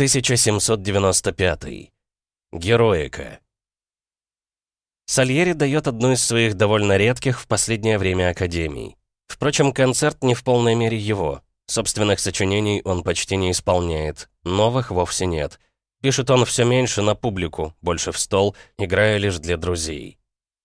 1795. Героика. Сальери дает одну из своих довольно редких в последнее время академий. Впрочем, концерт не в полной мере его. Собственных сочинений он почти не исполняет, новых вовсе нет. Пишет он все меньше на публику, больше в стол, играя лишь для друзей.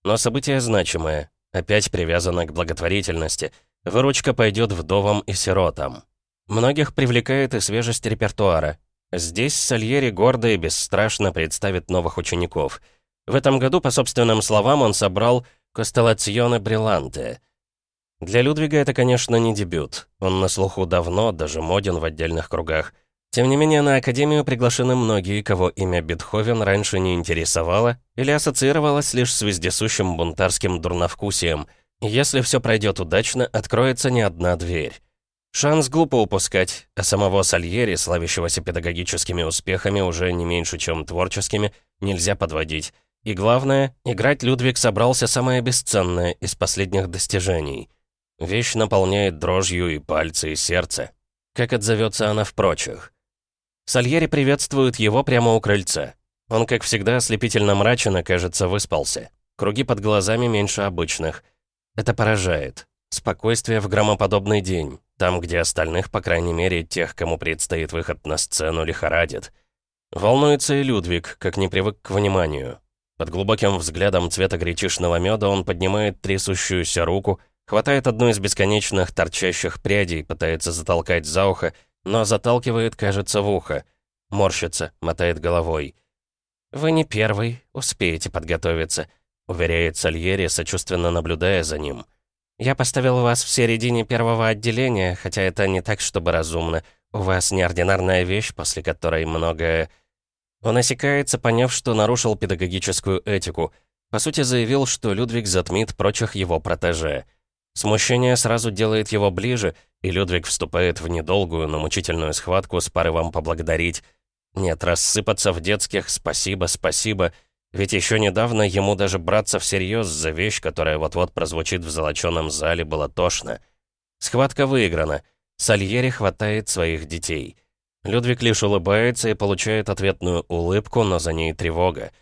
Но событие значимое, опять привязано к благотворительности. Выручка пойдет вдовам и сиротам. Многих привлекает и свежесть репертуара. Здесь Сальери гордо и бесстрашно представит новых учеников — в этом году, по собственным словам, он собрал «Костеллационе Брилланте». Для Людвига это, конечно, не дебют. Он на слуху давно, даже моден в отдельных кругах. Тем не менее, на Академию приглашены многие, кого имя Бетховен раньше не интересовало или ассоциировалось лишь с вездесущим бунтарским дурновкусием. Если все пройдет удачно, откроется не одна дверь. Шанс глупо упускать, а самого Сальери, славящегося педагогическими успехами уже не меньше, чем творческими, нельзя подводить. И главное, играть Людвиг собрался самое бесценное из последних достижений. Вещь наполняет дрожью и пальцы, и сердце. Как отзовется она в прочих? Сальери приветствует его прямо у крыльца. Он, как всегда, ослепительно мрачен и, кажется, выспался. Круги под глазами меньше обычных. Это поражает. Спокойствие в громоподобный день. Там, где остальных, по крайней мере, тех, кому предстоит выход на сцену, лихорадит. Волнуется и Людвиг, как не привык к вниманию. Под глубоким взглядом цвета гречишного меда он поднимает трясущуюся руку, хватает одну из бесконечных торчащих прядей, пытается затолкать за ухо, но заталкивает, кажется, в ухо. Морщится, мотает головой. «Вы не первый, успеете подготовиться», — уверяет Сальери, сочувственно наблюдая за ним. «Я поставил вас в середине первого отделения, хотя это не так, чтобы разумно. У вас неординарная вещь, после которой многое...» Он осекается, поняв, что нарушил педагогическую этику. По сути, заявил, что Людвиг затмит прочих его протеже. Смущение сразу делает его ближе, и Людвиг вступает в недолгую, но мучительную схватку с порывом поблагодарить. Нет, рассыпаться в детских «спасибо, спасибо», ведь еще недавно ему даже браться всерьез за вещь, которая вот-вот прозвучит в золоченом зале, было тошно. Схватка выиграна. Сальери хватает своих детей. Людвиг лишь улыбается и получает ответную улыбку, но за ней тревога.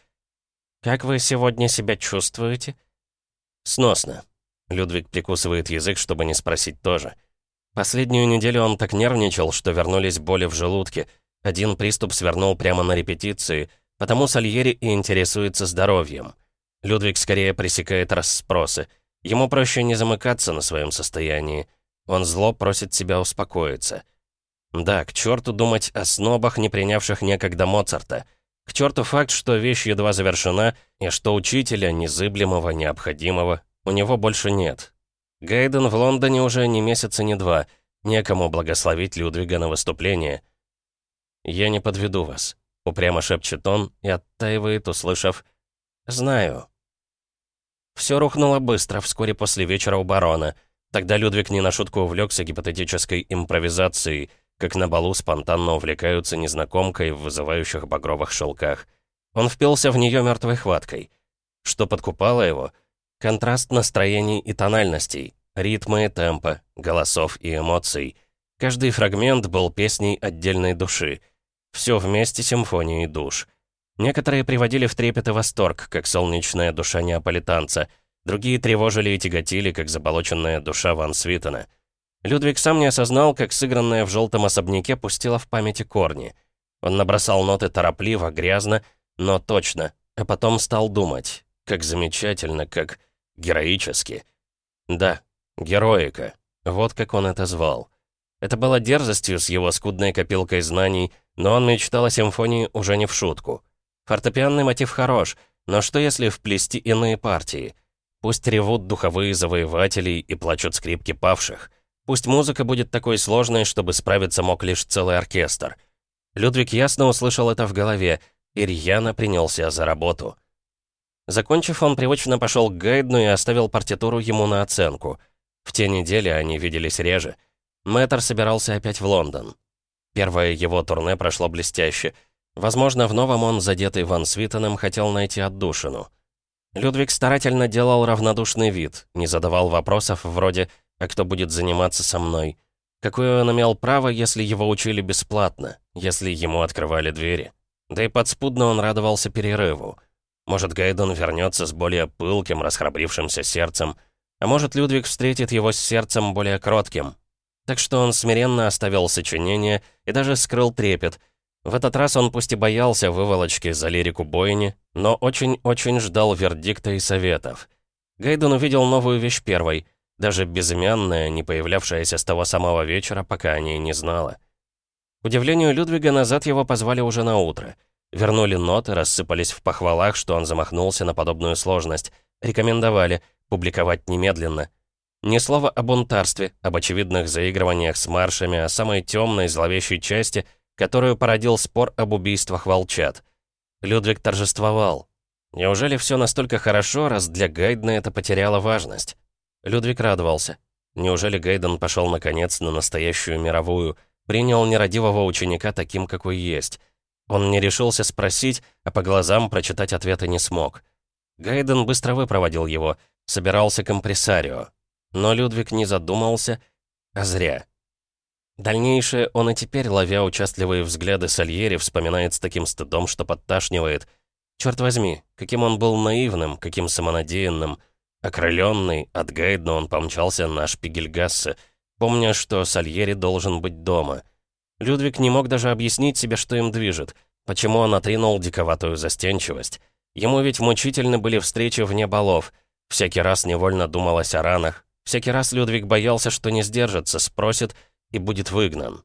«Как вы сегодня себя чувствуете?» «Сносно». Людвиг прикусывает язык, чтобы не спросить тоже. Последнюю неделю он так нервничал, что вернулись боли в желудке. Один приступ свернул прямо на репетиции, потому Сальери и интересуется здоровьем. Людвиг скорее пресекает расспросы. Ему проще не замыкаться на своем состоянии. Он зло просит себя успокоиться. Да, к черту думать о снобах, не принявших некогда Моцарта. К черту факт, что вещь едва завершена, и что учителя, незыблемого, необходимого, у него больше нет. Гайден в Лондоне уже ни месяца, ни два. Некому благословить Людвига на выступление. «Я не подведу вас», — упрямо шепчет он и оттаивает, услышав «Знаю». Все рухнуло быстро, вскоре после вечера у барона. Тогда Людвиг не на шутку увлекся гипотетической импровизацией — как на балу спонтанно увлекаются незнакомкой в вызывающих багровых шелках. Он впился в нее мертвой хваткой. Что подкупало его? Контраст настроений и тональностей, ритма и темпа, голосов и эмоций. Каждый фрагмент был песней отдельной души. Все вместе симфонией душ. Некоторые приводили в трепет и восторг, как солнечная душа неаполитанца, другие тревожили и тяготили, как заболоченная душа Ван Свитена — Людвиг сам не осознал, как сыгранное в желтом особняке пустило в памяти корни. Он набросал ноты торопливо, грязно, но точно, а потом стал думать, как замечательно, как героически. Да, героика, вот как он это звал. Это было дерзостью с его скудной копилкой знаний, но он мечтал о симфонии уже не в шутку. Фортепианный мотив хорош, но что если вплести иные партии? Пусть ревут духовые завоеватели и плачут скрипки павших — Пусть музыка будет такой сложной, чтобы справиться мог лишь целый оркестр. Людвиг ясно услышал это в голове, и рьяно принялся за работу. Закончив, он привычно пошел к Гайдну и оставил партитуру ему на оценку. В те недели они виделись реже. Мэтр собирался опять в Лондон. Первое его турне прошло блестяще. Возможно, в новом он, задетый Ван Свитеном, хотел найти отдушину. Людвиг старательно делал равнодушный вид, не задавал вопросов вроде «А кто будет заниматься со мной?» Какое он имел право, если его учили бесплатно, если ему открывали двери? Да и подспудно он радовался перерыву. Может, Гайден вернется с более пылким, расхрабрившимся сердцем, а может, Людвиг встретит его с сердцем более кротким. Так что он смиренно оставил сочинение и даже скрыл трепет. В этот раз он пусть и боялся выволочки за лирику бойни, но очень-очень ждал вердикта и советов. Гайден увидел новую вещь первой, даже безымянная, не появлявшаяся с того самого вечера, пока о ней не знала. К удивлению Людвига, назад его позвали уже на утро. Вернули ноты, рассыпались в похвалах, что он замахнулся на подобную сложность. Рекомендовали публиковать немедленно. Ни слова о бунтарстве, об очевидных заигрываниях с маршами, о самой темной, зловещей части, которую породил спор об убийствах волчат. Людвиг торжествовал. Неужели все настолько хорошо, раз для Гайдна это потеряло важность? Людвиг радовался. Неужели Гайден пошел наконец на настоящую мировую, принял нерадивого ученика таким, какой есть? Он не решился спросить, а по глазам прочитать ответы не смог. Гайден быстро выпроводил его, собирался компрессарио. Но Людвиг не задумался, а зря. Дальнейшее он и теперь, ловя участливые взгляды Сальери, вспоминает с таким стыдом, что подташнивает. Черт возьми, каким он был наивным, каким самонадеянным. Окрыленный, от Гайдна он помчался на Шпигельгассе, помня, что Сальери должен быть дома. Людвиг не мог даже объяснить себе, что им движет, почему он отринул диковатую застенчивость. Ему ведь мучительны были встречи вне балов. Всякий раз невольно думалось о ранах. Всякий раз Людвиг боялся, что не сдержится, спросит и будет выгнан.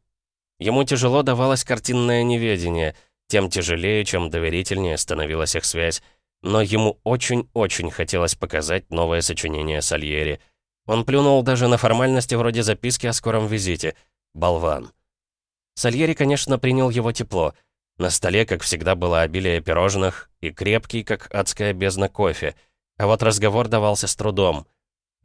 Ему тяжело давалось картинное неведение, тем тяжелее, чем доверительнее становилась их связь. Но ему очень-очень хотелось показать новое сочинение Сальери. Он плюнул даже на формальности вроде записки о скором визите. Болван. Сальери, конечно, принял его тепло. На столе, как всегда, было обилие пирожных и крепкий, как адская бездна, кофе. А вот разговор давался с трудом.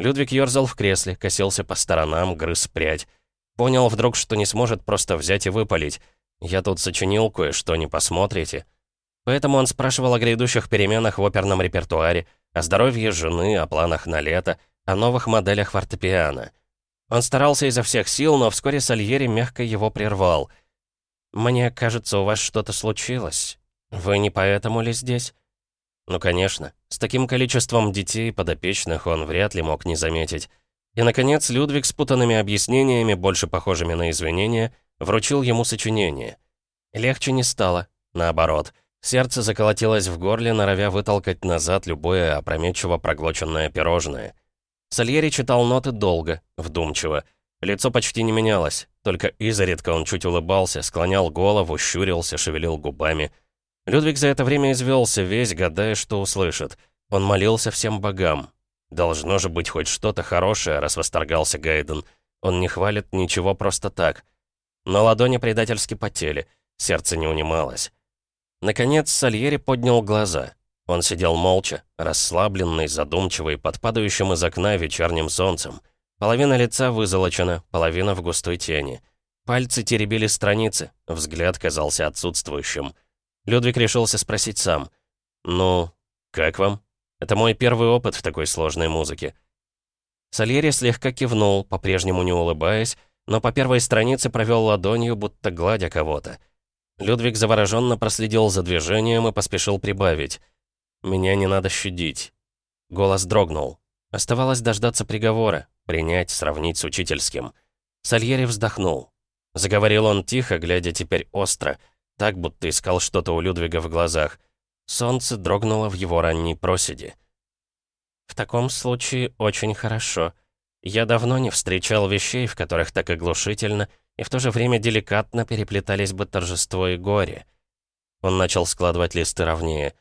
Людвиг ерзал в кресле, косился по сторонам, грыз прядь. Понял вдруг, что не сможет просто взять и выпалить. «Я тут сочинил кое-что, не посмотрите?» Поэтому он спрашивал о грядущих переменах в оперном репертуаре, о здоровье жены, о планах на лето, о новых моделях фортепиано. Он старался изо всех сил, но вскоре Сальери мягко его прервал. «Мне кажется, у вас что-то случилось. Вы не поэтому ли здесь?» Ну, конечно, с таким количеством детей подопечных он вряд ли мог не заметить. И, наконец, Людвиг с путанными объяснениями, больше похожими на извинения, вручил ему сочинение. Легче не стало, наоборот — Сердце заколотилось в горле, норовя вытолкать назад любое опрометчиво проглоченное пирожное. Сальери читал ноты долго, вдумчиво. Лицо почти не менялось, только изредка он чуть улыбался, склонял голову, щурился, шевелил губами. Людвиг за это время извелся весь, гадая, что услышит. Он молился всем богам. Должно же быть хоть что-то хорошее, раз восторгался Гайден. Он не хвалит ничего просто так. Но ладони предательски потели, сердце не унималось. Наконец Сальери поднял глаза. Он сидел молча, расслабленный, задумчивый, под падающим из окна вечерним солнцем. Половина лица вызолочена, половина в густой тени. Пальцы теребили страницы, взгляд казался отсутствующим. Людвиг решился спросить сам. «Ну, как вам? Это мой первый опыт в такой сложной музыке». Сальери слегка кивнул, по-прежнему не улыбаясь, но по первой странице провел ладонью, будто гладя кого-то. Людвиг завороженно проследил за движением и поспешил прибавить. «Меня не надо щадить». Голос дрогнул. Оставалось дождаться приговора, принять, сравнить с учительским. Сальери вздохнул. Заговорил он тихо, глядя теперь остро, так, будто искал что-то у Людвига в глазах. Солнце дрогнуло в его ранней проседи. «В таком случае очень хорошо. Я давно не встречал вещей, в которых так оглушительно и в то же время деликатно переплетались бы торжество и горе. Он начал складывать листы ровнее.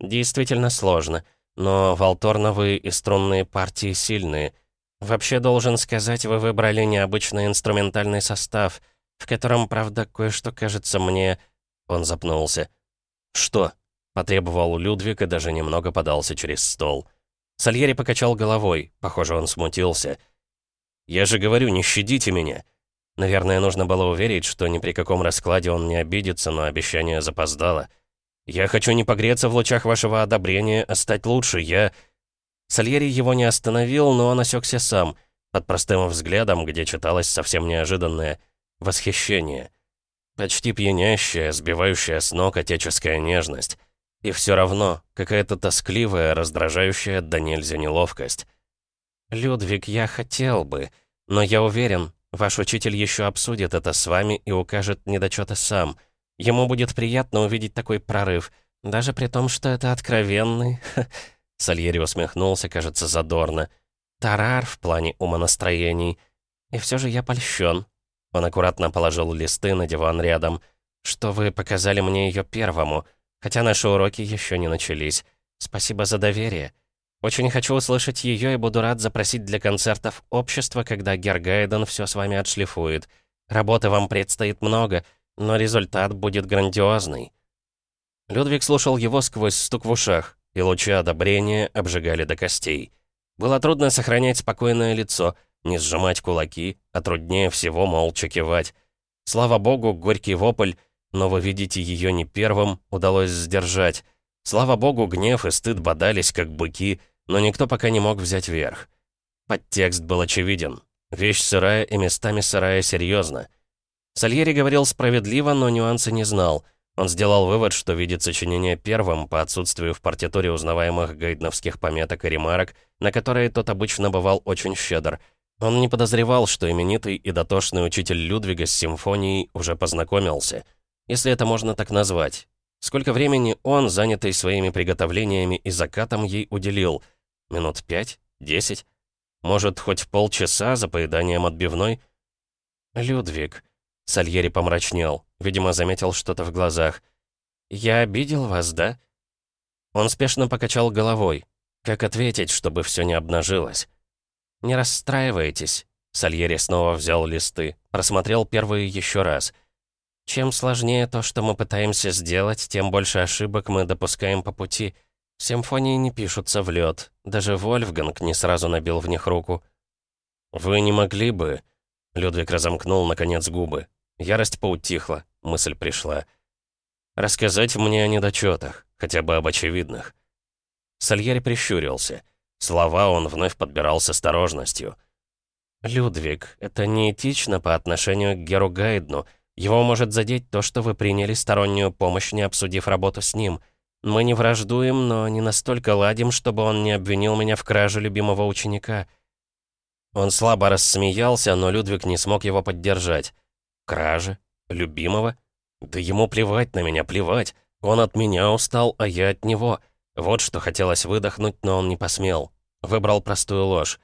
Действительно сложно, но волторновые и струнные партии сильные. Вообще, должен сказать, вы выбрали необычный инструментальный состав, в котором, правда, кое-что кажется мне... Он запнулся. «Что?» — потребовал Людвиг и даже немного подался через стол. Сальери покачал головой, похоже, он смутился. «Я же говорю, не щадите меня!» Наверное, нужно было уверить, что ни при каком раскладе он не обидится, но обещание запоздало. «Я хочу не погреться в лучах вашего одобрения, а стать лучше. Я...» Сальери его не остановил, но он осекся сам. Под простым взглядом, где читалось совсем неожиданное восхищение. Почти пьянящая, сбивающая с ног отеческая нежность. И все равно какая-то тоскливая, раздражающая до нельзя неловкость. «Людвиг, я хотел бы, но я уверен, ваш учитель еще обсудит это с вами и укажет недочеты сам. Ему будет приятно увидеть такой прорыв, даже при том, что это откровенный...» Сальери усмехнулся, кажется, задорно. «Тарар в плане умонастроений. И все же я польщен». Он аккуратно положил листы на диван рядом. «Что вы показали мне ее первому?» Хотя наши уроки еще не начались. Спасибо за доверие. Очень хочу услышать ее и буду рад запросить для концертов общество, когда Гергайден все с вами отшлифует. Работы вам предстоит много, но результат будет грандиозный». Людвиг слушал его сквозь стук в ушах, и лучи одобрения обжигали до костей. Было трудно сохранять спокойное лицо, не сжимать кулаки, а труднее всего молча кивать. Слава богу, горький вопль но вы видите ее не первым, удалось сдержать. Слава богу, гнев и стыд бодались, как быки, но никто пока не мог взять верх. Подтекст был очевиден. Вещь сырая и местами сырая серьезно. Сальери говорил справедливо, но нюансы не знал. Он сделал вывод, что видит сочинение первым по отсутствию в партитуре узнаваемых гайдновских пометок и ремарок, на которые тот обычно бывал очень щедр. Он не подозревал, что именитый и дотошный учитель Людвига с симфонией уже познакомился — если это можно так назвать. Сколько времени он, занятый своими приготовлениями и закатом, ей уделил? Минут пять? Десять? Может, хоть полчаса за поеданием отбивной? «Людвиг», — Сальери помрачнел, видимо, заметил что-то в глазах. «Я обидел вас, да?» Он спешно покачал головой. Как ответить, чтобы все не обнажилось? «Не расстраивайтесь», — Сальери снова взял листы, просмотрел первые еще раз — чем сложнее то, что мы пытаемся сделать, тем больше ошибок мы допускаем по пути. Симфонии не пишутся в лед. Даже Вольфганг не сразу набил в них руку. «Вы не могли бы...» Людвиг разомкнул, наконец, губы. Ярость поутихла, мысль пришла. «Рассказать мне о недочетах, хотя бы об очевидных». Сальери прищурился. Слова он вновь подбирал с осторожностью. «Людвиг, это неэтично по отношению к Геру Гайдну», его может задеть то, что вы приняли стороннюю помощь, не обсудив работу с ним. Мы не враждуем, но не настолько ладим, чтобы он не обвинил меня в краже любимого ученика». Он слабо рассмеялся, но Людвиг не смог его поддержать. «Кражи? Любимого? Да ему плевать на меня, плевать. Он от меня устал, а я от него. Вот что хотелось выдохнуть, но он не посмел. Выбрал простую ложь.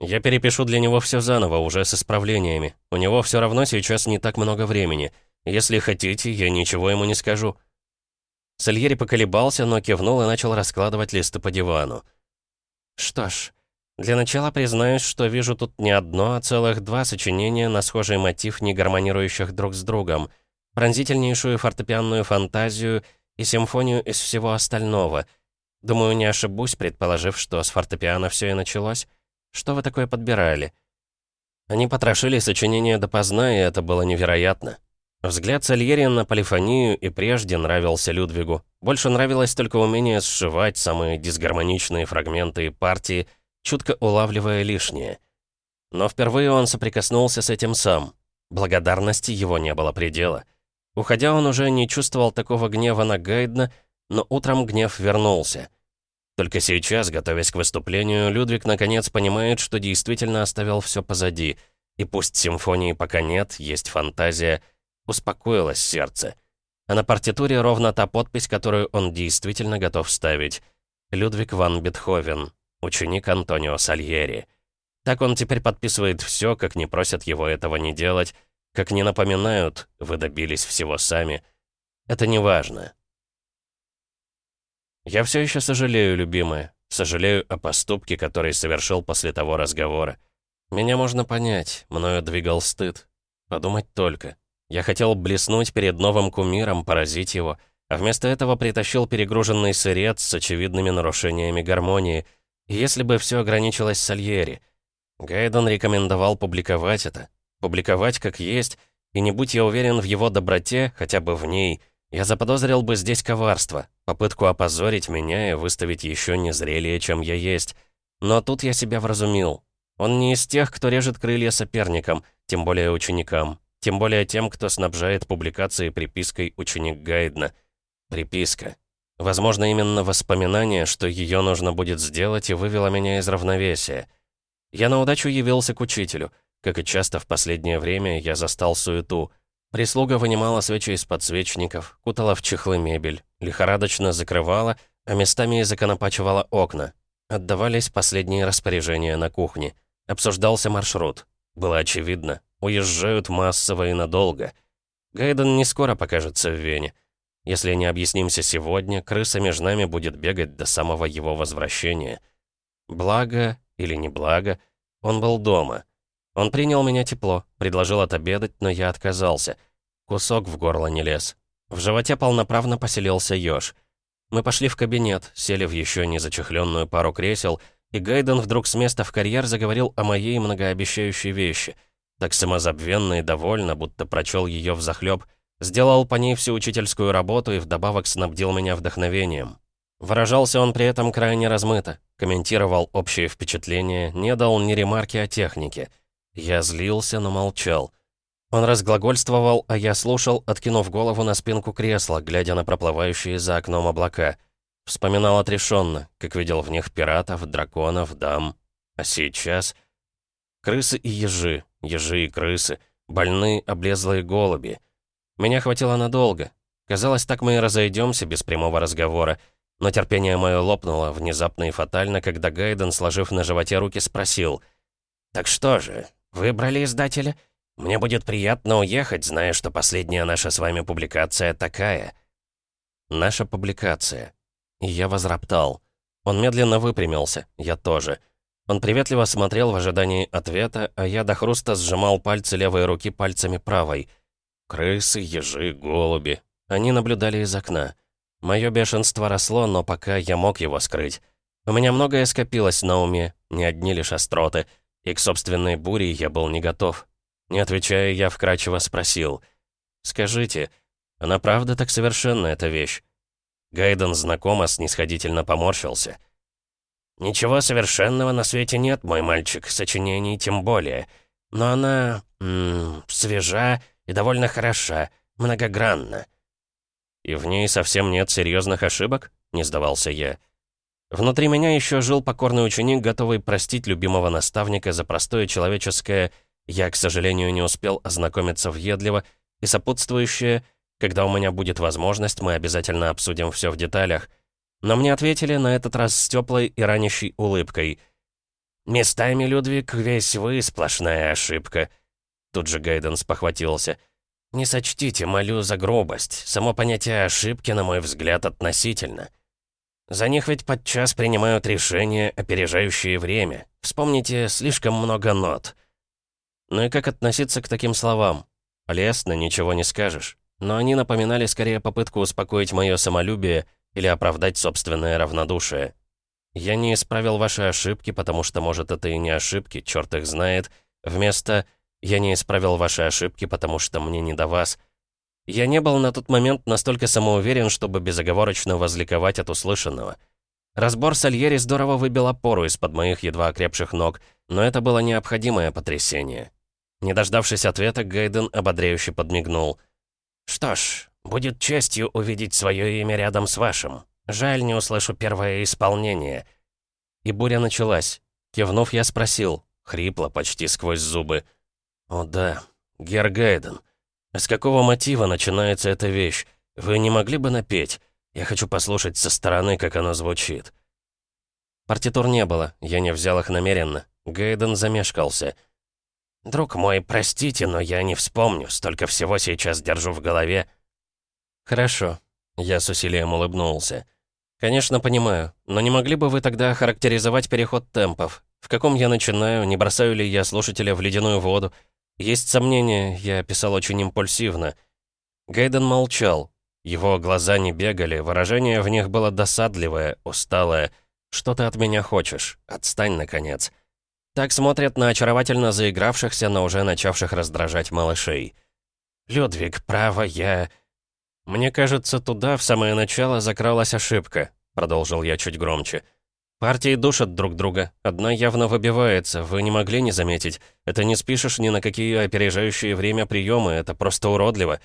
Я перепишу для него все заново, уже с исправлениями. У него все равно сейчас не так много времени. Если хотите, я ничего ему не скажу». Сальери поколебался, но кивнул и начал раскладывать листы по дивану. «Что ж, для начала признаюсь, что вижу тут не одно, а целых два сочинения на схожий мотив, не гармонирующих друг с другом. Пронзительнейшую фортепианную фантазию и симфонию из всего остального. Думаю, не ошибусь, предположив, что с фортепиано все и началось». Что вы такое подбирали?» Они потрошили сочинение допоздна, и это было невероятно. Взгляд Сальери на полифонию и прежде нравился Людвигу. Больше нравилось только умение сшивать самые дисгармоничные фрагменты и партии, чутко улавливая лишнее. Но впервые он соприкоснулся с этим сам. Благодарности его не было предела. Уходя, он уже не чувствовал такого гнева на Гайдна, но утром гнев вернулся. Только сейчас, готовясь к выступлению, Людвиг наконец понимает, что действительно оставил все позади. И пусть симфонии пока нет, есть фантазия, успокоилось сердце. А на партитуре ровно та подпись, которую он действительно готов ставить. Людвиг ван Бетховен, ученик Антонио Сальери. Так он теперь подписывает все, как не просят его этого не делать, как не напоминают, вы добились всего сами. Это не важно. «Я все еще сожалею, любимая. Сожалею о поступке, который совершил после того разговора. Меня можно понять, мною двигал стыд. Подумать только. Я хотел блеснуть перед новым кумиром, поразить его, а вместо этого притащил перегруженный сырец с очевидными нарушениями гармонии. Если бы все ограничилось Сальери. Гайден рекомендовал публиковать это. Публиковать как есть, и не будь я уверен в его доброте, хотя бы в ней — я заподозрил бы здесь коварство, попытку опозорить меня и выставить еще незрелее, чем я есть. Но тут я себя вразумил. Он не из тех, кто режет крылья соперникам, тем более ученикам, тем более тем, кто снабжает публикации припиской «Ученик Гайдна». Приписка. Возможно, именно воспоминание, что ее нужно будет сделать, и вывело меня из равновесия. Я на удачу явился к учителю. Как и часто в последнее время, я застал суету. Прислуга вынимала свечи из подсвечников, кутала в чехлы мебель, лихорадочно закрывала, а местами и законопачивала окна. Отдавались последние распоряжения на кухне. Обсуждался маршрут. Было очевидно, уезжают массово и надолго. Гайден не скоро покажется в Вене. Если не объяснимся сегодня, крыса между нами будет бегать до самого его возвращения. Благо или не благо, он был дома. Он принял меня тепло, предложил отобедать, но я отказался. Кусок в горло не лез. В животе полноправно поселился ёж. Мы пошли в кабинет, сели в еще не зачехленную пару кресел, и Гайден вдруг с места в карьер заговорил о моей многообещающей вещи. Так самозабвенно и довольно, будто прочел ее взахлеб — Сделал по ней всю учительскую работу и вдобавок снабдил меня вдохновением. Выражался он при этом крайне размыто, комментировал общие впечатления, не дал ни ремарки о технике. Я злился, но молчал. Он разглагольствовал, а я слушал, откинув голову на спинку кресла, глядя на проплывающие за окном облака. Вспоминал отрешенно, как видел в них пиратов, драконов, дам. А сейчас... Крысы и ежи, ежи и крысы, больные облезлые голуби — меня хватило надолго. Казалось, так мы и разойдемся без прямого разговора. Но терпение мое лопнуло внезапно и фатально, когда Гайден, сложив на животе руки, спросил. «Так что же, выбрали издателя? Мне будет приятно уехать, зная, что последняя наша с вами публикация такая». «Наша публикация». И я возроптал. Он медленно выпрямился, я тоже. Он приветливо смотрел в ожидании ответа, а я до хруста сжимал пальцы левой руки пальцами правой — Крысы, ежи, голуби. Они наблюдали из окна. Мое бешенство росло, но пока я мог его скрыть. У меня многое скопилось на уме, не одни лишь остроты, и к собственной буре я был не готов. Не отвечая, я вкрадчиво спросил. «Скажите, она правда так совершенна, эта вещь?» Гайден знакомо снисходительно поморщился. «Ничего совершенного на свете нет, мой мальчик, сочинений тем более. Но она... М -м, свежа и довольно хороша, многогранна». «И в ней совсем нет серьезных ошибок?» — не сдавался я. Внутри меня еще жил покорный ученик, готовый простить любимого наставника за простое человеческое «я, к сожалению, не успел ознакомиться въедливо» и сопутствующее «когда у меня будет возможность, мы обязательно обсудим все в деталях». Но мне ответили на этот раз с теплой и ранящей улыбкой. «Местами, Людвиг, весь вы сплошная ошибка. Тут же Гайденс похватился. «Не сочтите, молю за грубость. Само понятие ошибки, на мой взгляд, относительно. За них ведь подчас принимают решения, опережающие время. Вспомните, слишком много нот». Ну и как относиться к таким словам? Лестно, ничего не скажешь. Но они напоминали скорее попытку успокоить мое самолюбие или оправдать собственное равнодушие. Я не исправил ваши ошибки, потому что, может, это и не ошибки, черт их знает. Вместо я не исправил ваши ошибки, потому что мне не до вас. Я не был на тот момент настолько самоуверен, чтобы безоговорочно возликовать от услышанного. Разбор Сальери здорово выбил опору из-под моих едва окрепших ног, но это было необходимое потрясение. Не дождавшись ответа, Гайден ободряюще подмигнул. «Что ж, будет честью увидеть свое имя рядом с вашим. Жаль, не услышу первое исполнение». И буря началась. Кивнув, я спросил, хрипло, почти сквозь зубы, — «О да, Гергайден. А с какого мотива начинается эта вещь? Вы не могли бы напеть? Я хочу послушать со стороны, как оно звучит». Партитур не было, я не взял их намеренно. Гайден замешкался. «Друг мой, простите, но я не вспомню, столько всего сейчас держу в голове». «Хорошо», — я с усилием улыбнулся. «Конечно, понимаю, но не могли бы вы тогда охарактеризовать переход темпов? В каком я начинаю, не бросаю ли я слушателя в ледяную воду, есть сомнения, я писал очень импульсивно. Гайден молчал. Его глаза не бегали, выражение в них было досадливое, усталое. «Что ты от меня хочешь? Отстань, наконец». Так смотрят на очаровательно заигравшихся, но уже начавших раздражать малышей. «Людвиг, право, я...» «Мне кажется, туда в самое начало закралась ошибка», — продолжил я чуть громче. Партии душат друг друга. Одна явно выбивается, вы не могли не заметить. Это не спишешь ни на какие опережающие время приемы, это просто уродливо.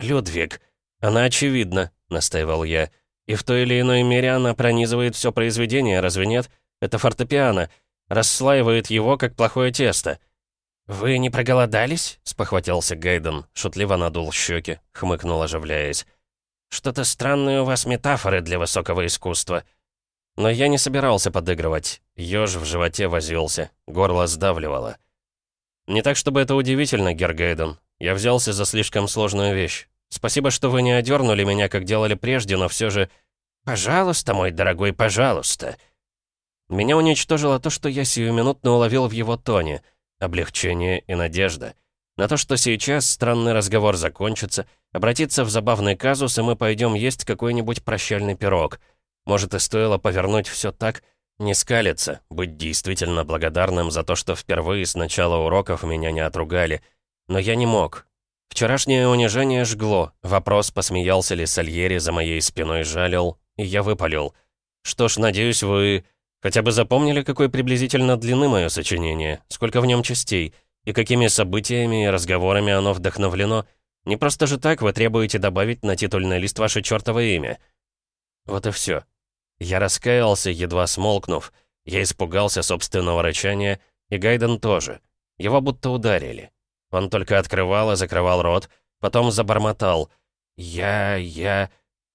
«Людвиг, она очевидна», — настаивал я. «И в той или иной мере она пронизывает все произведение, разве нет? Это фортепиано. Расслаивает его, как плохое тесто». «Вы не проголодались?» — спохватился Гайден, шутливо надул щеки, хмыкнул, оживляясь. «Что-то странные у вас метафоры для высокого искусства». Но я не собирался подыгрывать. Ёж в животе возился, горло сдавливало. Не так, чтобы это удивительно, Гергейден. Я взялся за слишком сложную вещь. Спасибо, что вы не одернули меня, как делали прежде, но все же... Пожалуйста, мой дорогой, пожалуйста. Меня уничтожило то, что я сиюминутно уловил в его тоне. Облегчение и надежда. На то, что сейчас странный разговор закончится, обратится в забавный казус, и мы пойдем есть какой-нибудь прощальный пирог — может, и стоило повернуть все так, не скалиться, быть действительно благодарным за то, что впервые с начала уроков меня не отругали. Но я не мог. Вчерашнее унижение жгло, вопрос, посмеялся ли Сальери за моей спиной жалил, и я выпалил. Что ж, надеюсь, вы хотя бы запомнили, какой приблизительно длины мое сочинение, сколько в нем частей, и какими событиями и разговорами оно вдохновлено. Не просто же так вы требуете добавить на титульный лист ваше чертово имя. Вот и все. Я раскаялся, едва смолкнув. Я испугался собственного рычания, и Гайден тоже. Его будто ударили. Он только открывал и закрывал рот, потом забормотал. «Я... я...»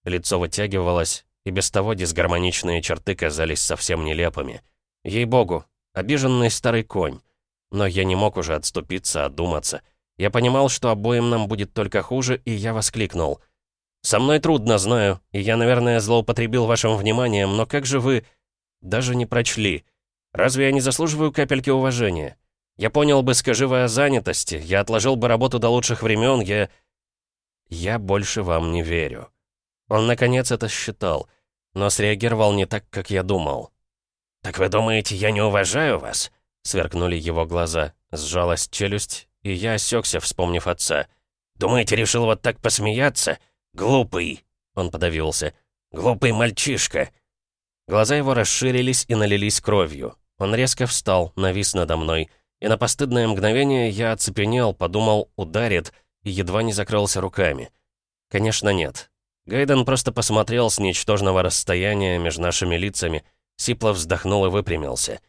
Лицо вытягивалось, и без того дисгармоничные черты казались совсем нелепыми. Ей-богу, обиженный старый конь. Но я не мог уже отступиться, одуматься. Я понимал, что обоим нам будет только хуже, и я воскликнул. «Со мной трудно, знаю, и я, наверное, злоупотребил вашим вниманием, но как же вы...» «Даже не прочли. Разве я не заслуживаю капельки уважения? Я понял бы, скажи вы о занятости, я отложил бы работу до лучших времен, я...» «Я больше вам не верю». Он, наконец, это считал, но среагировал не так, как я думал. «Так вы думаете, я не уважаю вас?» Сверкнули его глаза, сжалась челюсть, и я осекся, вспомнив отца. «Думаете, решил вот так посмеяться?» «Глупый!» — он подавился. «Глупый мальчишка!» Глаза его расширились и налились кровью. Он резко встал, навис надо мной. И на постыдное мгновение я оцепенел, подумал, ударит, и едва не закрылся руками. Конечно, нет. Гайден просто посмотрел с ничтожного расстояния между нашими лицами, сипло вздохнул и выпрямился.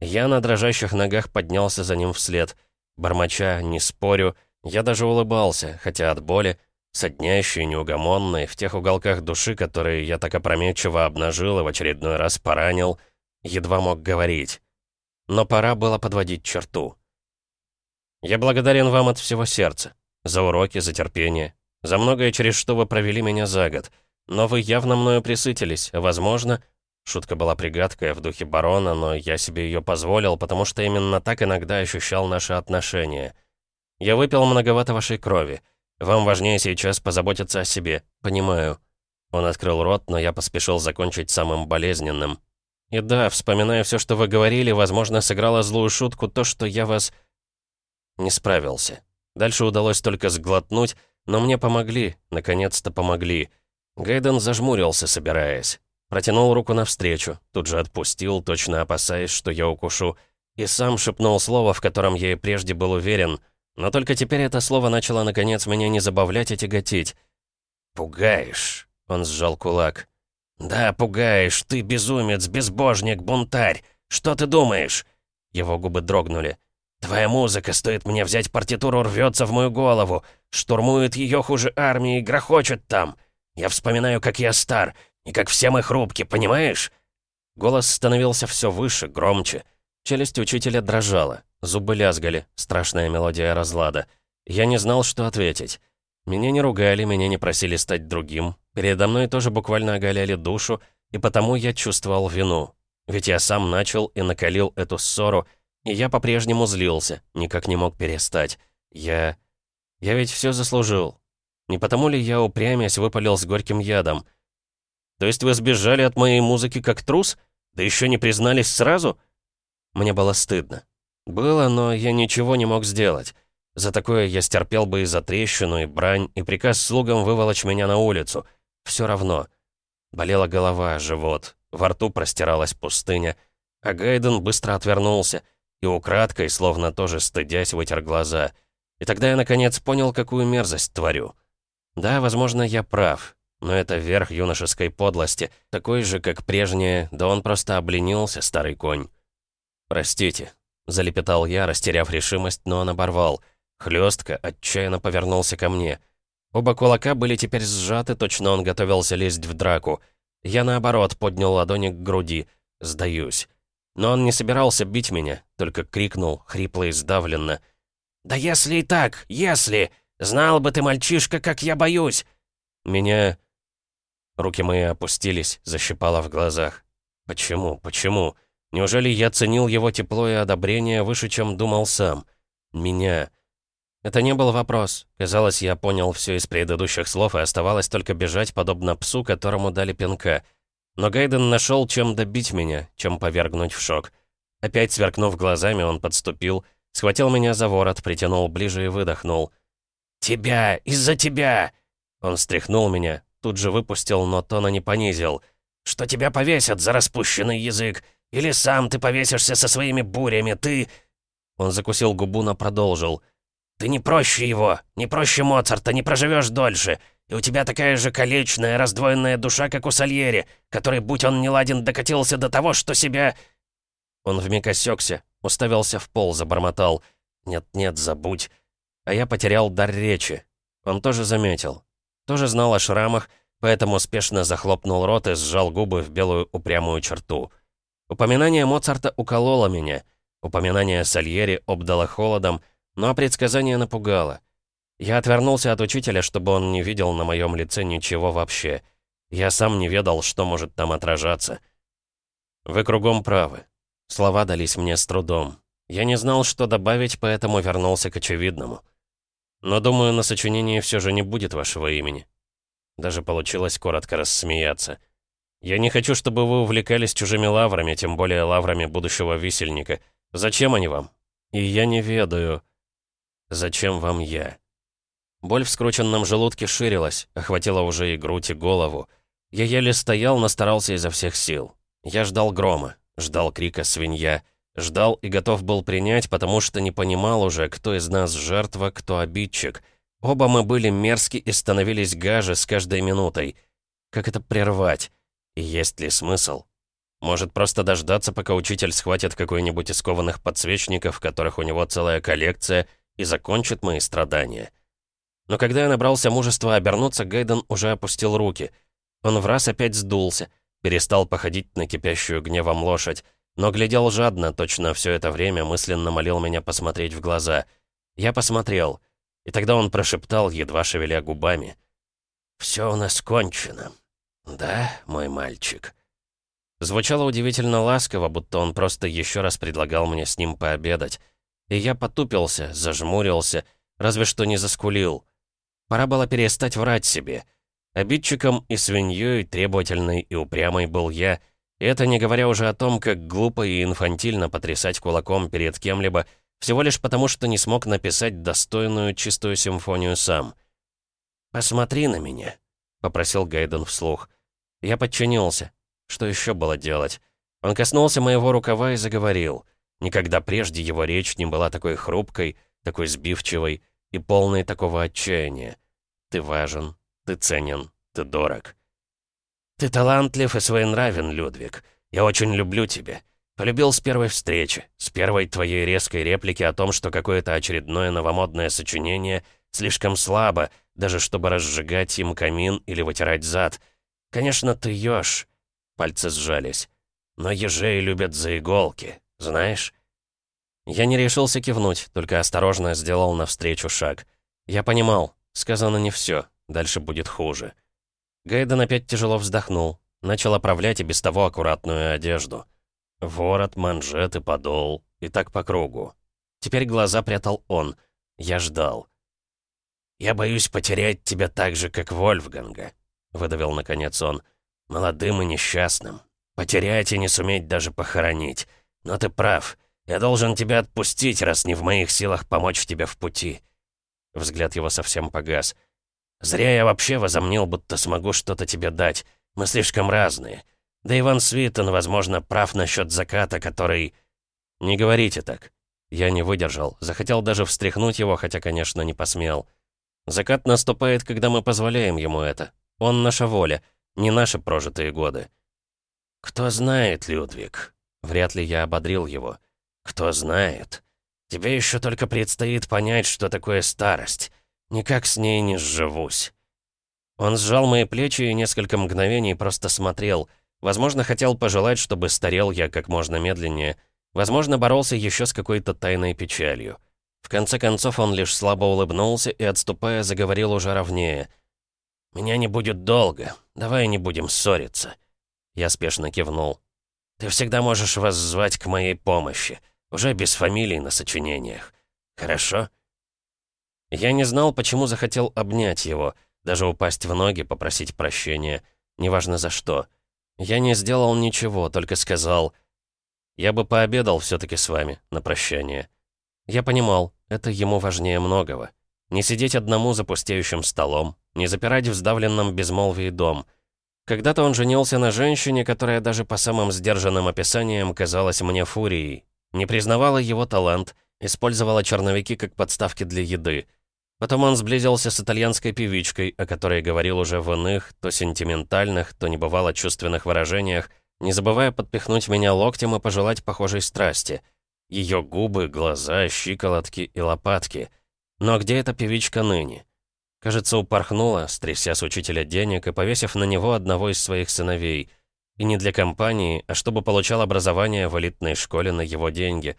Я на дрожащих ногах поднялся за ним вслед. Бормоча, не спорю, я даже улыбался, хотя от боли, соднящей, неугомонной, в тех уголках души, которые я так опрометчиво обнажил и в очередной раз поранил, едва мог говорить. Но пора было подводить черту. Я благодарен вам от всего сердца. За уроки, за терпение, за многое, через что вы провели меня за год. Но вы явно мною присытились, возможно... Шутка была пригадкая в духе барона, но я себе ее позволил, потому что именно так иногда ощущал наши отношения. Я выпил многовато вашей крови. Вам важнее сейчас позаботиться о себе. Понимаю». Он открыл рот, но я поспешил закончить самым болезненным. «И да, вспоминая все, что вы говорили, возможно, сыграла злую шутку то, что я вас...» Не справился. Дальше удалось только сглотнуть, но мне помогли, наконец-то помогли. Гайден зажмурился, собираясь. Протянул руку навстречу, тут же отпустил, точно опасаясь, что я укушу, и сам шепнул слово, в котором я и прежде был уверен — но только теперь это слово начало, наконец, меня не забавлять и тяготить. «Пугаешь», — он сжал кулак. «Да, пугаешь, ты безумец, безбожник, бунтарь. Что ты думаешь?» Его губы дрогнули. «Твоя музыка, стоит мне взять партитуру, рвется в мою голову. Штурмует ее хуже армии, грохочет там. Я вспоминаю, как я стар, и как все мы хрупки, понимаешь?» Голос становился все выше, громче. Челюсть учителя дрожала. Зубы лязгали, страшная мелодия разлада. Я не знал, что ответить. Меня не ругали, меня не просили стать другим. Передо мной тоже буквально оголяли душу, и потому я чувствовал вину. Ведь я сам начал и накалил эту ссору, и я по-прежнему злился, никак не мог перестать. Я... Я ведь все заслужил. Не потому ли я, упрямясь, выпалил с горьким ядом? То есть вы сбежали от моей музыки как трус? Да еще не признались сразу? Мне было стыдно. Было, но я ничего не мог сделать. За такое я стерпел бы и за трещину, и брань, и приказ слугам выволочь меня на улицу. Все равно. Болела голова, живот. во рту простиралась пустыня, а Гайден быстро отвернулся и украдкой, словно тоже стыдясь, вытер глаза. И тогда я наконец понял, какую мерзость творю. Да, возможно, я прав, но это верх юношеской подлости, такой же, как прежняя, да он просто обленился, старый конь. «Простите», — залепетал я, растеряв решимость, но он оборвал. Хлёстко, отчаянно повернулся ко мне. Оба кулака были теперь сжаты, точно он готовился лезть в драку. Я, наоборот, поднял ладони к груди. Сдаюсь. Но он не собирался бить меня, только крикнул, хрипло и сдавленно. «Да если и так, если! Знал бы ты, мальчишка, как я боюсь!» Меня... Руки мои опустились, защипало в глазах. «Почему? Почему? Неужели я ценил его тепло и одобрение выше, чем думал сам? Меня...» Это не был вопрос. Казалось, я понял все из предыдущих слов, и оставалось только бежать, подобно псу, которому дали пинка. Но Гайден нашел, чем добить меня, чем повергнуть в шок. Опять сверкнув глазами, он подступил, схватил меня за ворот, притянул ближе и выдохнул. «Тебя! Из-за тебя!» Он встряхнул меня, тут же выпустил, но тона не понизил. «Что тебя повесят за распущенный язык? Или сам ты повесишься со своими бурями, ты...» Он закусил губу, но продолжил. «Ты не проще его, не проще Моцарта, не проживешь дольше. И у тебя такая же колечная, раздвоенная душа, как у Сальери, который, будь он неладен, докатился до того, что себя...» Он вмиг осекся, уставился в пол, забормотал. «Нет-нет, забудь». А я потерял дар речи. Он тоже заметил. Тоже знал о шрамах, поэтому спешно захлопнул рот и сжал губы в белую упрямую черту. Упоминание Моцарта укололо меня. Упоминание Сальери обдало холодом, но предсказание напугало. Я отвернулся от учителя, чтобы он не видел на моем лице ничего вообще. Я сам не ведал, что может там отражаться. «Вы кругом правы». Слова дались мне с трудом. Я не знал, что добавить, поэтому вернулся к очевидному. Но, думаю, на сочинении все же не будет вашего имени. Даже получилось коротко рассмеяться. Я не хочу, чтобы вы увлекались чужими лаврами, тем более лаврами будущего висельника. Зачем они вам? И я не ведаю. Зачем вам я? Боль в скрученном желудке ширилась, охватила уже и грудь, и голову. Я еле стоял, но старался изо всех сил. Я ждал грома, ждал крика «свинья», ждал и готов был принять, потому что не понимал уже, кто из нас жертва, кто обидчик. Оба мы были мерзки и становились гаже с каждой минутой. Как это прервать? Есть ли смысл? Может, просто дождаться, пока учитель схватит какой-нибудь из кованых подсвечников, которых у него целая коллекция, и закончит мои страдания? Но когда я набрался мужества обернуться, Гайден уже опустил руки. Он в раз опять сдулся, перестал походить на кипящую гневом лошадь, но глядел жадно, точно все это время мысленно молил меня посмотреть в глаза. Я посмотрел, и тогда он прошептал, едва шевеля губами. «Все у нас кончено. Да, мой мальчик?» Звучало удивительно ласково, будто он просто еще раз предлагал мне с ним пообедать. И я потупился, зажмурился, разве что не заскулил. Пора было перестать врать себе. Обидчиком и свиньей, требовательной и упрямой был я, и это не говоря уже о том, как глупо и инфантильно потрясать кулаком перед кем-либо, всего лишь потому, что не смог написать достойную чистую симфонию сам. «Посмотри на меня», — попросил Гайден вслух. Я подчинился. Что еще было делать? Он коснулся моего рукава и заговорил. Никогда прежде его речь не была такой хрупкой, такой сбивчивой и полной такого отчаяния. Ты важен, ты ценен, ты дорог. Ты талантлив и своенравен, Людвиг. Я очень люблю тебя. Полюбил с первой встречи, с первой твоей резкой реплики о том, что какое-то очередное новомодное сочинение слишком слабо, даже чтобы разжигать им камин или вытирать зад. Конечно, ты ешь. Пальцы сжались. Но ежей любят за иголки, знаешь? Я не решился кивнуть, только осторожно сделал навстречу шаг. Я понимал, Сказано не все, дальше будет хуже. Гайден опять тяжело вздохнул, начал оправлять и без того аккуратную одежду. Ворот, манжет и подол, и так по кругу. Теперь глаза прятал он. Я ждал. «Я боюсь потерять тебя так же, как Вольфганга», — выдавил наконец он. «Молодым и несчастным. Потерять и не суметь даже похоронить. Но ты прав. Я должен тебя отпустить, раз не в моих силах помочь тебе в пути. Взгляд его совсем погас. «Зря я вообще возомнил, будто смогу что-то тебе дать. Мы слишком разные. Да Иван Свитон, возможно, прав насчет заката, который... Не говорите так. Я не выдержал, захотел даже встряхнуть его, хотя, конечно, не посмел. Закат наступает, когда мы позволяем ему это. Он наша воля, не наши прожитые годы. Кто знает, Людвиг. Вряд ли я ободрил его. Кто знает. Тебе еще только предстоит понять, что такое старость. Никак с ней не сживусь. Он сжал мои плечи и несколько мгновений просто смотрел. Возможно, хотел пожелать, чтобы старел я как можно медленнее. Возможно, боролся еще с какой-то тайной печалью. В конце концов, он лишь слабо улыбнулся и, отступая, заговорил уже ровнее. «Меня не будет долго. Давай не будем ссориться». Я спешно кивнул. «Ты всегда можешь воззвать к моей помощи. Уже без фамилий на сочинениях. Хорошо?» Я не знал, почему захотел обнять его, даже упасть в ноги, попросить прощения. Неважно за что. Я не сделал ничего, только сказал... Я бы пообедал все таки с вами на прощание. Я понимал, это ему важнее многого. Не сидеть одному за пустеющим столом, не запирать в сдавленном безмолвии дом. Когда-то он женился на женщине, которая даже по самым сдержанным описаниям казалась мне фурией. Не признавала его талант, использовала черновики как подставки для еды. Потом он сблизился с итальянской певичкой, о которой говорил уже в иных, то сентиментальных, то небывало чувственных выражениях, не забывая подпихнуть меня локтем и пожелать похожей страсти — ее губы, глаза, щиколотки и лопатки. Но где эта певичка ныне? Кажется, упорхнула, стряся с учителя денег и повесив на него одного из своих сыновей. И не для компании, а чтобы получал образование в элитной школе на его деньги.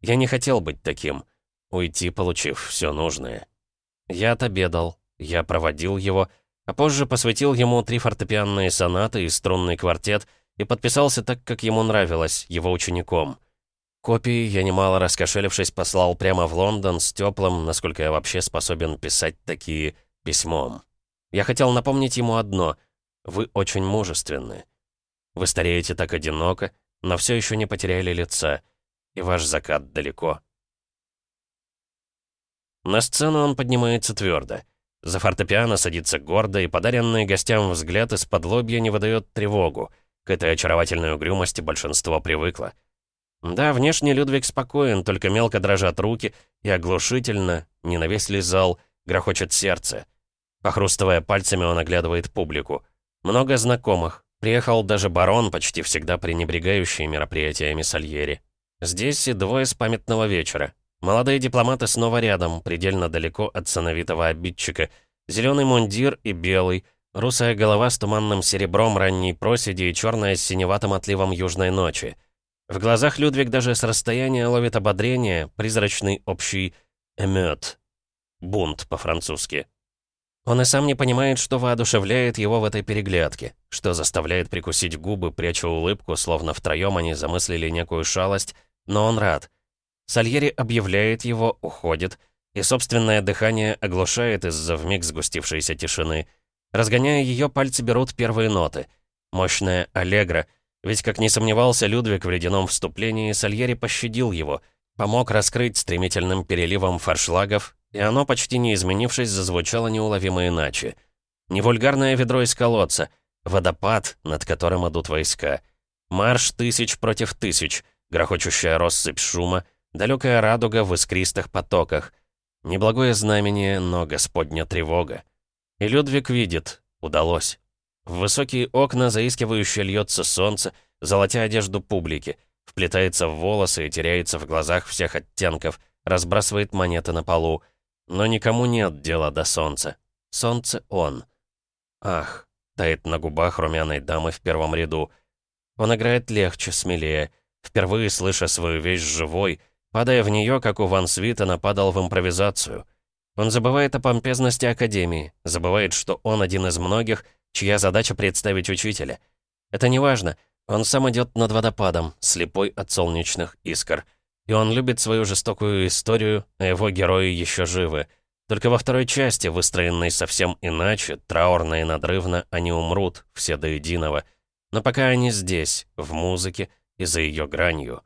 Я не хотел быть таким. Уйти, получив все нужное. Я отобедал, я проводил его, а позже посвятил ему три фортепианные сонаты и струнный квартет и подписался так, как ему нравилось, его учеником — Копии я немало раскошелившись послал прямо в Лондон с теплым, насколько я вообще способен писать такие, письмом. Я хотел напомнить ему одно. Вы очень мужественны. Вы стареете так одиноко, но все еще не потеряли лица. И ваш закат далеко. На сцену он поднимается твердо. За фортепиано садится гордо, и подаренный гостям взгляд из-под лобья не выдает тревогу. К этой очаровательной угрюмости большинство привыкло. Да, внешне Людвиг спокоен, только мелко дрожат руки, и оглушительно, не на весь ли зал, грохочет сердце. Похрустывая пальцами, он оглядывает публику. Много знакомых. Приехал даже барон, почти всегда пренебрегающий мероприятиями Сальери. Здесь и двое с памятного вечера. Молодые дипломаты снова рядом, предельно далеко от сыновитого обидчика. Зеленый мундир и белый, русая голова с туманным серебром ранней проседи и черная с синеватым отливом южной ночи — в глазах Людвиг даже с расстояния ловит ободрение, призрачный общий «эмет» — бунт по-французски. Он и сам не понимает, что воодушевляет его в этой переглядке, что заставляет прикусить губы, пряча улыбку, словно втроем они замыслили некую шалость, но он рад. Сальери объявляет его, уходит, и собственное дыхание оглушает из-за вмиг сгустившейся тишины. Разгоняя ее, пальцы берут первые ноты. Мощная аллегро — ведь, как не сомневался Людвиг в ледяном вступлении, Сальери пощадил его, помог раскрыть стремительным переливом фаршлагов, и оно, почти не изменившись, зазвучало неуловимо иначе. Не вульгарное ведро из колодца, водопад, над которым идут войска. Марш тысяч против тысяч, грохочущая россыпь шума, далекая радуга в искристых потоках. Неблагое знамение, но Господня тревога. И Людвиг видит, удалось. В высокие окна заискивающе льется солнце, золотя одежду публики, вплетается в волосы и теряется в глазах всех оттенков, разбрасывает монеты на полу. Но никому нет дела до солнца. Солнце он. Ах, тает на губах румяной дамы в первом ряду. Он играет легче, смелее, впервые слыша свою вещь живой, падая в нее, как у Ван Свитена падал в импровизацию. Он забывает о помпезности Академии, забывает, что он один из многих — чья задача представить учителя. Это не важно, он сам идет над водопадом, слепой от солнечных искр. И он любит свою жестокую историю, а его герои еще живы. Только во второй части, выстроенной совсем иначе, траурно и надрывно, они умрут, все до единого. Но пока они здесь, в музыке и за ее гранью.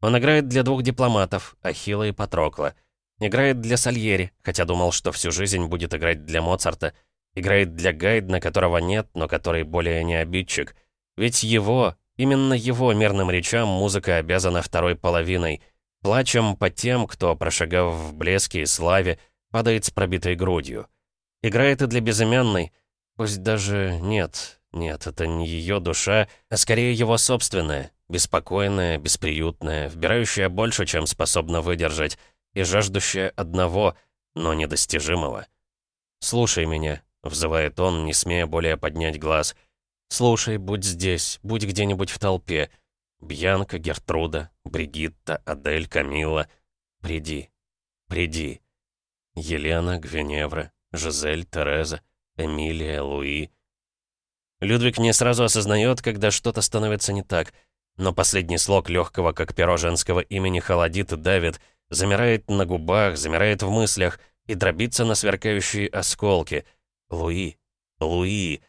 Он играет для двух дипломатов, Ахилла и Патрокла. Играет для Сальери, хотя думал, что всю жизнь будет играть для Моцарта — Играет для Гайдна, которого нет, но который более не обидчик. Ведь его, именно его мирным речам музыка обязана второй половиной, плачем по тем, кто, прошагав в блеске и славе, падает с пробитой грудью. Играет и для безымянной, пусть даже нет, нет, это не ее душа, а скорее его собственная, беспокойная, бесприютная, вбирающая больше, чем способна выдержать, и жаждущая одного, но недостижимого. «Слушай меня», — взывает он, не смея более поднять глаз. «Слушай, будь здесь, будь где-нибудь в толпе. Бьянка, Гертруда, Бригитта, Адель, Камилла. Приди, приди. Елена, Гвиневра, Жизель, Тереза, Эмилия, Луи». Людвиг не сразу осознает, когда что-то становится не так, но последний слог легкого, как перо женского имени, холодит и давит, замирает на губах, замирает в мыслях и дробится на сверкающие осколки. Луи, Луи.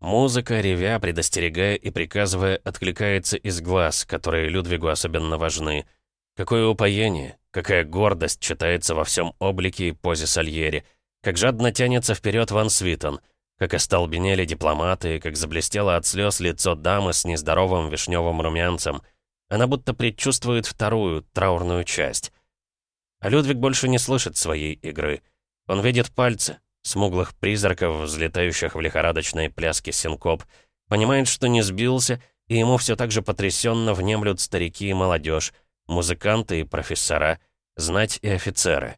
Музыка, ревя, предостерегая и приказывая, откликается из глаз, которые Людвигу особенно важны. Какое упоение, какая гордость читается во всем облике и позе Сальери, как жадно тянется вперед Ван Свитон — как остолбенели дипломаты, как заблестело от слез лицо дамы с нездоровым вишневым румянцем. Она будто предчувствует вторую, траурную часть. А Людвиг больше не слышит своей игры. Он видит пальцы, смуглых призраков, взлетающих в лихорадочной пляске синкоп, понимает, что не сбился, и ему все так же потрясенно внемлют старики и молодежь, музыканты и профессора, знать и офицеры.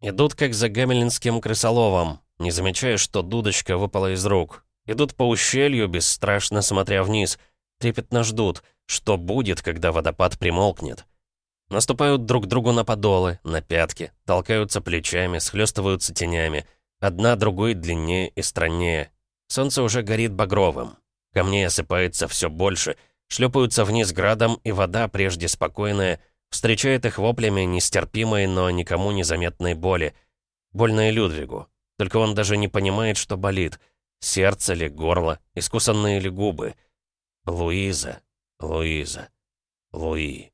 Идут как за гамельнским крысоловом, не замечая, что дудочка выпала из рук. Идут по ущелью, бесстрашно смотря вниз. Трепетно ждут, что будет, когда водопад примолкнет. Наступают друг другу на подолы, на пятки, толкаются плечами, схлестываются тенями. Одна другой длиннее и страннее. Солнце уже горит багровым. Камней осыпается все больше, шлепаются вниз градом, и вода, прежде спокойная, встречает их воплями нестерпимой, но никому незаметной боли. Больно и Людвигу. Только он даже не понимает, что болит. Сердце ли, горло, искусанные ли губы. Луиза, Луиза, Луи.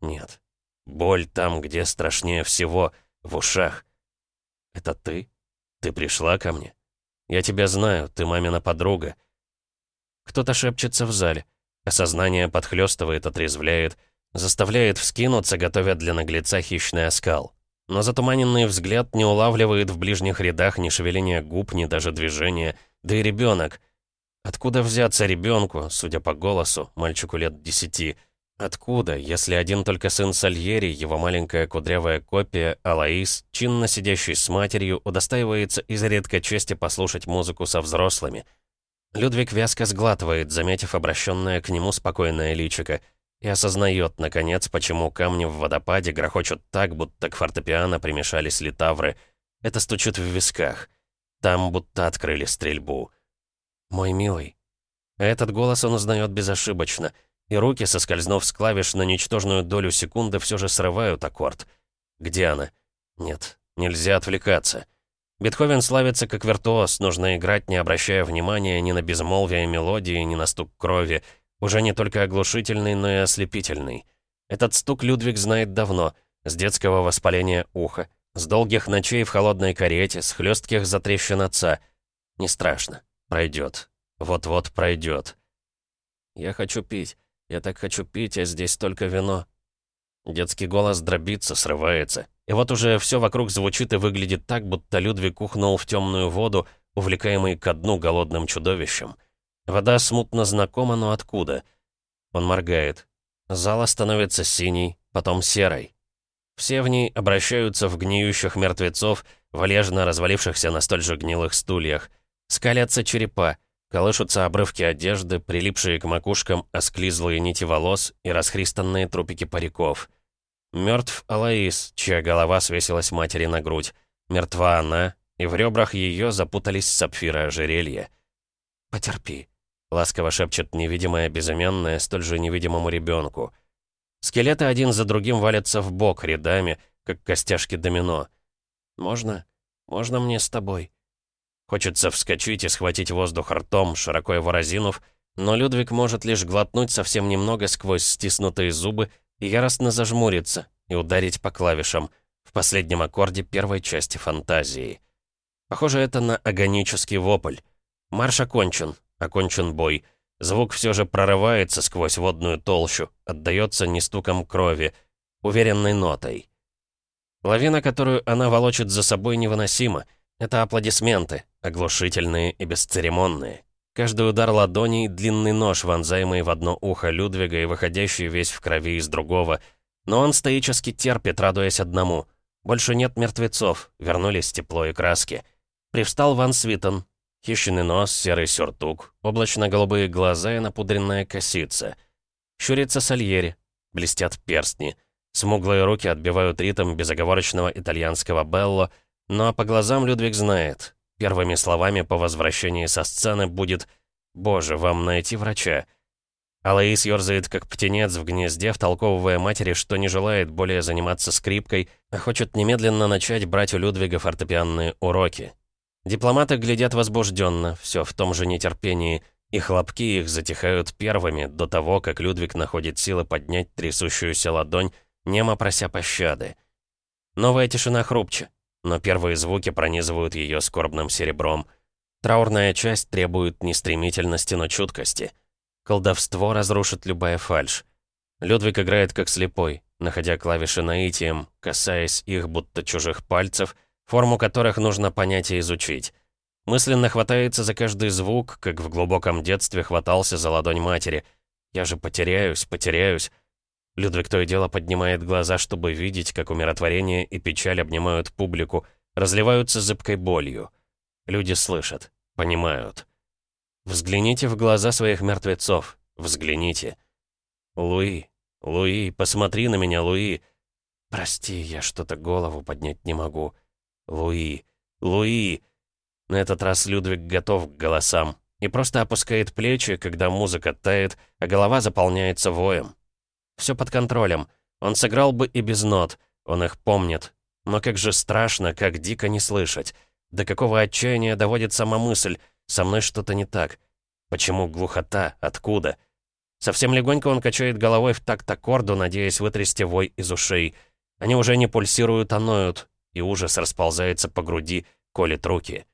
Нет. Боль там, где страшнее всего, в ушах. Это ты? Ты пришла ко мне? Я тебя знаю, ты мамина подруга. Кто-то шепчется в зале. Осознание подхлёстывает, отрезвляет, заставляет вскинуться, готовя для наглеца хищный оскал. Но затуманенный взгляд не улавливает в ближних рядах ни шевеления губ, ни даже движения. Да и ребенок. Откуда взяться ребенку, судя по голосу, мальчику лет десяти? Откуда, если один только сын Сальери, его маленькая кудрявая копия, Алаис, чинно сидящий с матерью, удостаивается изредка чести послушать музыку со взрослыми? Людвиг вязко сглатывает, заметив обращенное к нему спокойное личико — и осознает, наконец, почему камни в водопаде грохочут так, будто к фортепиано примешались литавры. Это стучит в висках. Там будто открыли стрельбу. «Мой милый». Этот голос он узнает безошибочно, и руки, соскользнув с клавиш на ничтожную долю секунды, все же срывают аккорд. Где она? Нет, нельзя отвлекаться. Бетховен славится как виртуоз, нужно играть, не обращая внимания ни на безмолвие мелодии, ни на стук крови, уже не только оглушительный, но и ослепительный. Этот стук Людвиг знает давно, с детского воспаления уха, с долгих ночей в холодной карете, с хлестких затрещин отца. Не страшно. Пройдет. Вот-вот пройдет. «Я хочу пить. Я так хочу пить, а здесь только вино». Детский голос дробится, срывается. И вот уже все вокруг звучит и выглядит так, будто Людвиг ухнул в темную воду, увлекаемый ко дну голодным чудовищем. Вода смутно знакома, но откуда? Он моргает. Зала становится синей, потом серой. Все в ней обращаются в гниющих мертвецов, валежно развалившихся на столь же гнилых стульях. Скалятся черепа, колышутся обрывки одежды, прилипшие к макушкам осклизлые нити волос и расхристанные трупики париков. Мертв Алаис, чья голова свесилась матери на грудь. Мертва она, и в ребрах ее запутались сапфиры ожерелья. «Потерпи», Ласково шепчет невидимая безымянная столь же невидимому ребенку. Скелеты один за другим валятся в бок рядами, как костяшки домино. «Можно? Можно мне с тобой?» Хочется вскочить и схватить воздух ртом, широко его разинув, но Людвиг может лишь глотнуть совсем немного сквозь стиснутые зубы и яростно зажмуриться и ударить по клавишам в последнем аккорде первой части фантазии. Похоже, это на агонический вопль. Марш окончен, Окончен бой. Звук все же прорывается сквозь водную толщу, отдается не стуком крови, уверенной нотой. Лавина, которую она волочит за собой, невыносима. Это аплодисменты, оглушительные и бесцеремонные. Каждый удар ладоней — длинный нож, вонзаемый в одно ухо Людвига и выходящий весь в крови из другого. Но он стоически терпит, радуясь одному. Больше нет мертвецов, вернулись тепло и краски. Привстал Ван Свитон. Хищный нос, серый сюртук, облачно-голубые глаза и напудренная косица. Щурится Сальери, блестят перстни. Смуглые руки отбивают ритм безоговорочного итальянского белло, но по глазам Людвиг знает, Первыми словами по возвращении со сцены будет «Боже, вам найти врача». Алаис ёрзает, как птенец в гнезде, втолковывая матери, что не желает более заниматься скрипкой, а хочет немедленно начать брать у Людвига фортепианные уроки. Дипломаты глядят возбужденно, все в том же нетерпении, и хлопки их затихают первыми, до того, как Людвиг находит силы поднять трясущуюся ладонь, немо прося пощады. Новая тишина хрупче но первые звуки пронизывают ее скорбным серебром. Траурная часть требует не стремительности, но чуткости. Колдовство разрушит любая фальшь. Людвиг играет как слепой, находя клавиши наитием, касаясь их будто чужих пальцев, форму которых нужно понять и изучить. Мысленно хватается за каждый звук, как в глубоком детстве хватался за ладонь матери. «Я же потеряюсь, потеряюсь». Людвиг то и дело поднимает глаза, чтобы видеть, как умиротворение и печаль обнимают публику, разливаются зыбкой болью. Люди слышат, понимают. Взгляните в глаза своих мертвецов, взгляните. Луи, Луи, посмотри на меня, Луи. Прости, я что-то голову поднять не могу. Луи, Луи. На этот раз Людвиг готов к голосам и просто опускает плечи, когда музыка тает, а голова заполняется воем. Все под контролем. Он сыграл бы и без нот. Он их помнит. Но как же страшно, как дико не слышать. До какого отчаяния доводит сама мысль. Со мной что-то не так. Почему глухота? Откуда? Совсем легонько он качает головой в такт аккорду, надеясь вытрясти вой из ушей. Они уже не пульсируют, а ноют. И ужас расползается по груди, колет руки.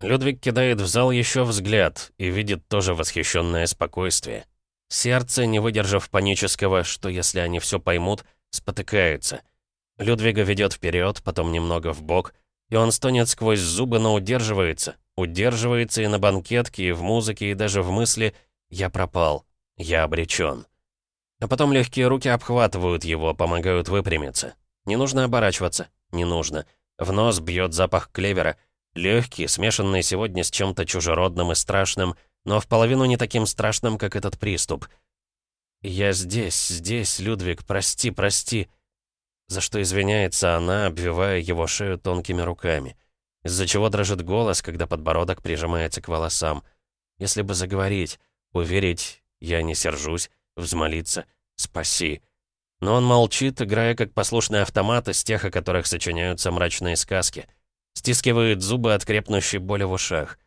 Людвиг кидает в зал еще взгляд и видит тоже восхищенное спокойствие. Сердце, не выдержав панического, что если они все поймут, спотыкается. Людвига ведет вперед, потом немного в бок, и он стонет сквозь зубы, но удерживается. Удерживается и на банкетке, и в музыке, и даже в мысли «я пропал, я обречен». А потом легкие руки обхватывают его, помогают выпрямиться. Не нужно оборачиваться, не нужно. В нос бьет запах клевера, легкий, смешанный сегодня с чем-то чужеродным и страшным — но в половину не таким страшным, как этот приступ. «Я здесь, здесь, Людвиг, прости, прости», за что извиняется она, обвивая его шею тонкими руками, из-за чего дрожит голос, когда подбородок прижимается к волосам. Если бы заговорить, уверить, я не сержусь, взмолиться, спаси. Но он молчит, играя как послушный автомат из тех, о которых сочиняются мрачные сказки. Стискивает зубы от крепнущей боли в ушах.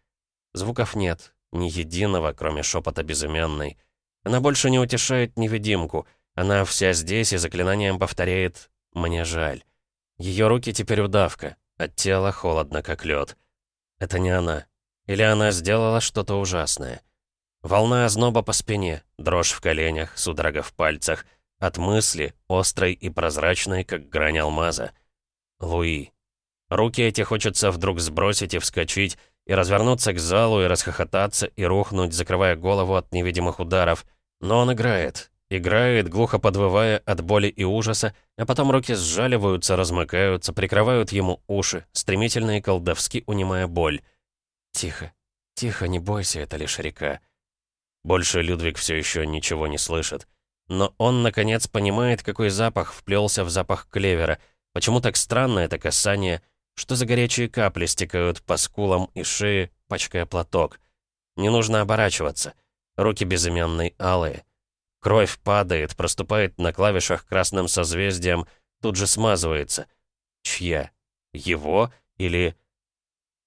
Звуков нет, ни единого, кроме шепота безымянной. Она больше не утешает невидимку. Она вся здесь и заклинанием повторяет «мне жаль». Ее руки теперь удавка, от тела холодно, как лед. Это не она. Или она сделала что-то ужасное. Волна озноба по спине, дрожь в коленях, судорога в пальцах. От мысли, острой и прозрачной, как грань алмаза. Луи. Руки эти хочется вдруг сбросить и вскочить, и развернуться к залу, и расхохотаться, и рухнуть, закрывая голову от невидимых ударов. Но он играет. Играет, глухо подвывая от боли и ужаса, а потом руки сжаливаются, размыкаются, прикрывают ему уши, стремительно и колдовски унимая боль. «Тихо, тихо, не бойся, это лишь река». Больше Людвиг все еще ничего не слышит. Но он, наконец, понимает, какой запах вплелся в запах клевера. Почему так странно это касание — что за горячие капли стекают по скулам и шее, пачкая платок? Не нужно оборачиваться. Руки безымянной алые. Кровь падает, проступает на клавишах красным созвездием, тут же смазывается. Чья? Его или...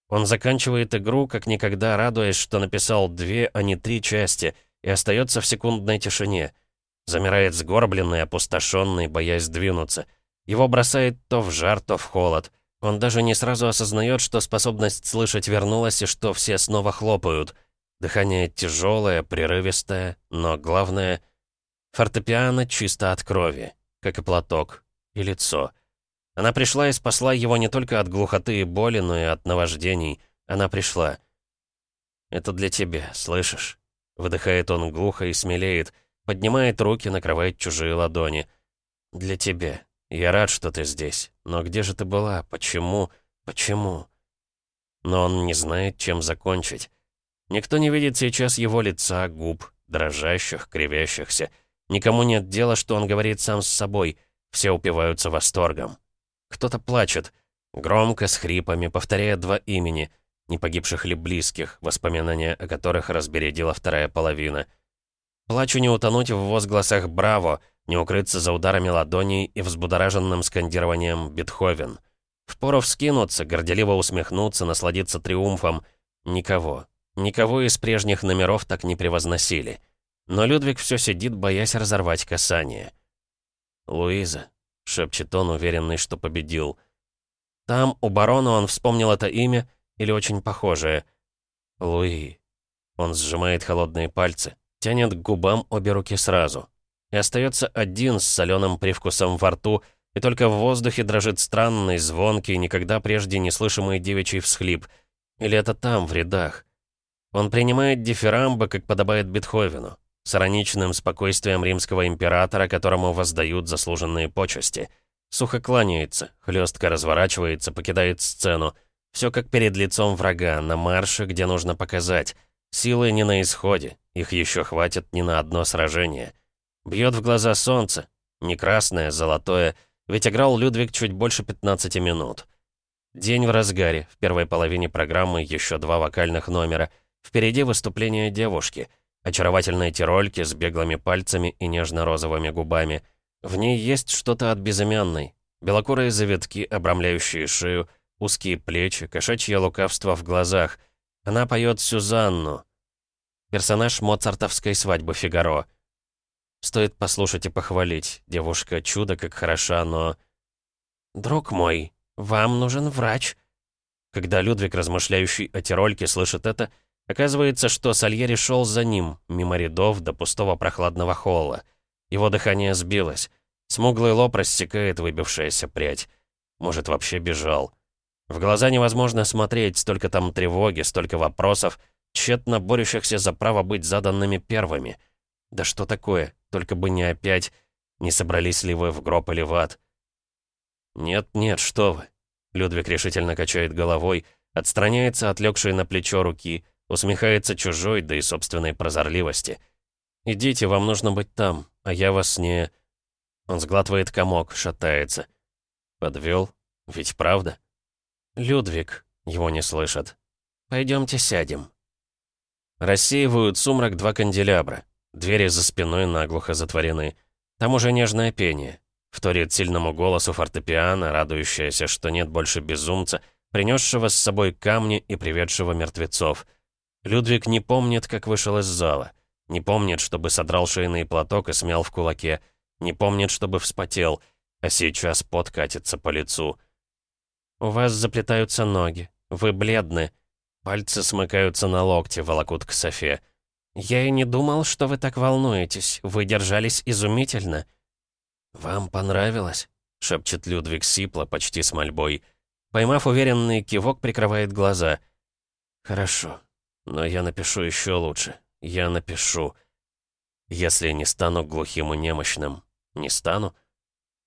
Он заканчивает игру, как никогда радуясь, что написал две, а не три части, и остается в секундной тишине. Замирает сгорбленный, опустошенный, боясь двинуться. Его бросает то в жар, то в холод. Он даже не сразу осознает, что способность слышать вернулась и что все снова хлопают. Дыхание тяжелое, прерывистое, но главное — фортепиано чисто от крови, как и платок, и лицо. Она пришла и спасла его не только от глухоты и боли, но и от наваждений. Она пришла. «Это для тебя, слышишь?» Выдыхает он глухо и смелеет, поднимает руки, накрывает чужие ладони. «Для тебя. Я рад, что ты здесь. Но где же ты была? Почему? Почему?» Но он не знает, чем закончить. Никто не видит сейчас его лица, губ, дрожащих, кривящихся. Никому нет дела, что он говорит сам с собой. Все упиваются восторгом. Кто-то плачет, громко, с хрипами, повторяя два имени, не погибших ли близких, воспоминания о которых разбередила вторая половина. Плачу не утонуть в возгласах «Браво!», не укрыться за ударами ладоней и взбудораженным скандированием «Бетховен». Впору вскинуться, горделиво усмехнуться, насладиться триумфом. Никого. Никого из прежних номеров так не превозносили. Но Людвиг все сидит, боясь разорвать касание. «Луиза», — шепчет он, уверенный, что победил. Там, у барона, он вспомнил это имя, или очень похожее. «Луи». Он сжимает холодные пальцы, тянет к губам обе руки сразу. И остается один с соленым привкусом во рту, и только в воздухе дрожит странный, звонкий, никогда прежде не слышимый девичий всхлип. Или это там, в рядах. Он принимает дифирамбы, как подобает Бетховену, с ироничным спокойствием римского императора, которому воздают заслуженные почести. Сухо кланяется, хлестко разворачивается, покидает сцену. Все как перед лицом врага, на марше, где нужно показать. Силы не на исходе, их еще хватит не на одно сражение. Бьет в глаза солнце, не красное, золотое, ведь играл Людвиг чуть больше 15 минут. День в разгаре, в первой половине программы еще два вокальных номера — Впереди выступление девушки, очаровательной тирольки с беглыми пальцами и нежно-розовыми губами. В ней есть что-то от безымянной. Белокурые завитки, обрамляющие шею, узкие плечи, кошачье лукавство в глазах. Она поет Сюзанну. Персонаж моцартовской свадьбы Фигаро. Стоит послушать и похвалить. Девушка чудо как хороша, но... «Друг мой, вам нужен врач». Когда Людвиг, размышляющий о Тирольке, слышит это, Оказывается, что Сальери шел за ним, мимо рядов до пустого прохладного холла. Его дыхание сбилось. Смуглый лоб рассекает выбившаяся прядь. Может, вообще бежал. В глаза невозможно смотреть, столько там тревоги, столько вопросов, тщетно борющихся за право быть заданными первыми. Да что такое? Только бы не опять. Не собрались ли вы в гроб или в ад? «Нет-нет, что вы!» Людвиг решительно качает головой, отстраняется от легшей на плечо руки, Усмехается чужой, да и собственной прозорливости. «Идите, вам нужно быть там, а я вас не...» Он сглатывает комок, шатается. «Подвел? Ведь правда?» «Людвиг», — его не слышат. «Пойдемте сядем». Рассеивают сумрак два канделябра. Двери за спиной наглухо затворены. Там уже нежное пение. Вторит сильному голосу фортепиано, радующаяся, что нет больше безумца, принесшего с собой камни и приведшего мертвецов — Людвиг не помнит, как вышел из зала. Не помнит, чтобы содрал шейный платок и смял в кулаке. Не помнит, чтобы вспотел. А сейчас пот катится по лицу. «У вас заплетаются ноги. Вы бледны». Пальцы смыкаются на локте, волокут к Софе. «Я и не думал, что вы так волнуетесь. Вы держались изумительно». «Вам понравилось?» — шепчет Людвиг сипло, почти с мольбой. Поймав уверенный кивок, прикрывает глаза. «Хорошо. Но я напишу еще лучше. Я напишу. Если не стану глухим и немощным. Не стану?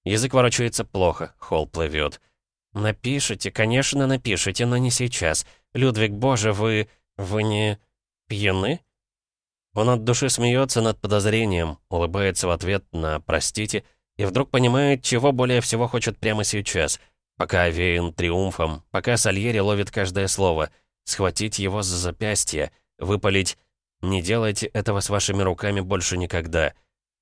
Язык ворочается плохо, холл плывет. «Напишите, конечно, напишите, но не сейчас. Людвиг, боже, вы... вы не... пьяны?» Он от души смеется над подозрением, улыбается в ответ на «простите» и вдруг понимает, чего более всего хочет прямо сейчас, пока овеян триумфом, пока Сальери ловит каждое слово — схватить его за запястье, выпалить «Не делайте этого с вашими руками больше никогда»,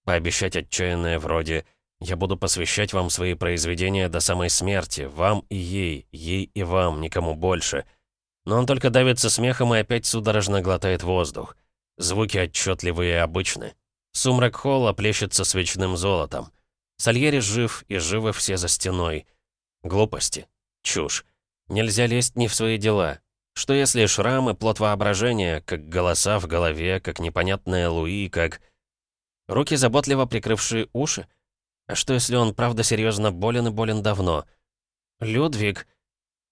пообещать отчаянное вроде «Я буду посвящать вам свои произведения до самой смерти, вам и ей, ей и вам, никому больше». Но он только давится смехом и опять судорожно глотает воздух. Звуки отчетливые и обычны. Сумрак холла плещется свечным золотом. Сальери жив, и живы все за стеной. Глупости. Чушь. Нельзя лезть не в свои дела. Что если шрамы — плод воображения, как голоса в голове, как непонятное Луи, как... Руки, заботливо прикрывшие уши? А что если он правда серьезно болен и болен давно? Людвиг...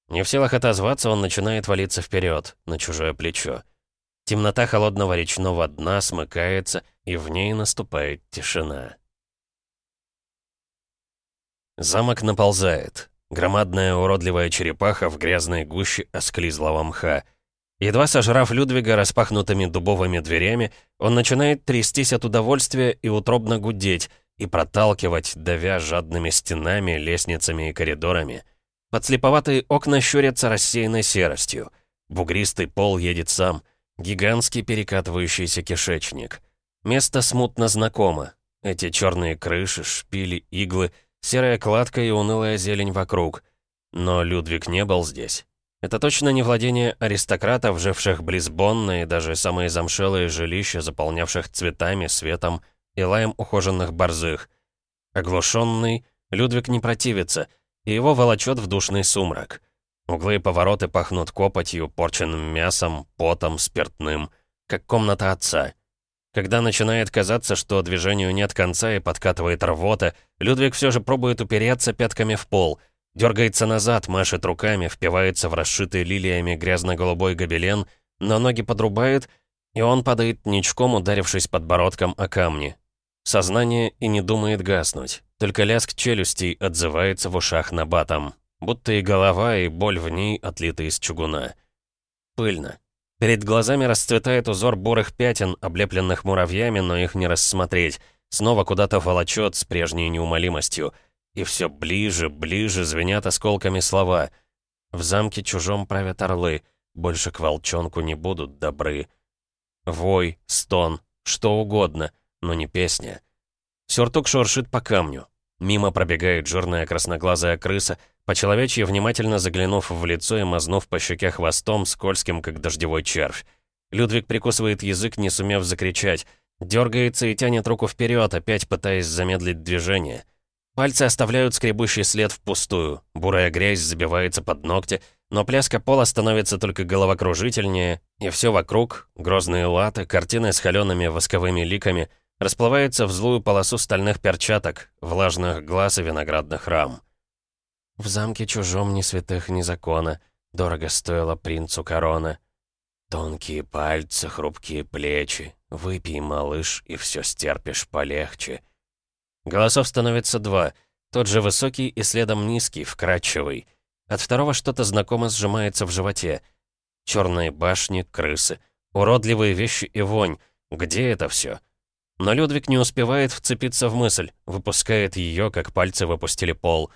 Не в силах отозваться, он начинает валиться вперед, на чужое плечо. Темнота холодного речного дна смыкается, и в ней наступает тишина. Замок наползает. Громадная уродливая черепаха в грязной гуще осклизлого мха. Едва сожрав Людвига распахнутыми дубовыми дверями, он начинает трястись от удовольствия и утробно гудеть, и проталкивать, давя жадными стенами, лестницами и коридорами. Подслеповатые окна щурятся рассеянной серостью. Бугристый пол едет сам. Гигантский перекатывающийся кишечник. Место смутно знакомо. Эти черные крыши, шпили, иглы — Серая кладка и унылая зелень вокруг. Но Людвиг не был здесь. Это точно не владение аристократов, живших близ Бонна, и даже самые замшелые жилища, заполнявших цветами, светом и лаем ухоженных борзых. Оглушенный, Людвиг не противится, и его волочет в душный сумрак. Углы и повороты пахнут копотью, порченным мясом, потом, спиртным, как комната отца. Когда начинает казаться, что движению нет конца и подкатывает рвота, Людвиг все же пробует упереться пятками в пол, дергается назад, машет руками, впивается в расшитый лилиями грязно-голубой гобелен, но ноги подрубает, и он падает ничком, ударившись подбородком о камни. Сознание и не думает гаснуть, только лязг челюстей отзывается в ушах набатом, будто и голова, и боль в ней отлиты из чугуна. Пыльно. Перед глазами расцветает узор бурых пятен, облепленных муравьями, но их не рассмотреть. Снова куда-то волочет с прежней неумолимостью. И все ближе, ближе звенят осколками слова. В замке чужом правят орлы, больше к волчонку не будут добры. Вой, стон, что угодно, но не песня. Сюртук шуршит по камню. Мимо пробегает жирная красноглазая крыса, по-человечьи внимательно заглянув в лицо и мазнув по щеке хвостом, скользким, как дождевой червь. Людвиг прикусывает язык, не сумев закричать. Дергается и тянет руку вперед, опять пытаясь замедлить движение. Пальцы оставляют скребущий след впустую. Бурая грязь забивается под ногти, но пляска пола становится только головокружительнее, и все вокруг, грозные латы, картины с холеными восковыми ликами — расплывается в злую полосу стальных перчаток, влажных глаз и виноградных рам. В замке чужом ни святых, ни закона, дорого стоила принцу корона. Тонкие пальцы, хрупкие плечи, выпей, малыш, и все стерпишь полегче. Голосов становится два, тот же высокий и следом низкий, вкрадчивый. От второго что-то знакомо сжимается в животе. Черные башни, крысы, уродливые вещи и вонь. Где это все? Но Людвиг не успевает вцепиться в мысль, выпускает ее, как пальцы выпустили пол.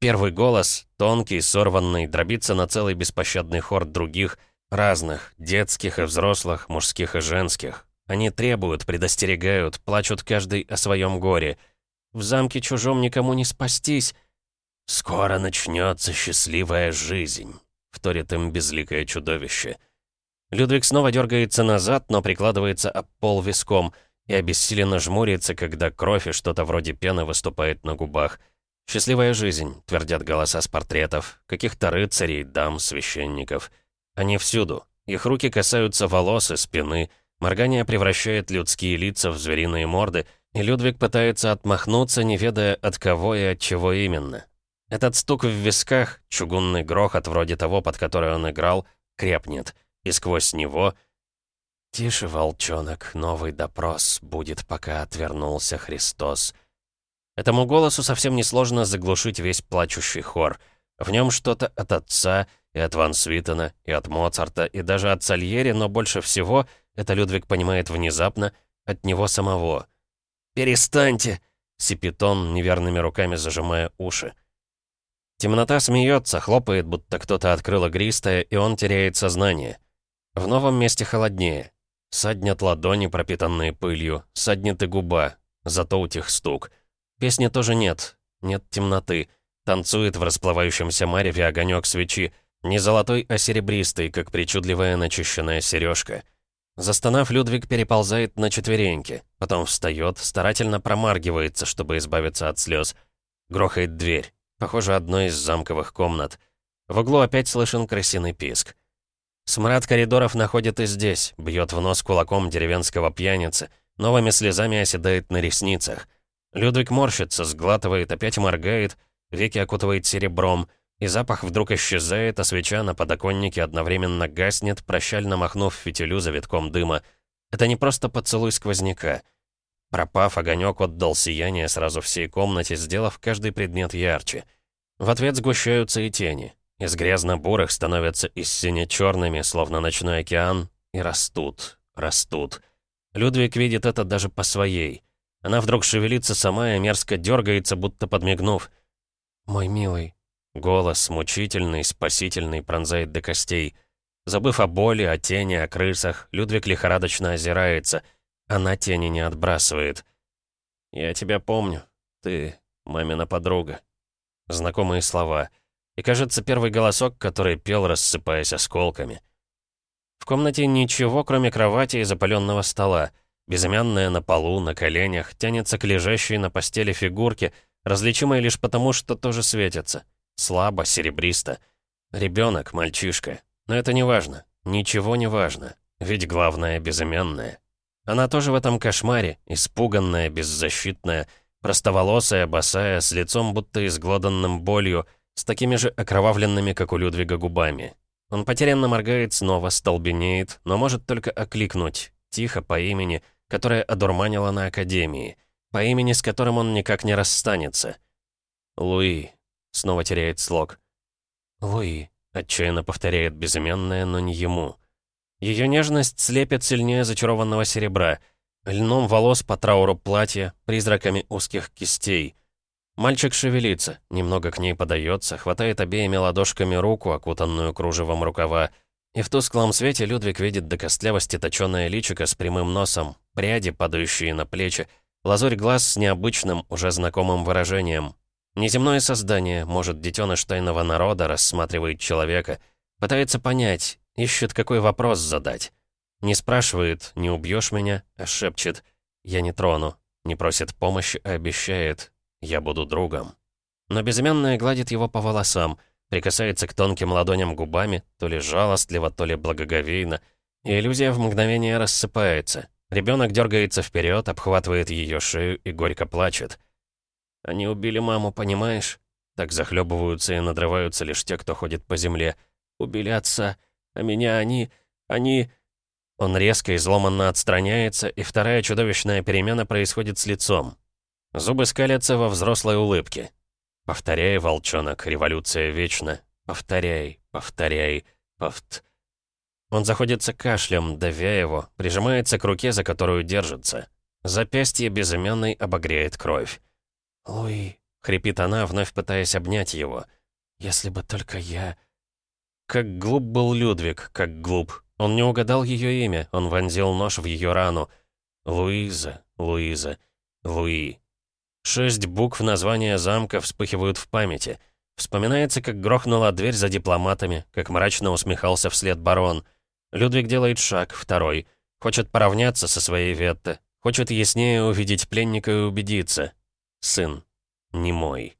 Первый голос, тонкий, сорванный, дробится на целый беспощадный хор других, разных, детских и взрослых, мужских и женских. Они требуют, предостерегают, плачут каждый о своем горе. В замке чужом никому не спастись. «Скоро начнется счастливая жизнь», — вторит им безликое чудовище. Людвиг снова дергается назад, но прикладывается об пол виском — и обессиленно жмурится, когда кровь и что-то вроде пены выступает на губах. «Счастливая жизнь», — твердят голоса с портретов, каких-то рыцарей, дам, священников. Они всюду. Их руки касаются волос и спины, моргание превращает людские лица в звериные морды, и Людвиг пытается отмахнуться, не ведая от кого и от чего именно. Этот стук в висках, чугунный грохот вроде того, под который он играл, крепнет, и сквозь него — «Тише, волчонок, новый допрос будет, пока отвернулся Христос». Этому голосу совсем несложно заглушить весь плачущий хор. В нем что-то от отца, и от Ван Свитена, и от Моцарта, и даже от Сальери, но больше всего, это Людвиг понимает внезапно, от него самого. «Перестаньте!» — сипит он, неверными руками зажимая уши. Темнота смеется, хлопает, будто кто-то открыл игристое, и он теряет сознание. В новом месте холоднее. Саднят ладони, пропитанные пылью, саднет и губа, зато утих стук. Песни тоже нет, нет темноты. Танцует в расплывающемся мареве огонек свечи, не золотой, а серебристый, как причудливая начищенная сережка. Застонав, Людвиг переползает на четвереньки, потом встает, старательно промаргивается, чтобы избавиться от слез. Грохает дверь, похоже, одной из замковых комнат. В углу опять слышен крысиный писк. Смрад коридоров находит и здесь, бьет в нос кулаком деревенского пьяницы, новыми слезами оседает на ресницах. Людвиг морщится, сглатывает, опять моргает, веки окутывает серебром, и запах вдруг исчезает, а свеча на подоконнике одновременно гаснет, прощально махнув фитилю завитком дыма. Это не просто поцелуй сквозняка. Пропав, огонек отдал сияние сразу всей комнате, сделав каждый предмет ярче. В ответ сгущаются и тени. Из грязно-бурых становятся из сине-черными, словно ночной океан, и растут, растут. Людвиг видит это даже по своей. Она вдруг шевелится сама и мерзко дергается, будто подмигнув. «Мой милый». Голос, мучительный, спасительный, пронзает до костей. Забыв о боли, о тени, о крысах, Людвиг лихорадочно озирается. Она тени не отбрасывает. «Я тебя помню. Ты мамина подруга». Знакомые слова. И, кажется, первый голосок, который пел, рассыпаясь осколками. В комнате ничего, кроме кровати и запаленного стола. Безымянная на полу, на коленях, тянется к лежащей на постели фигурке, различимой лишь потому, что тоже светится. Слабо, серебристо. Ребенок, мальчишка. Но это не важно. Ничего не важно. Ведь главное — безымянная. Она тоже в этом кошмаре, испуганная, беззащитная, простоволосая, босая, с лицом будто изглоданным болью, с такими же окровавленными, как у Людвига, губами. Он потерянно моргает снова, столбенеет, но может только окликнуть, тихо, по имени, которое одурманило на Академии, по имени, с которым он никак не расстанется. «Луи», — снова теряет слог. «Луи», — отчаянно повторяет безымянное, но не ему. Ее нежность слепит сильнее зачарованного серебра, льном волос по трауру платья, призраками узких кистей. Мальчик шевелится, немного к ней подается, хватает обеими ладошками руку, окутанную кружевом рукава, и в тусклом свете Людвиг видит до костлявости точёное личико с прямым носом, пряди, падающие на плечи, лазурь глаз с необычным, уже знакомым выражением. Неземное создание, может, детеныш тайного народа, рассматривает человека, пытается понять, ищет, какой вопрос задать. Не спрашивает, не убьешь меня, а шепчет «Я не трону», не просит помощи, а обещает я буду другом. Но безымянная гладит его по волосам, прикасается к тонким ладоням губами, то ли жалостливо, то ли благоговейно, и иллюзия в мгновение рассыпается. Ребенок дергается вперед, обхватывает ее шею и горько плачет. «Они убили маму, понимаешь?» Так захлебываются и надрываются лишь те, кто ходит по земле. «Убили отца, а меня они... они...» Он резко и изломанно отстраняется, и вторая чудовищная перемена происходит с лицом. Зубы скалятся во взрослой улыбке. Повторяй, волчонок, революция вечна. Повторяй, повторяй, повт... Он заходится кашлем, давя его, прижимается к руке, за которую держится. Запястье безымянной обогреет кровь. «Луи», — хрипит она, вновь пытаясь обнять его. «Если бы только я...» Как глуп был Людвиг, как глуп. Он не угадал ее имя, он вонзил нож в ее рану. «Луиза, Луиза, Луи». Шесть букв названия замка вспыхивают в памяти. Вспоминается, как грохнула дверь за дипломатами, как мрачно усмехался вслед барон. Людвиг делает шаг, второй. Хочет поравняться со своей Ветте. Хочет яснее увидеть пленника и убедиться. Сын. Не мой.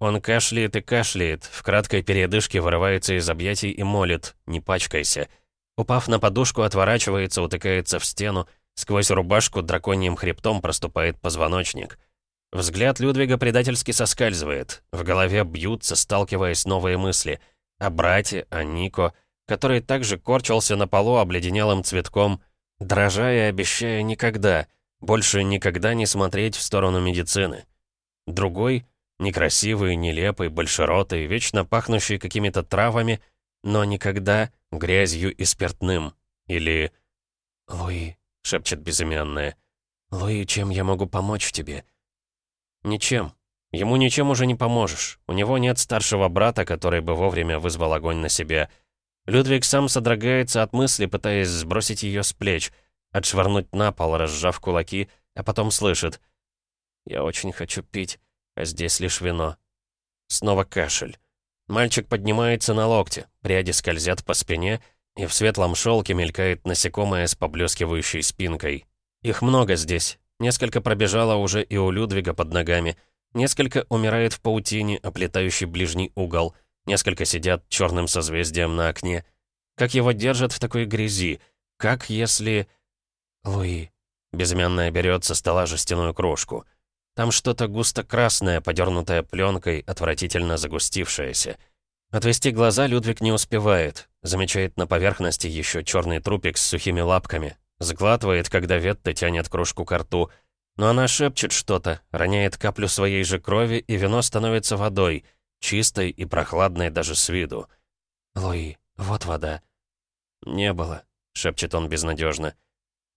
Он кашляет и кашляет, в краткой передышке вырывается из объятий и молит «Не пачкайся». Упав на подушку, отворачивается, утыкается в стену. Сквозь рубашку драконьим хребтом проступает позвоночник. Взгляд Людвига предательски соскальзывает. В голове бьются, сталкиваясь новые мысли. О брате, о Нико, который также корчился на полу обледенелым цветком, дрожа и обещая никогда, больше никогда не смотреть в сторону медицины. Другой, некрасивый, нелепый, большеротый, вечно пахнущий какими-то травами, но никогда грязью и спиртным. Или «Луи», — шепчет безымянная, — «Луи, чем я могу помочь тебе?» Ничем. Ему ничем уже не поможешь. У него нет старшего брата, который бы вовремя вызвал огонь на себя. Людвиг сам содрогается от мысли, пытаясь сбросить ее с плеч, отшвырнуть на пол, разжав кулаки, а потом слышит. «Я очень хочу пить, а здесь лишь вино». Снова кашель. Мальчик поднимается на локте, пряди скользят по спине, и в светлом шелке мелькает насекомое с поблескивающей спинкой. Их много здесь, Несколько пробежало уже и у Людвига под ногами. Несколько умирает в паутине, оплетающей ближний угол. Несколько сидят черным созвездием на окне. Как его держат в такой грязи? Как если... Луи. Безымянная берет со стола жестяную кружку. Там что-то густо-красное, подернутое пленкой, отвратительно загустившееся. Отвести глаза Людвиг не успевает. Замечает на поверхности еще черный трупик с сухими лапками. Сглатывает, когда Ветта тянет кружку к рту. Но она шепчет что-то, роняет каплю своей же крови, и вино становится водой, чистой и прохладной даже с виду. «Луи, вот вода». «Не было», — шепчет он безнадежно.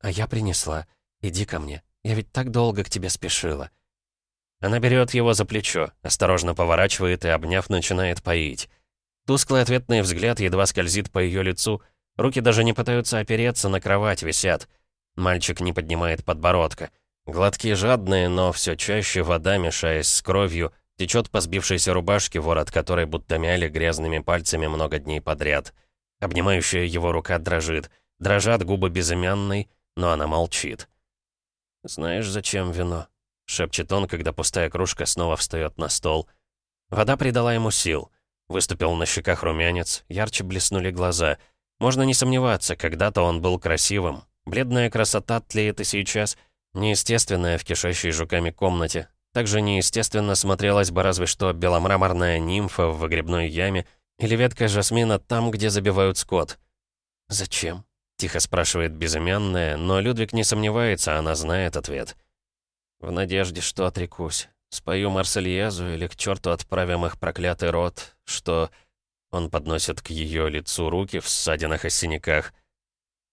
«А я принесла. Иди ко мне. Я ведь так долго к тебе спешила». Она берет его за плечо, осторожно поворачивает и, обняв, начинает поить. Тусклый ответный взгляд едва скользит по ее лицу, руки даже не пытаются опереться, на кровать висят. Мальчик не поднимает подбородка. Гладкие жадные, но все чаще вода, мешаясь с кровью, течет по сбившейся рубашке, ворот которой будто мяли грязными пальцами много дней подряд. Обнимающая его рука дрожит. Дрожат губы безымянной, но она молчит. «Знаешь, зачем вино?» — шепчет он, когда пустая кружка снова встает на стол. Вода придала ему сил. Выступил на щеках румянец, ярче блеснули глаза. Можно не сомневаться, когда-то он был красивым. Бледная красота тлеет и сейчас, неестественная в кишащей жуками комнате. Также неестественно смотрелась бы разве что беломраморная нимфа в выгребной яме или ветка жасмина там, где забивают скот. «Зачем?» — тихо спрашивает безымянная, но Людвиг не сомневается, она знает ответ. В надежде, что отрекусь. Спою Марсельезу или к черту отправим их проклятый род, что... Он подносит к ее лицу руки в ссадинах и синяках.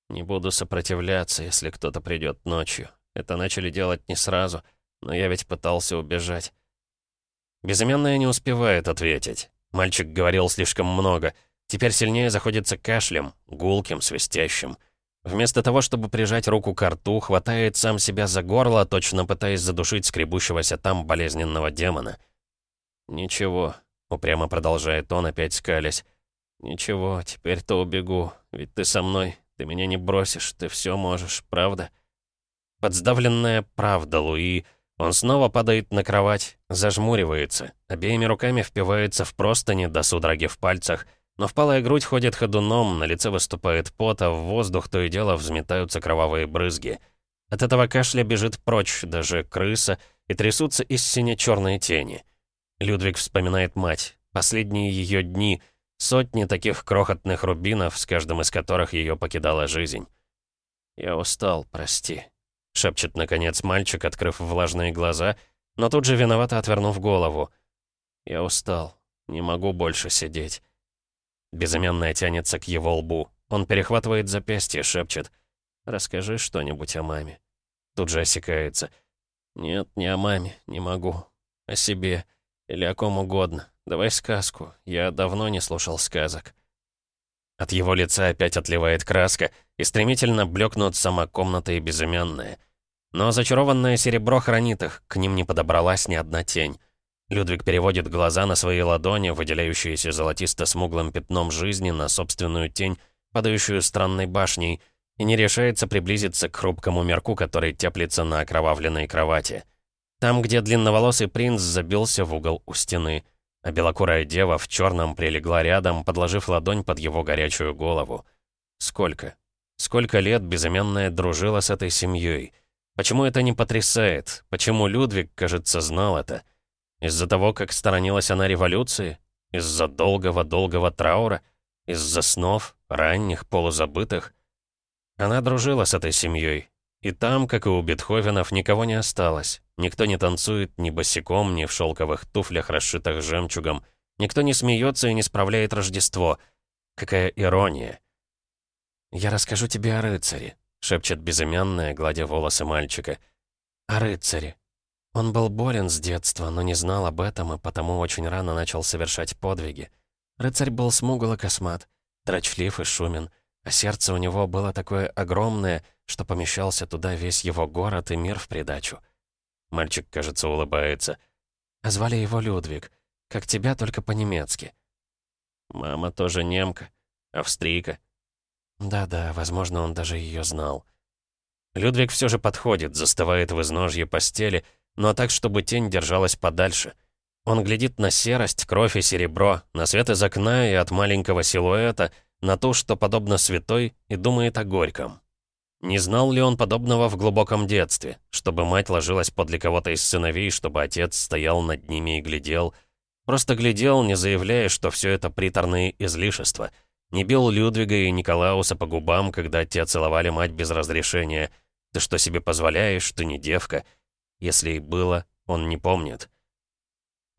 Не буду сопротивляться, если кто-то придет ночью. Это начали делать не сразу, но я ведь пытался убежать. Безымянная не успевает ответить. Мальчик говорил слишком много. Теперь сильнее заходится кашлем, гулким, свистящим. Вместо того, чтобы прижать руку к рту, хватает сам себя за горло, точно пытаясь задушить скребущегося там болезненного демона. «Ничего», — упрямо продолжает он, опять скалясь. «Ничего, теперь-то убегу, ведь ты со мной, ты меня не бросишь, ты все можешь, правда?» Подсдавленная правда, Луи. Он снова падает на кровать, зажмуривается, обеими руками впивается в простыни до судороги в пальцах — но впалая грудь ходит ходуном, на лице выступает пот, а в воздух то и дело взметаются кровавые брызги. От этого кашля бежит прочь даже крыса, и трясутся из сине-черные тени. Людвиг вспоминает мать, последние ее дни, сотни таких крохотных рубинов, с каждым из которых ее покидала жизнь. «Я устал, прости», — шепчет, наконец, мальчик, открыв влажные глаза, но тут же виновато отвернув голову. «Я устал, не могу больше сидеть». Безымянная тянется к его лбу. Он перехватывает запястье, шепчет. «Расскажи что-нибудь о маме». Тут же осекается. «Нет, не о маме, не могу. О себе. Или о ком угодно. Давай сказку. Я давно не слушал сказок». От его лица опять отливает краска, и стремительно блекнут сама комната и безымянная. Но зачарованное серебро хранит их, к ним не подобралась ни одна тень. Людвиг переводит глаза на свои ладони, выделяющиеся золотисто-смуглым пятном жизни, на собственную тень, падающую странной башней, и не решается приблизиться к хрупкому мерку, который теплится на окровавленной кровати. Там, где длинноволосый принц забился в угол у стены, а белокурая дева в черном прилегла рядом, подложив ладонь под его горячую голову. Сколько? Сколько лет безымянная дружила с этой семьей? Почему это не потрясает? Почему Людвиг, кажется, знал это? Из-за того, как сторонилась она революции? Из-за долгого-долгого траура? Из-за снов, ранних, полузабытых? Она дружила с этой семьей. И там, как и у Бетховенов, никого не осталось. Никто не танцует ни босиком, ни в шелковых туфлях, расшитых жемчугом. Никто не смеется и не справляет Рождество. Какая ирония. «Я расскажу тебе о рыцаре», — шепчет безымянная, гладя волосы мальчика. «О рыцаре. Он был болен с детства, но не знал об этом и потому очень рано начал совершать подвиги. Рыцарь был смугл и космат, дрочлив и шумен, а сердце у него было такое огромное, что помещался туда весь его город и мир в придачу. Мальчик, кажется, улыбается. А звали его Людвиг, как тебя, только по-немецки. Мама тоже немка, австрийка. Да-да, возможно, он даже ее знал. Людвиг все же подходит, застывает в изножье постели — но так, чтобы тень держалась подальше. Он глядит на серость, кровь и серебро, на свет из окна и от маленького силуэта, на ту, что подобно святой, и думает о горьком. Не знал ли он подобного в глубоком детстве, чтобы мать ложилась подле кого-то из сыновей, чтобы отец стоял над ними и глядел? Просто глядел, не заявляя, что все это приторные излишества. Не бил Людвига и Николауса по губам, когда те целовали мать без разрешения. «Ты что себе позволяешь? Ты не девка». Если и было, он не помнит.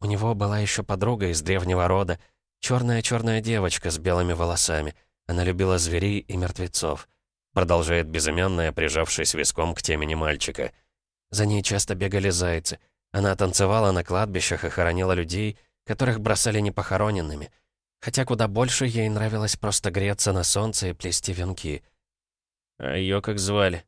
У него была еще подруга из древнего рода, черная-черная девочка с белыми волосами. Она любила зверей и мертвецов. Продолжает безымянная, прижавшись виском к темени мальчика. За ней часто бегали зайцы. Она танцевала на кладбищах и хоронила людей, которых бросали непохороненными. Хотя куда больше ей нравилось просто греться на солнце и плести венки. А ее как звали?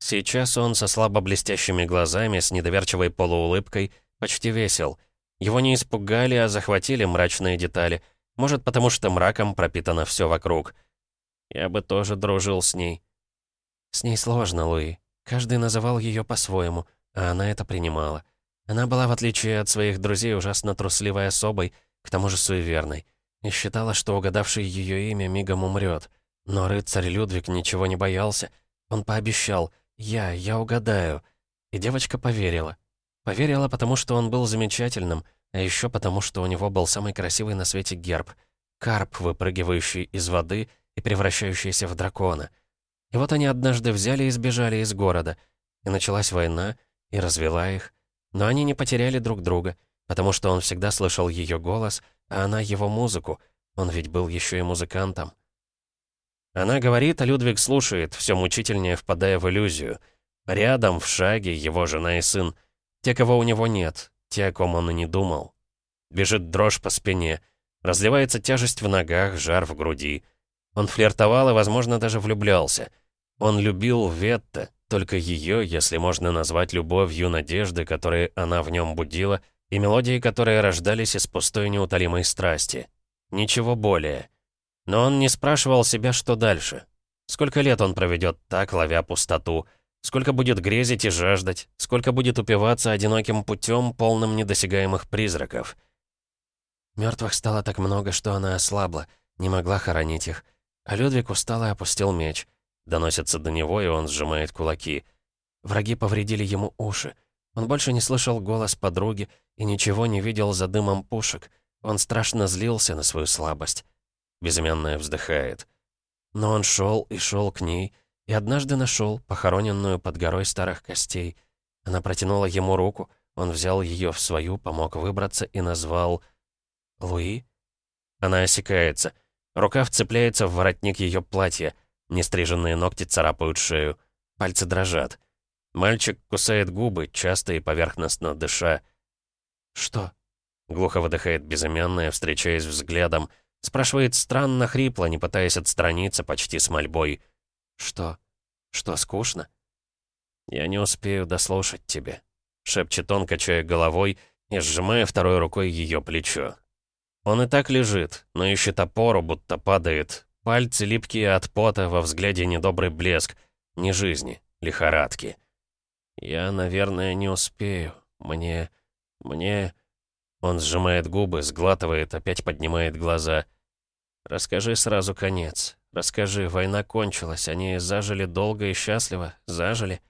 Сейчас он со слабо блестящими глазами, с недоверчивой полуулыбкой, почти весел. Его не испугали, а захватили мрачные детали. Может, потому что мраком пропитано все вокруг — я бы тоже дружил с ней. С ней сложно, Луи. Каждый называл ее по-своему, а она это принимала. Она была, в отличие от своих друзей, ужасно трусливой особой, к тому же суеверной, и считала, что угадавший ее имя мигом умрет. Но рыцарь Людвиг ничего не боялся. Он пообещал «Я, я угадаю». И девочка поверила. Поверила, потому что он был замечательным, а еще потому, что у него был самый красивый на свете герб. Карп, выпрыгивающий из воды и превращающийся в дракона. И вот они однажды взяли и сбежали из города. И началась война, и развела их. Но они не потеряли друг друга, потому что он всегда слышал ее голос, а она его музыку. Он ведь был еще и музыкантом. Она говорит, а Людвиг слушает, все мучительнее впадая в иллюзию. Рядом, в шаге, его жена и сын. Те, кого у него нет, те, о ком он и не думал. Бежит дрожь по спине, разливается тяжесть в ногах, жар в груди — он флиртовал и, возможно, даже влюблялся. Он любил Ветта, только ее, если можно назвать любовью надежды, которые она в нем будила, и мелодии, которые рождались из пустой неутолимой страсти. Ничего более. Но он не спрашивал себя, что дальше. Сколько лет он проведет так, ловя пустоту? Сколько будет грезить и жаждать? Сколько будет упиваться одиноким путем, полным недосягаемых призраков? Мертвых стало так много, что она ослабла, не могла хоронить их. А Людвиг устало опустил меч. Доносится до него, и он сжимает кулаки. Враги повредили ему уши. Он больше не слышал голос подруги и ничего не видел за дымом пушек. Он страшно злился на свою слабость. Безымянная вздыхает. Но он шел и шел к ней, и однажды нашел похороненную под горой старых костей. Она протянула ему руку, он взял ее в свою, помог выбраться и назвал... «Луи?» Она осекается — Рука вцепляется в воротник ее платья. Нестриженные ногти царапают шею. Пальцы дрожат. Мальчик кусает губы, часто и поверхностно дыша. «Что?» Глухо выдыхает безымянная, встречаясь взглядом. Спрашивает странно, хрипло, не пытаясь отстраниться, почти с мольбой. «Что? Что, скучно?» «Я не успею дослушать тебя», — шепчет он, качая головой и сжимая второй рукой ее плечо. Он и так лежит, но ищет опору, будто падает. Пальцы липкие от пота, во взгляде недобрый блеск. Не жизни, лихорадки. Я, наверное, не успею. Мне... мне... Он сжимает губы, сглатывает, опять поднимает глаза. «Расскажи сразу конец. Расскажи, война кончилась, они зажили долго и счастливо, зажили».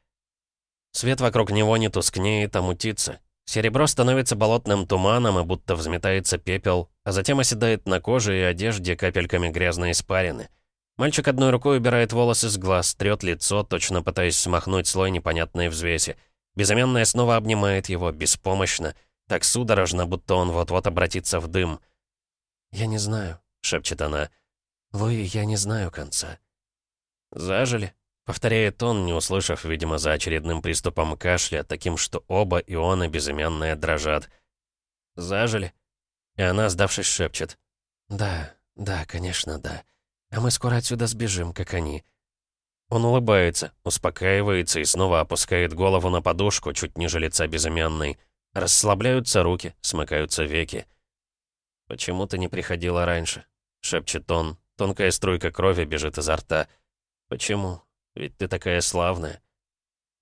Свет вокруг него не тускнеет, а мутится. Серебро становится болотным туманом и будто взметается пепел, а затем оседает на коже и одежде капельками грязной испарины. Мальчик одной рукой убирает волосы с глаз, трет лицо, точно пытаясь смахнуть слой непонятной взвеси. Безымянная снова обнимает его, беспомощно, так судорожно, будто он вот-вот обратится в дым. «Я не знаю», — шепчет она. «Луи, я не знаю конца». «Зажили?» Повторяет он, не услышав, видимо, за очередным приступом кашля, таким, что оба и он и безымянные дрожат. «Зажили?» И она, сдавшись, шепчет. «Да, да, конечно, да. А мы скоро отсюда сбежим, как они». Он улыбается, успокаивается и снова опускает голову на подушку, чуть ниже лица безымянной. Расслабляются руки, смыкаются веки. «Почему ты не приходила раньше?» — шепчет он. Тонкая струйка крови бежит изо рта. «Почему? Ведь ты такая славная».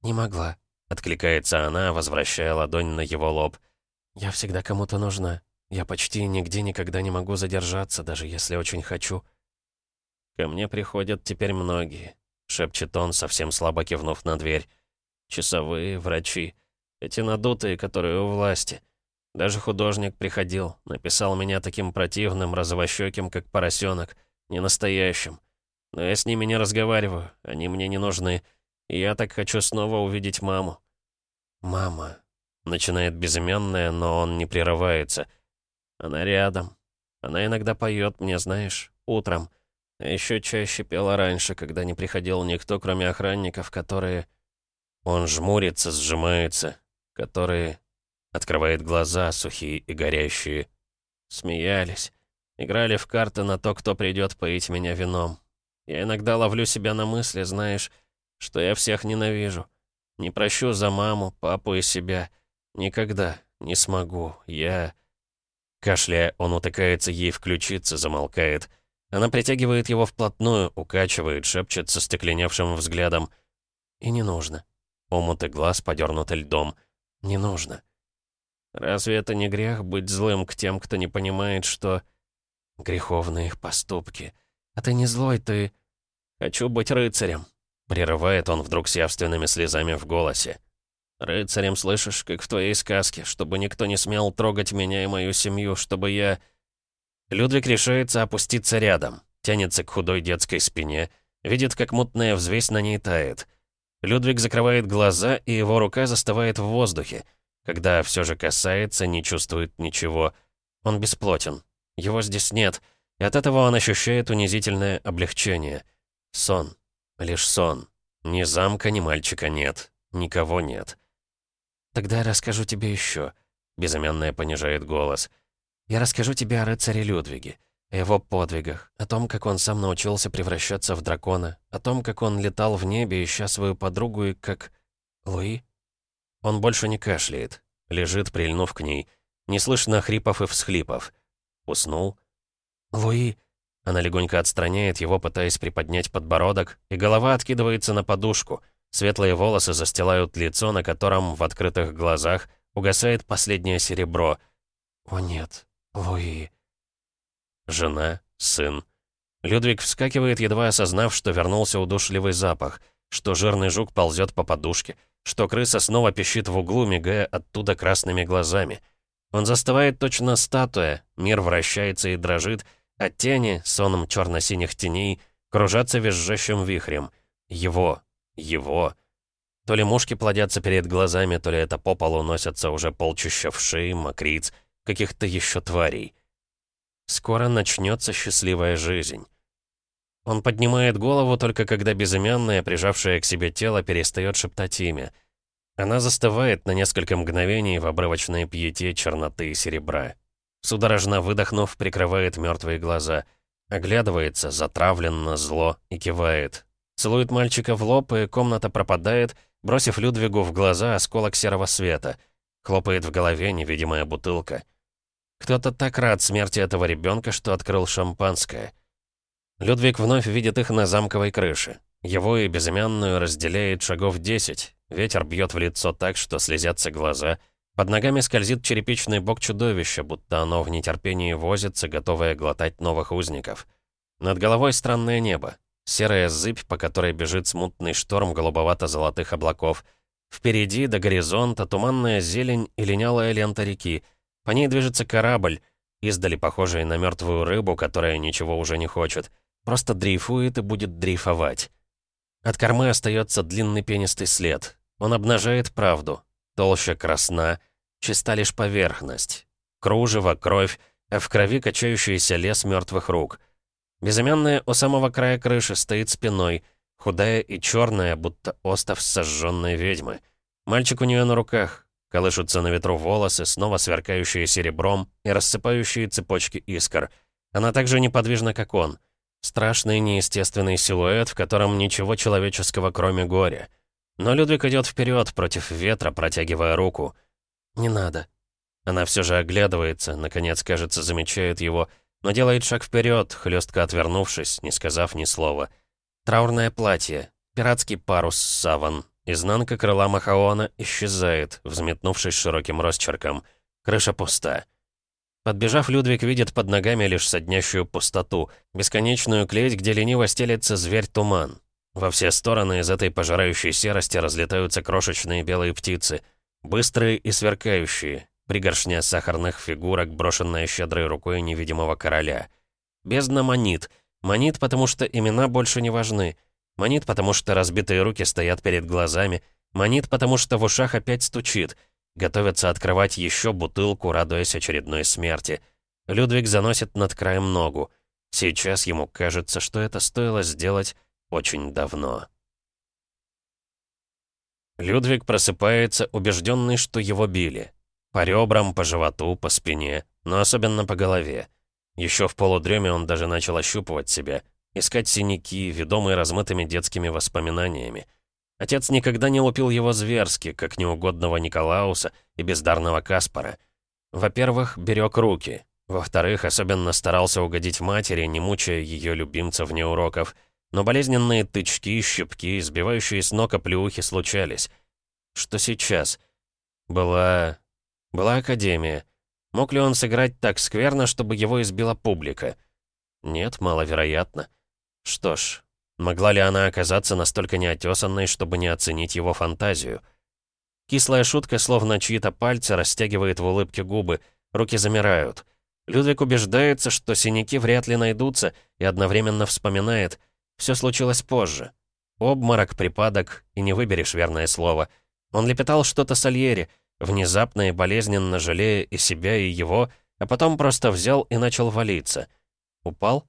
«Не могла», — откликается она, возвращая ладонь на его лоб. «Я всегда кому-то нужна. Я почти нигде никогда не могу задержаться, даже если очень хочу». Ко мне приходят теперь многие», — шепчет он, совсем слабо кивнув на дверь. «Часовые, врачи. Эти надутые, которые у власти. Даже художник приходил, написал меня таким противным, розовощеким, как поросенок, не настоящим. Но я с ними не разговариваю, они мне не нужны. И я так хочу снова увидеть маму». «Мама», — начинает безымянная, но он не прерывается. «Она рядом. Она иногда поет мне, знаешь, утром. А еще чаще пела раньше, когда не приходил никто, кроме охранников, которые...» Он жмурится, сжимается, которые Открывает глаза, сухие и горящие. Смеялись. Играли в карты на то, кто придет поить меня вином. Я иногда ловлю себя на мысли, знаешь, что я всех ненавижу. Не прощу за маму, папу и себя. Никогда. Не смогу. Я... Кашляя, он утыкается ей в ключицы, замолкает. Она притягивает его вплотную, укачивает, шепчет со стекленевшим взглядом. И не нужно. Омуты глаз подернуты льдом. Не нужно. Разве это не грех быть злым к тем, кто не понимает, что... Греховные их поступки. А ты не злой, ты... Хочу быть рыцарем. Прерывает он вдруг с явственными слезами в голосе. «Рыцарем, слышишь, как в твоей сказке, чтобы никто не смел трогать меня и мою семью, чтобы я...» Людвиг решается опуститься рядом, тянется к худой детской спине, видит, как мутная взвесь на ней тает. Людвиг закрывает глаза, и его рука застывает в воздухе. Когда все же касается, не чувствует ничего. Он бесплотен. Его здесь нет. И от этого он ощущает унизительное облегчение. Сон. Лишь сон. Ни замка, ни мальчика нет. Никого нет. «Тогда я расскажу тебе еще», — безымянная понижает голос. «Я расскажу тебе о рыцаре Людвиге, о его подвигах, о том, как он сам научился превращаться в дракона, о том, как он летал в небе, ища свою подругу и как... Луи?» Он больше не кашляет. Лежит, прильнув к ней. Не слышно хрипов и всхлипов. Уснул. «Луи!» Она легонько отстраняет его, пытаясь приподнять подбородок, и голова откидывается на подушку. Светлые волосы застилают лицо, на котором в открытых глазах угасает последнее серебро. «О нет, Луи!» Жена, сын. Людвиг вскакивает, едва осознав, что вернулся удушливый запах, что жирный жук ползет по подушке, что крыса снова пищит в углу, мигая оттуда красными глазами. Он застывает точно статуя, мир вращается и дрожит, а тени, соном черно-синих теней, кружатся визжащим вихрем. Его, его. То ли мушки плодятся перед глазами, то ли это по полу носятся уже полчища вшей, мокриц, каких-то еще тварей. Скоро начнется счастливая жизнь. Он поднимает голову только когда безымянная, прижавшая к себе тело, перестает шептать имя. Она застывает на несколько мгновений в обрывочной пьете черноты и серебра. Судорожно выдохнув, прикрывает мертвые глаза. Оглядывается, затравленно, зло и кивает. Целует мальчика в лоб, и комната пропадает, бросив Людвигу в глаза осколок серого света. Хлопает в голове невидимая бутылка. Кто-то так рад смерти этого ребенка, что открыл шампанское. Людвиг вновь видит их на замковой крыше. Его и безымянную разделяет шагов 10. Ветер бьет в лицо так, что слезятся глаза. Под ногами скользит черепичный бок чудовища, будто оно в нетерпении возится, готовое глотать новых узников. Над головой странное небо. Серая зыбь, по которой бежит смутный шторм голубовато-золотых облаков. Впереди, до горизонта, туманная зелень и линялая лента реки. По ней движется корабль, издали похожий на мертвую рыбу, которая ничего уже не хочет — Просто дрейфует и будет дрейфовать. От кормы остается длинный пенистый след. Он обнажает правду. Толща красна, чиста лишь поверхность. Кружево, кровь, а в крови качающийся лес мертвых рук. Безымянная у самого края крыши стоит спиной, худая и черная, будто остов сожженной ведьмы. Мальчик у нее на руках, колышутся на ветру волосы, снова сверкающие серебром и рассыпающие цепочки искр. Она так же неподвижна, как он. Страшный неестественный силуэт, в котором ничего человеческого, кроме горя. Но Людвиг идет вперед против ветра, протягивая руку. «Не надо». Она все же оглядывается, наконец, кажется, замечает его, но делает шаг вперед, хлестко отвернувшись, не сказав ни слова. Траурное платье, пиратский парус саван, изнанка крыла Махаона исчезает, взметнувшись широким росчерком. Крыша пуста. Подбежав, Людвиг видит под ногами лишь соднящую пустоту, бесконечную клеть, где лениво стелется зверь-туман. Во все стороны из этой пожирающей серости разлетаются крошечные белые птицы, быстрые и сверкающие, пригоршня сахарных фигурок, брошенная щедрой рукой невидимого короля. Бездна манит. Манит, потому что имена больше не важны. Манит, потому что разбитые руки стоят перед глазами. Манит, потому что в ушах опять стучит — Готовится открывать еще бутылку, радуясь очередной смерти. Людвиг заносит над краем ногу. Сейчас ему кажется, что это стоило сделать очень давно. Людвиг просыпается, убежденный, что его били. По ребрам, по животу, по спине, но особенно по голове. Еще в полудреме он даже начал ощупывать себя, искать синяки, ведомые размытыми детскими воспоминаниями. Отец никогда не лупил его зверски, как неугодного Николауса и бездарного Каспара. Во-первых, берег руки. Во-вторых, особенно старался угодить матери, не мучая ее любимца вне уроков. Но болезненные тычки, щипки, сбивающие с ног оплеухи случались. Что сейчас? Была... была академия. Мог ли он сыграть так скверно, чтобы его избила публика? Нет, маловероятно. Что ж, Могла ли она оказаться настолько неотесанной, чтобы не оценить его фантазию? Кислая шутка, словно чьи-то пальцы, растягивает в улыбке губы, руки замирают. Людвиг убеждается, что синяки вряд ли найдутся, и одновременно вспоминает. Все случилось позже. Обморок, припадок, и не выберешь верное слово. Он лепетал что-то Сальери, внезапно и болезненно жалея и себя, и его, а потом просто взял и начал валиться. Упал?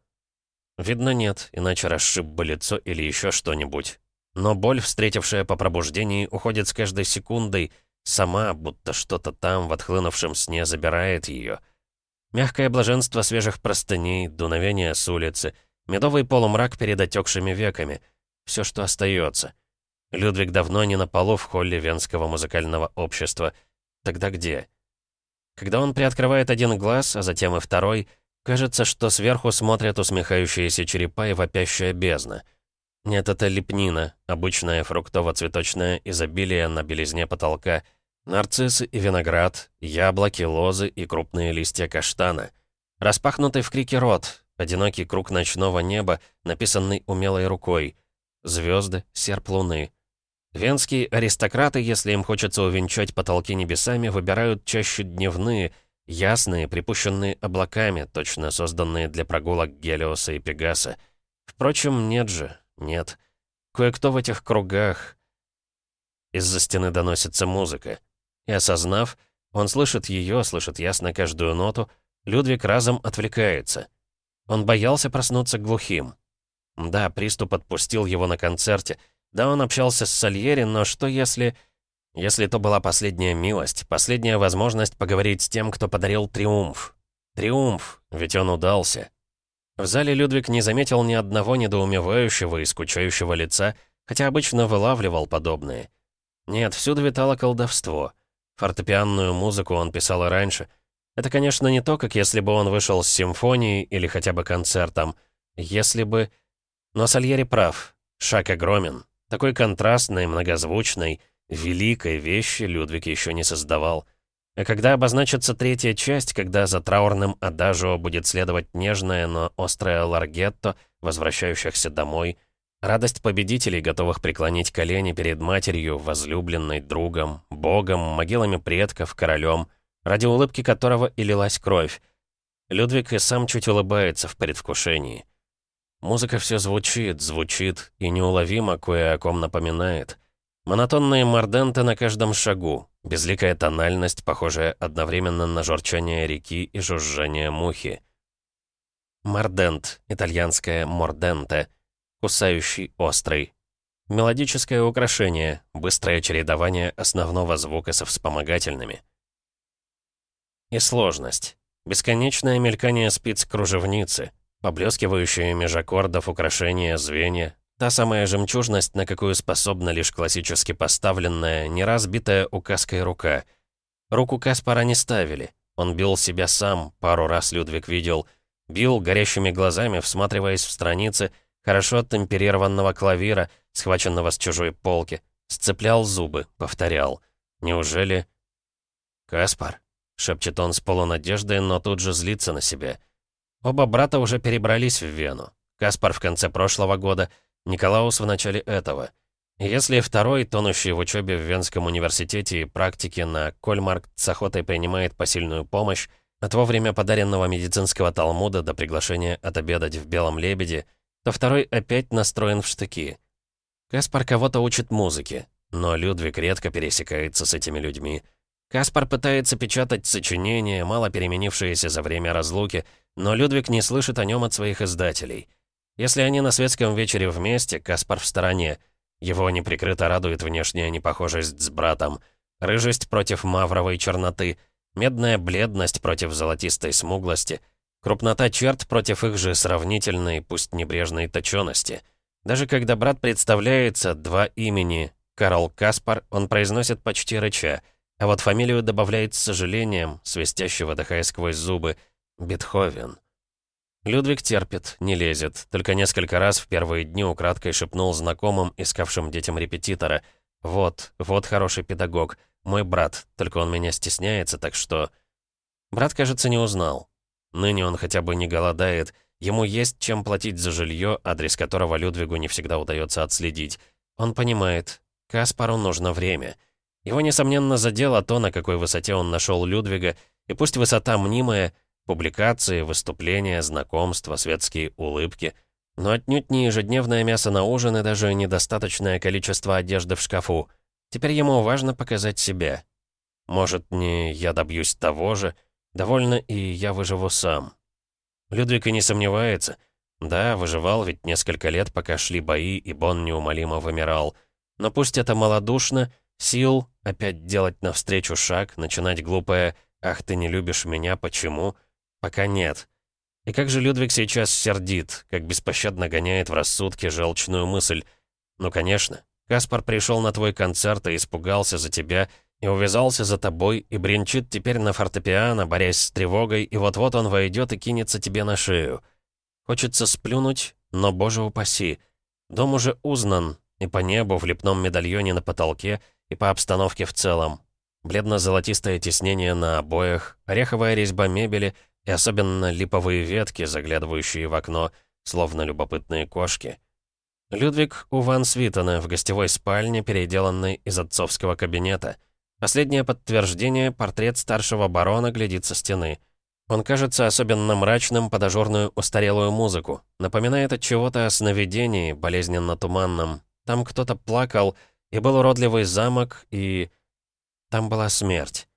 Видно, нет, иначе расшиб бы лицо или еще что-нибудь. Но боль, встретившая по пробуждении, уходит с каждой секундой, сама, будто что-то там в отхлынувшем сне забирает ее. Мягкое блаженство свежих простыней, дуновение с улицы, медовый полумрак перед отекшими веками. Все, что остается. Людвиг давно не на полу в холле Венского музыкального общества. Тогда где? Когда он приоткрывает один глаз, а затем и второй — Кажется, что сверху смотрят усмехающиеся черепа и вопящая бездна. Нет, это лепнина, обычное фруктово-цветочное изобилие на белизне потолка, нарциссы и виноград, яблоки, лозы и крупные листья каштана. Распахнутый в крике рот, одинокий круг ночного неба, написанный умелой рукой. Звезды, серп луны. Венские аристократы, если им хочется увенчать потолки небесами, выбирают чаще дневные — Ясные, припущенные облаками, точно созданные для прогулок Гелиоса и Пегаса. Впрочем, нет же, нет. Кое-кто в этих кругах... Из-за стены доносится музыка. И осознав, он слышит ее, слышит ясно каждую ноту, Людвиг разом отвлекается. Он боялся проснуться глухим. Да, приступ отпустил его на концерте. Да, он общался с Сальери, но что если... Если то была последняя милость, последняя возможность поговорить с тем, кто подарил триумф. Триумф, ведь он удался. В зале Людвиг не заметил ни одного недоумевающего и скучающего лица, хотя обычно вылавливал подобные. Нет, всюду витало колдовство. Фортепианную музыку он писал раньше. Это, конечно, не то, как если бы он вышел с симфонией или хотя бы концертом. Если бы... Но Сальери прав. Шаг огромен. Такой контрастный, многозвучный — Великой вещи Людвиг еще не создавал. А когда обозначится третья часть, когда за траурным адажио будет следовать нежное, но острое ларгетто, возвращающихся домой, радость победителей, готовых преклонить колени перед матерью, возлюбленной, другом, богом, могилами предков, королем, ради улыбки которого и лилась кровь. Людвиг и сам чуть улыбается в предвкушении. Музыка все звучит, звучит, и неуловимо кое о ком напоминает — Монотонные морденты на каждом шагу, безликая тональность, похожая одновременно на журчание реки и жужжание мухи. Мордент, итальянское морденте, кусающий, острый. Мелодическое украшение, быстрое чередование основного звука со вспомогательными. И сложность. Бесконечное мелькание спиц кружевницы, поблескивающие меж аккордов украшения звенья, Та самая жемчужность, на какую способна лишь классически поставленная, не разбитая указкой рука. Руку Каспара не ставили. Он бил себя сам, пару раз Людвиг видел. Бил горящими глазами, всматриваясь в страницы хорошо темперированного клавира, схваченного с чужой полки. Сцеплял зубы, повторял. Неужели... «Каспар?» — шепчет он с полунадеждой, но тут же злится на себя. Оба брата уже перебрались в Вену. Каспар в конце прошлого года, Николаус в начале этого. Если второй, тонущий в учебе в Венском университете и практике на Кольмарк с охотой принимает посильную помощь, от вовремя подаренного медицинского талмуда до приглашения отобедать в «Белом лебеде», то второй опять настроен в штыки. Каспар кого-то учит музыке, но Людвиг редко пересекается с этими людьми. Каспар пытается печатать сочинения, мало переменившиеся за время разлуки, но Людвиг не слышит о нем от своих издателей. Если они на светском вечере вместе, Каспар в стороне. Его неприкрыто радует внешняя непохожесть с братом. Рыжесть против мавровой черноты, медная бледность против золотистой смуглости, крупнота черт против их же сравнительной, пусть небрежной точености. Даже когда брат представляется, два имени, Карл Каспар, он произносит почти рыча, а вот фамилию добавляет с сожалением, свистяще выдыхая сквозь зубы, Бетховен. Людвиг терпит, не лезет, только несколько раз в первые дни украдкой шепнул знакомым, искавшим детям репетитора. «Вот, вот хороший педагог, мой брат, только он меня стесняется, так что...» Брат, кажется, не узнал. Ныне он хотя бы не голодает, ему есть чем платить за жилье, адрес которого Людвигу не всегда удается отследить. Он понимает, Каспару нужно время. Его, несомненно, задело то, на какой высоте он нашел Людвига, и пусть высота мнимая — Публикации, выступления, знакомства, светские улыбки. Но отнюдь не ежедневное мясо на ужин и даже недостаточное количество одежды в шкафу. Теперь ему важно показать себя. Может, не я добьюсь того же, довольно и я выживу сам. Людвиг и не сомневается. Да, выживал ведь несколько лет, пока шли бои, и Бон неумолимо вымирал. Но пусть это малодушно, сил опять делать навстречу шаг, начинать глупое «Ах, ты не любишь меня, почему?» Пока нет. И как же Людвиг сейчас сердит, как беспощадно гоняет в рассудке желчную мысль. Ну, конечно, Каспар пришел на твой концерт и испугался за тебя, и увязался за тобой, и бренчит теперь на фортепиано, борясь с тревогой, и вот-вот он войдет и кинется тебе на шею. Хочется сплюнуть, но, боже упаси, дом уже узнан, и по небу в лепном медальоне на потолке, и по обстановке в целом. Бледно-золотистое тиснение на обоях, ореховая резьба мебели — и особенно липовые ветки, заглядывающие в окно, словно любопытные кошки. Людвиг у Ван Свитона в гостевой спальне, переделанной из отцовского кабинета. Последнее подтверждение — портрет старшего барона глядит со стены. Он кажется особенно мрачным под ажурную устарелую музыку. Напоминает от чего-то о сновидении, болезненно-туманном. Там кто-то плакал, и был уродливый замок, и... Там была смерть.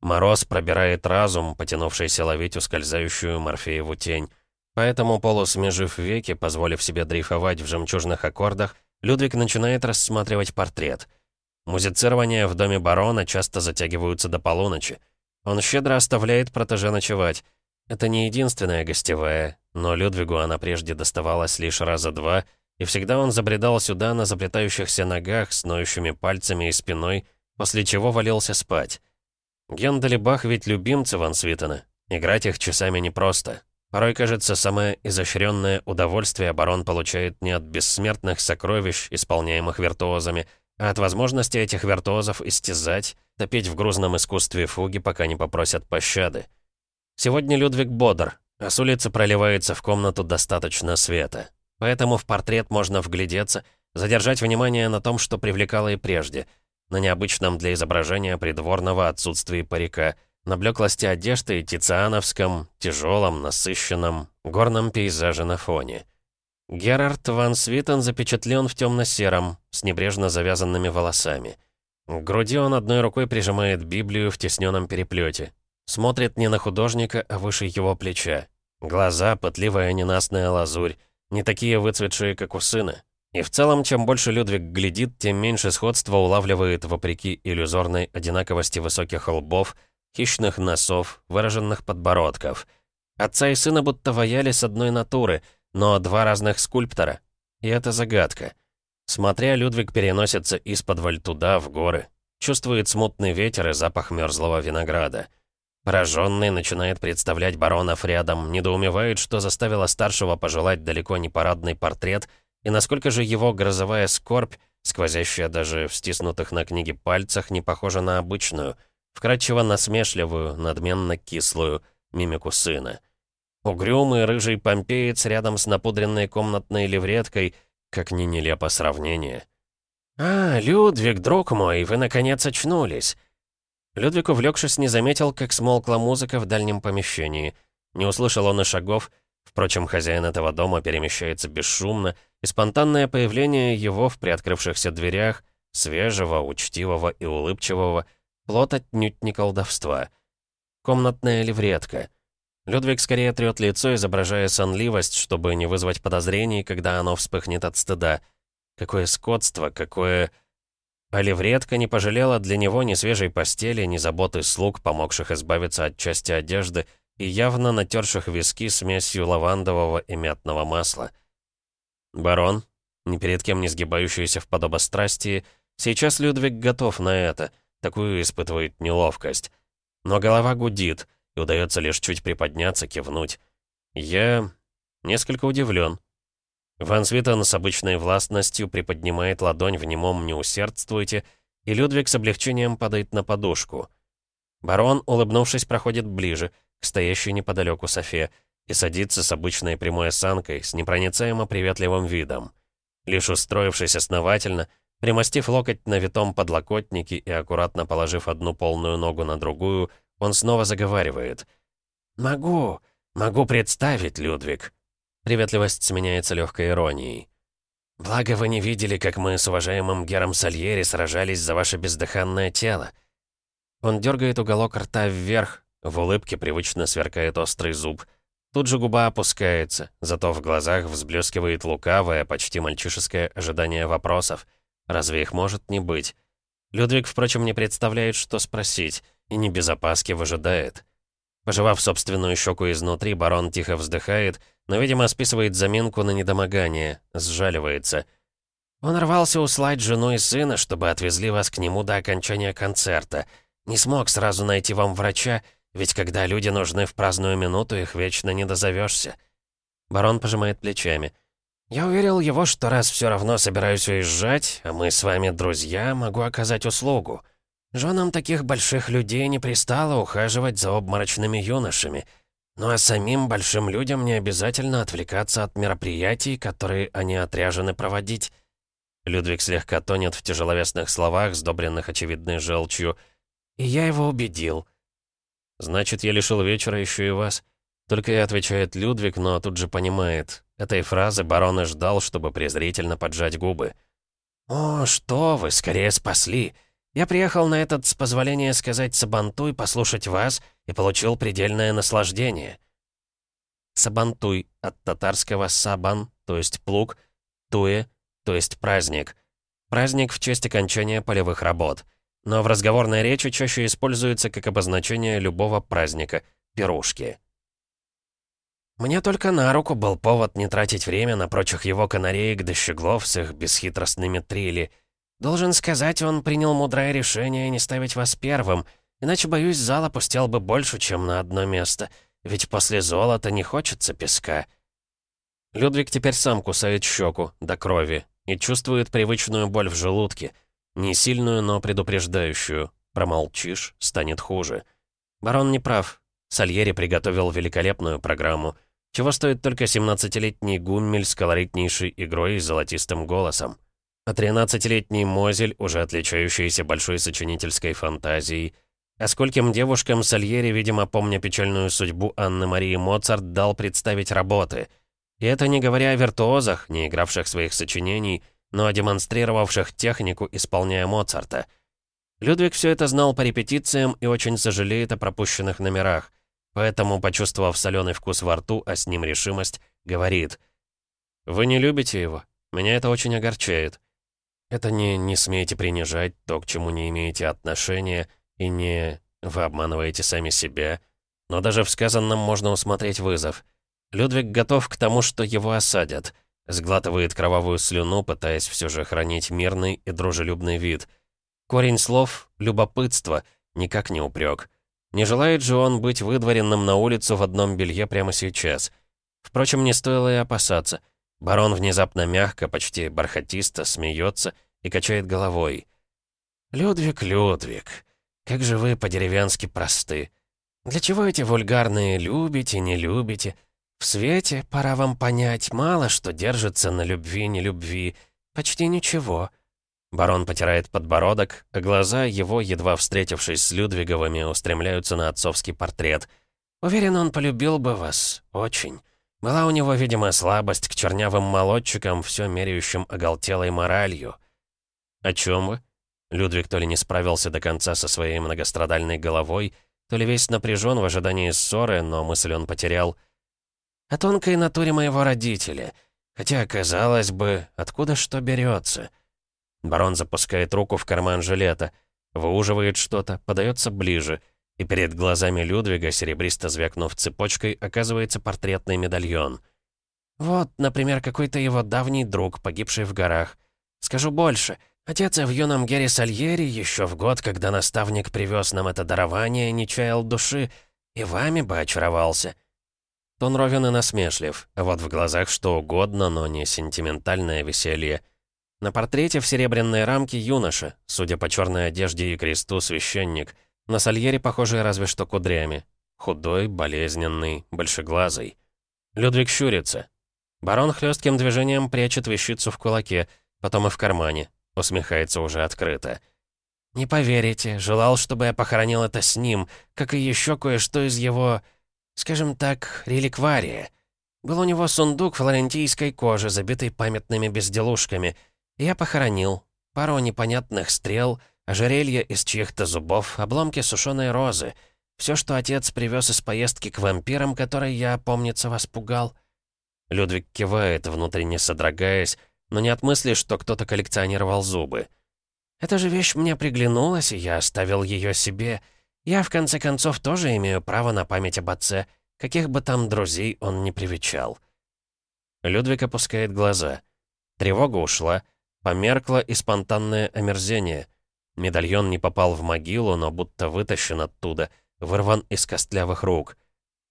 Мороз пробирает разум, потянувшийся ловить ускользающую Морфееву тень. Поэтому, полусмежив веки, позволив себе дрейфовать в жемчужных аккордах, Людвиг начинает рассматривать портрет. Музицирования в доме барона часто затягиваются до полуночи. Он щедро оставляет протеже ночевать. Это не единственная гостевая, но Людвигу она прежде доставалась лишь раза два, и всегда он забредал сюда на заплетающихся ногах с ноющими пальцами и спиной, после чего валился спать. Гендали Бах ведь любимцы Ван Свитена. Играть их часами непросто. Порой, кажется, самое изощренное удовольствие барон получает не от бессмертных сокровищ, исполняемых виртуозами, а от возможности этих виртуозов истязать, топить в грузном искусстве фуги, пока не попросят пощады. Сегодня Людвиг бодр, а с улицы проливается в комнату достаточно света. Поэтому в портрет можно вглядеться, задержать внимание на том, что привлекало и прежде — на необычном для изображения придворного отсутствии парика, на блеклости одежды и тициановском, тяжелом, насыщенном, горном пейзаже на фоне. Герард ван Свитен запечатлен в темно-сером, с небрежно завязанными волосами. К груди он одной рукой прижимает Библию в тесненном переплете. Смотрит не на художника, а выше его плеча. Глаза, пытливая ненастная лазурь, не такие выцветшие, как у сына. И в целом, чем больше Людвиг глядит, тем меньше сходства улавливает, вопреки иллюзорной одинаковости высоких лбов, хищных носов, выраженных подбородков. Отца и сына будто ваяли с одной натуры, но два разных скульптора. И это загадка. Смотря, Людвиг переносится из-под туда, в горы. Чувствует смутный ветер и запах мерзлого винограда. Пораженный начинает представлять баронов рядом, недоумевает, что заставило старшего пожелать далеко не парадный портрет — и насколько же его грозовая скорбь, сквозящая даже в стиснутых на книге пальцах, не похожа на обычную, вкрадчиво насмешливую, надменно кислую, мимику сына. Угрюмый рыжий помпеец рядом с напудренной комнатной левреткой, как ни нелепо сравнение. «А, Людвиг, друг мой, вы наконец очнулись!» Людвиг, увлекшись, не заметил, как смолкла музыка в дальнем помещении. Не услышал он и шагов. Впрочем, хозяин этого дома перемещается бесшумно, и спонтанное появление его в приоткрывшихся дверях, свежего, учтивого и улыбчивого, плод отнюдь не колдовства. Комнатная левретка. Людвиг скорее трет лицо, изображая сонливость, чтобы не вызвать подозрений, когда оно вспыхнет от стыда. Какое скотство, какое... А левретка не пожалела для него ни свежей постели, ни заботы слуг, помогших избавиться от части одежды, и явно натерших виски смесью лавандового и мятного масла. Барон, ни перед кем не сгибающийся в подобострастии, сейчас Людвиг готов на это, такую испытывает неловкость. Но голова гудит, и удается лишь чуть приподняться, кивнуть. Я несколько удивлен. Ван Свитон с обычной властностью приподнимает ладонь в немом «не усердствуйте», и Людвиг с облегчением падает на подушку. Барон, улыбнувшись, проходит ближе, к стоящей неподалеку Софе, и садится с обычной прямой осанкой, с непроницаемо приветливым видом. Лишь устроившись основательно, примостив локоть на витом подлокотнике и аккуратно положив одну полную ногу на другую, он снова заговаривает. «Могу, могу представить, Людвиг». Приветливость сменяется легкой иронией. «Благо вы не видели, как мы с уважаемым Гером Сальери сражались за ваше бездыханное тело». Он дергает уголок рта вверх, в улыбке привычно сверкает острый зуб. Тут же губа опускается, зато в глазах взблескивает лукавое, почти мальчишеское ожидание вопросов. Разве их может не быть? Людвиг, впрочем, не представляет, что спросить, и не без опаски выжидает. Пожевав собственную щеку изнутри, барон тихо вздыхает, но, видимо, списывает заминку на недомогание, сжаливается. Он рвался услать жену и сына, чтобы отвезли вас к нему до окончания концерта. Не смог сразу найти вам врача, ведь когда люди нужны в праздную минуту, их вечно не дозовешься. Барон пожимает плечами. «Я уверил его, что раз все равно собираюсь уезжать, а мы с вами друзья, могу оказать услугу. Женам таких больших людей не пристало ухаживать за обморочными юношами. Ну а самим большим людям не обязательно отвлекаться от мероприятий, которые они отряжены проводить». Людвиг слегка тонет в тяжеловесных словах, сдобренных очевидной желчью. «И я его убедил». «Значит, я лишил вечера еще и вас?» Только и отвечает Людвиг, но тут же понимает. Этой фразы барон и ждал, чтобы презрительно поджать губы. «О, что вы, скорее спасли! Я приехал на этот, с позволения сказать, сабантуй, послушать вас, и получил предельное наслаждение». Сабантуй от татарского сабан, то есть плуг, туе, то есть праздник. Праздник в честь окончания полевых работ — но в разговорной речи чаще используется как обозначение любого праздника — пирушки. Мне только на руку был повод не тратить время на прочих его канареек да щеглов с их бесхитростными трили. Должен сказать, он принял мудрое решение не ставить вас первым, иначе, боюсь, зал опустел бы больше, чем на одно место, ведь после золота не хочется песка. Людвиг теперь сам кусает щеку до крови и чувствует привычную боль в желудке — не сильную, но предупреждающую. Промолчишь, станет хуже. Барон не прав. Сальери приготовил великолепную программу. Чего стоит только 17-летний Гуммель с колоритнейшей игрой и золотистым голосом. А 13-летний Мозель, уже отличающийся большой сочинительской фантазией. А скольким девушкам Сальери, видимо, помня печальную судьбу Анны Марии Моцарт, дал представить работы. И это не говоря о виртуозах, не игравших своих сочинений, но демонстрировавших технику, исполняя Моцарта. Людвиг все это знал по репетициям и очень сожалеет о пропущенных номерах, поэтому, почувствовав соленый вкус во рту, а с ним решимость, говорит «Вы не любите его? Меня это очень огорчает. Это не «не смейте принижать то, к чему не имеете отношения», и не «вы обманываете сами себя», но даже в сказанном можно усмотреть вызов. Людвиг готов к тому, что его осадят — Сглатывает кровавую слюну, пытаясь все же хранить мирный и дружелюбный вид. Корень слов — любопытство, никак не упрек. Не желает же он быть выдворенным на улицу в одном белье прямо сейчас. Впрочем, не стоило и опасаться. Барон внезапно мягко, почти бархатисто смеется и качает головой. «Людвиг, Людвиг, Как же вы по-деревенски просты. Для чего эти вульгарные «любите», «не любите»? В свете, пора вам понять, мало что держится на любви-нелюбви. Почти ничего. Барон потирает подбородок, а глаза его, едва встретившись с Людвиговыми, устремляются на отцовский портрет. Уверен, он полюбил бы вас. Очень. Была у него, видимо, слабость к чернявым молодчикам, все меряющим оголтелой моралью. «О чем вы?» Людвиг то ли не справился до конца со своей многострадальной головой, то ли весь напряжен в ожидании ссоры, но мысль он потерял. «О тонкой натуре моего родителя. Хотя, казалось бы, откуда что берется?» Барон запускает руку в карман жилета, выуживает что-то, подается ближе, и перед глазами Людвига, серебристо звякнув цепочкой, оказывается портретный медальон. Вот, например, какой-то его давний друг, погибший в горах. Скажу больше. Отец в юном Гере Сальери еще в год, когда наставник привез нам это дарование, не чаял души, и вами бы очаровался. Тон ровен и насмешлив, вот в глазах что угодно, но не сентиментальное веселье — на портрете в серебряной рамке юноша, судя по черной одежде и кресту, священник. На Сальере похожий разве что кудрями. Худой, болезненный, большеглазый. Людвиг щурится. Барон хлестким движением прячет вещицу в кулаке, потом и в кармане. Усмехается уже открыто. «Не поверите, желал, чтобы я похоронил это с ним, как и еще кое-что из его, скажем так, реликвария. Был у него сундук флорентийской кожи, забитый памятными безделушками — я похоронил. Пару непонятных стрел, ожерелье из чьих-то зубов, обломки сушеной розы. Все, что отец привез из поездки к вампирам, которой я, помнится, вас пугал. Людвиг кивает, внутренне содрогаясь, но не от мысли, что кто-то коллекционировал зубы. «Эта же вещь мне приглянулась, и я оставил ее себе. Я, в конце концов, тоже имею право на память об отце, каких бы там друзей он ни привечал». Людвиг опускает глаза. Тревога ушла, Померкло и спонтанное омерзение. Медальон не попал в могилу, но будто вытащен оттуда, вырван из костлявых рук.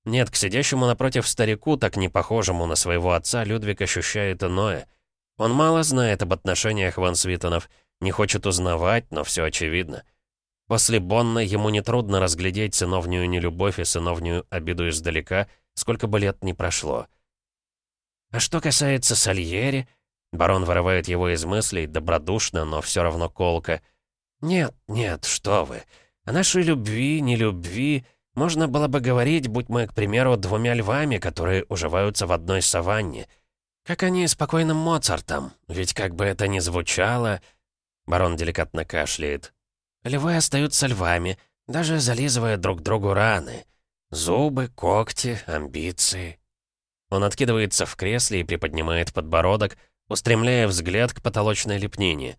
Нет, к сидящему напротив старику, так не похожему на своего отца, Людвиг ощущает иное. Он мало знает об отношениях Ван Свитонов, не хочет узнавать, но все очевидно. После Бонна ему нетрудно разглядеть сыновнюю нелюбовь и сыновнюю обиду издалека, сколько бы лет ни прошло. А что касается Сальери, Барон вырывает его из мыслей, добродушно, но все равно колко. «Нет, нет, что вы. О нашей любви, не любви можно было бы говорить, будь мы, к примеру, двумя львами, которые уживаются в одной саванне. Как они с покойным Моцартом, ведь как бы это ни звучало...» Барон деликатно кашляет. «Львы остаются львами, даже зализывая друг другу раны. Зубы, когти, амбиции». Он откидывается в кресле и приподнимает подбородок, устремляя взгляд к потолочной лепнине.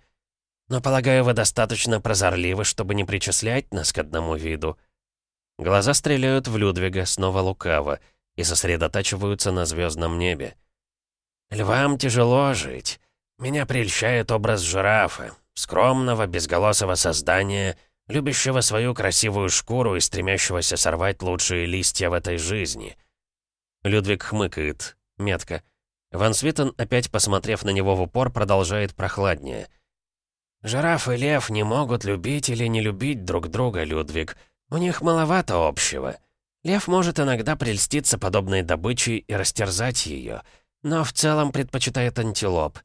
«Но, полагаю, вы достаточно прозорливы, чтобы не причислять нас к одному виду». Глаза стреляют в Людвига, снова лукаво, и сосредотачиваются на звездном небе. «Львам тяжело жить. Меня прельщает образ жирафа, скромного, безголосого создания, любящего свою красивую шкуру и стремящегося сорвать лучшие листья в этой жизни». Людвиг хмыкает, метко. Ван Свитен, опять посмотрев на него в упор, продолжает прохладнее. «Жираф и лев не могут любить или не любить друг друга, Людвиг. У них маловато общего. Лев может иногда прельститься подобной добычей и растерзать ее, но в целом предпочитает антилоп.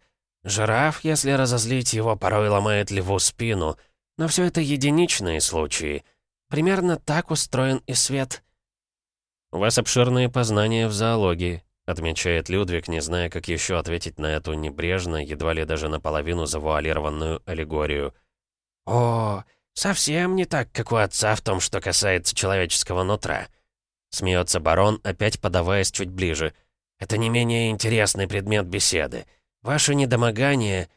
Жираф, если разозлить его, порой ломает льву спину, но все это единичные случаи. Примерно так устроен и свет». «У вас обширные познания в зоологии», Отмечает Людвиг, не зная, как еще ответить на эту небрежно, едва ли даже наполовину завуалированную аллегорию. «О, совсем не так, как у отца в том, что касается человеческого нутра», Смеется барон, опять подаваясь чуть ближе. «Это не менее интересный предмет беседы. Ваше недомогание...»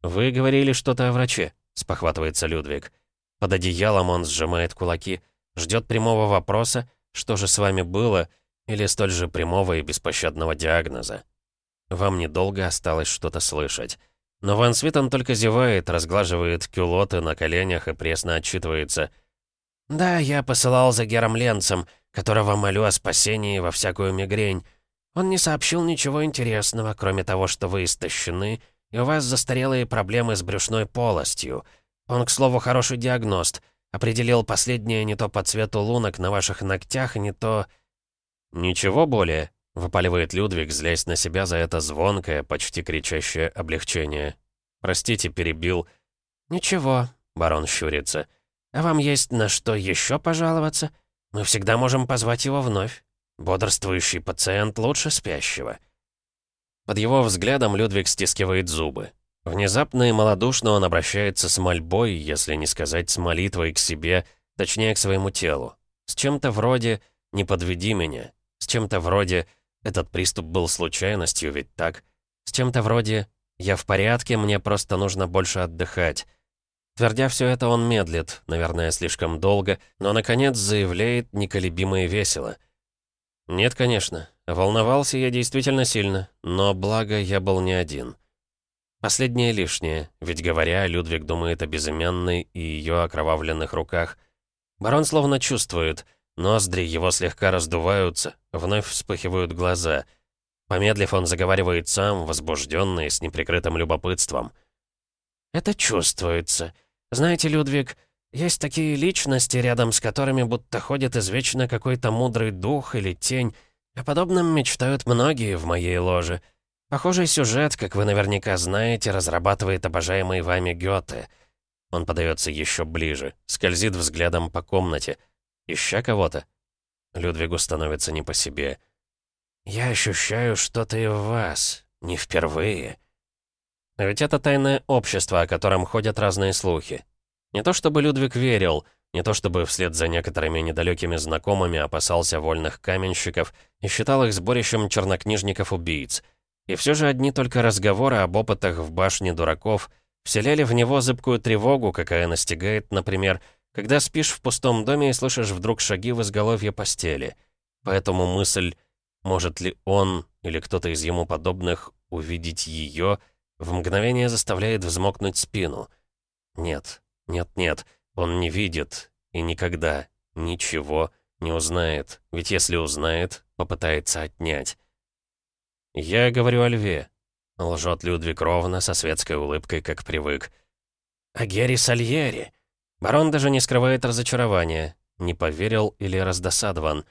«Вы говорили что-то о враче», — спохватывается Людвиг. Под одеялом он сжимает кулаки, ждет прямого вопроса, что же с вами было, — или столь же прямого и беспощадного диагноза. Вам недолго осталось что-то слышать. Но Ван Свитон только зевает, разглаживает кюлоты на коленях и пресно отчитывается. «Да, я посылал за Гером Ленцем, которого молю о спасении во всякую мигрень. Он не сообщил ничего интересного, кроме того, что вы истощены, и у вас застарелые проблемы с брюшной полостью. Он, к слову, хороший диагност. Определил последнее не то по цвету лунок на ваших ногтях, не то...» «Ничего более», — выпаливает Людвиг, злясь на себя за это звонкое, почти кричащее облегчение. «Простите, перебил». «Ничего», — барон щурится. «А вам есть на что еще пожаловаться? Мы всегда можем позвать его вновь. Бодрствующий пациент лучше спящего». Под его взглядом Людвиг стискивает зубы. Внезапно и малодушно он обращается с мольбой, если не сказать с молитвой к себе, точнее к своему телу. С чем-то вроде «не подведи меня», с чем-то вроде «этот приступ был случайностью, ведь так?» С чем-то вроде «я в порядке, мне просто нужно больше отдыхать». Твердя все это, он медлит, наверное, слишком долго, но, наконец, заявляет неколебимо и весело. «Нет, конечно. Волновался я действительно сильно, но благо я был не один». Последнее лишнее, ведь говоря, Людвиг думает о безымянной и ее окровавленных руках. Барон словно чувствует, ноздри его слегка раздуваются, вновь вспыхивают глаза. Помедлив, он заговаривает сам, возбужденный, с неприкрытым любопытством. «Это чувствуется. Знаете, Людвиг, есть такие личности, рядом с которыми будто ходит извечно какой-то мудрый дух или тень. О подобном мечтают многие в моей ложе. Похожий сюжет, как вы наверняка знаете, разрабатывает обожаемый вами Гёте. Он подается еще ближе, скользит взглядом по комнате. Ища кого-то. Людвигу становится не по себе. «Я ощущаю что-то и в вас. Не впервые». Ведь это тайное общество, о котором ходят разные слухи. Не то чтобы Людвиг верил, не то чтобы вслед за некоторыми недалекими знакомыми опасался вольных каменщиков и считал их сборищем чернокнижников-убийц. И все же одни только разговоры об опытах в башне дураков вселяли в него зыбкую тревогу, какая настигает, например, когда спишь в пустом доме и слышишь вдруг шаги в изголовье постели. Поэтому мысль, может ли он или кто-то из ему подобных увидеть ее — в мгновение заставляет взмокнуть спину. Нет, нет, нет, он не видит и никогда ничего не узнает, ведь если узнает, попытается отнять. «Я говорю о льве», — лжет Людвиг ровно, со светской улыбкой, как привык. «О Герри Сальери!» Барон даже не скрывает разочарования, не поверил или раздосадован.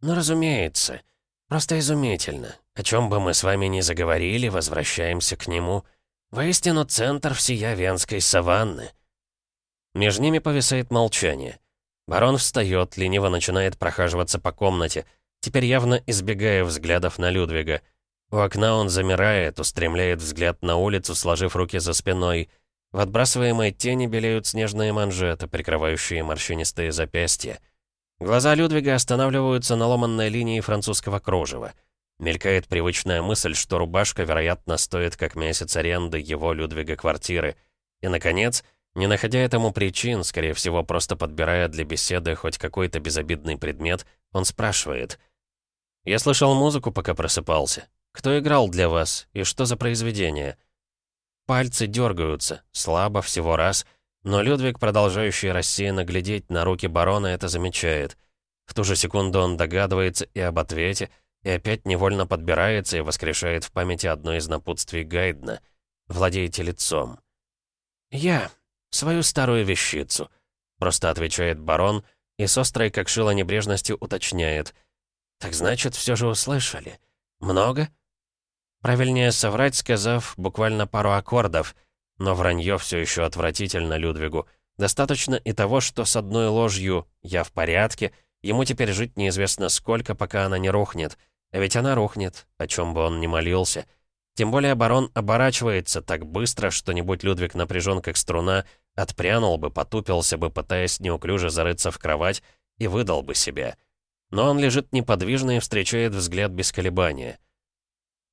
«Ну, разумеется, просто изумительно. О чем бы мы с вами ни заговорили, возвращаемся к нему. Воистину центр всея венской саванны. Между ними повисает молчание. Барон встает, лениво начинает прохаживаться по комнате, теперь явно избегая взглядов на Людвига. У окна он замирает, устремляет взгляд на улицу, сложив руки за спиной. В отбрасываемой тени белеют снежные манжеты, прикрывающие морщинистые запястья. Глаза Людвига останавливаются на ломанной линии французского кружева — Мелькает привычная мысль, что рубашка, вероятно, стоит как месяц аренды его Людвига квартиры. И, наконец, не находя этому причин, скорее всего, просто подбирая для беседы хоть какой-то безобидный предмет, он спрашивает. «Я слышал музыку, пока просыпался. Кто играл для вас? И что за произведение?» Пальцы дергаются, слабо, всего раз, но Людвиг, продолжающий рассеянно глядеть на руки барона, это замечает. В ту же секунду он догадывается и об ответе — и опять невольно подбирается и воскрешает в памяти одно из напутствий Гайдна. «Владеете лицом». «Я. Свою старую вещицу», — просто отвечает барон и с острой, как шило небрежностью, уточняет. «Так значит, все же услышали. Много?» Правильнее соврать, сказав буквально пару аккордов, но вранье все еще отвратительно Людвигу. Достаточно и того, что с одной ложью «я в порядке», ему теперь жить неизвестно сколько, пока она не рухнет — а ведь она рухнет, о чем бы он ни молился. Тем более барон оборачивается так быстро, что не будь Людвиг напряжен как струна, отпрянул бы, потупился бы, пытаясь неуклюже зарыться в кровать, и выдал бы себя. Но он лежит неподвижно и встречает взгляд без колебания.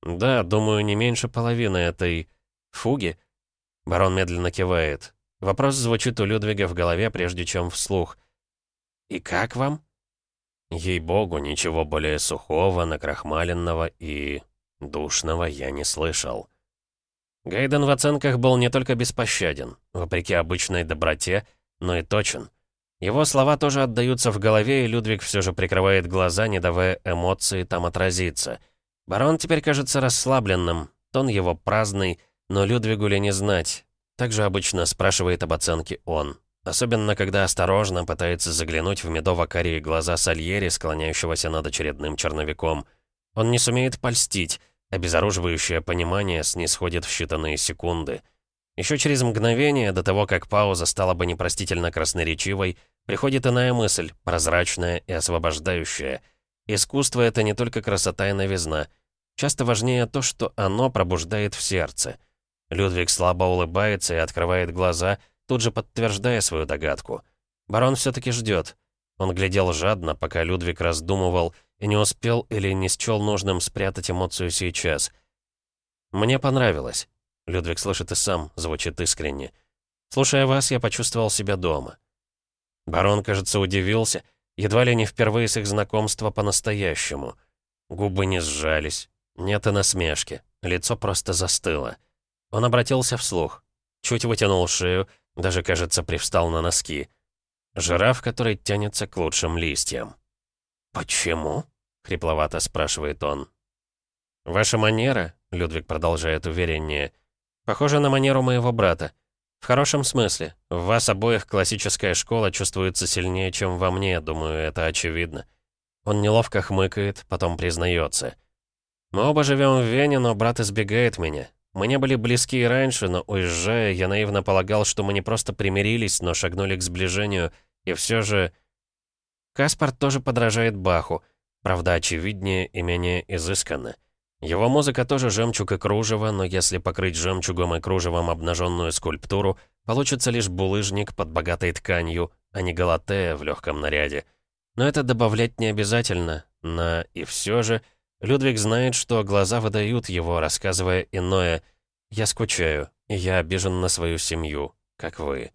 «Да, думаю, не меньше половины этой... фуги?» Барон медленно кивает. Вопрос звучит у Людвига в голове, прежде чем вслух. «И как вам?» Ей-богу, ничего более сухого, накрахмаленного и... душного я не слышал. Гайден в оценках был не только беспощаден, вопреки обычной доброте, но и точен. Его слова тоже отдаются в голове, и Людвиг все же прикрывает глаза, не давая эмоции там отразиться. Барон теперь кажется расслабленным, тон его праздный, но Людвигу ли не знать. Также обычно спрашивает об оценке он. особенно когда осторожно пытается заглянуть в медово-карие глаза Сальери, склоняющегося над очередным черновиком. Он не сумеет польстить, обезоруживающее понимание снисходит в считанные секунды. Еще через мгновение, до того, как пауза стала бы непростительно красноречивой, приходит иная мысль, прозрачная и освобождающая. Искусство — это не только красота и новизна. Часто важнее то, что оно пробуждает в сердце. Людвиг слабо улыбается и открывает глаза — тут же подтверждая свою догадку. Барон все-таки ждет. Он глядел жадно, пока Людвиг раздумывал и не успел или не счел нужным спрятать эмоцию сейчас. «Мне понравилось». Людвиг слышит и сам, звучит искренне. «Слушая вас, я почувствовал себя дома». Барон, кажется, удивился, едва ли не впервые с их знакомства по-настоящему. Губы не сжались, нет и насмешки, лицо просто застыло. Он обратился вслух, чуть вытянул шею, даже, кажется, привстал на носки. Жираф, который тянется к лучшим листьям. «Почему?» — хрипловато спрашивает он. «Ваша манера», — Людвиг продолжает увереннее, «похожа на манеру моего брата. В хорошем смысле. В вас обоих классическая школа чувствуется сильнее, чем во мне, думаю, это очевидно». Он неловко хмыкает, потом признается. «Мы оба живем в Вене, но брат избегает меня. Мы не были близки и раньше, но уезжая, я наивно полагал, что мы не просто примирились, но шагнули к сближению, и все же... Каспар тоже подражает Баху, правда, очевиднее и менее изысканно. Его музыка тоже жемчуг и кружево, но если покрыть жемчугом и кружевом обнаженную скульптуру, получится лишь булыжник под богатой тканью, а не галатея в легком наряде. Но это добавлять не обязательно, на «и все же» Людвиг знает, что глаза выдают его, рассказывая иное. «Я скучаю, и я обижен на свою семью, как вы».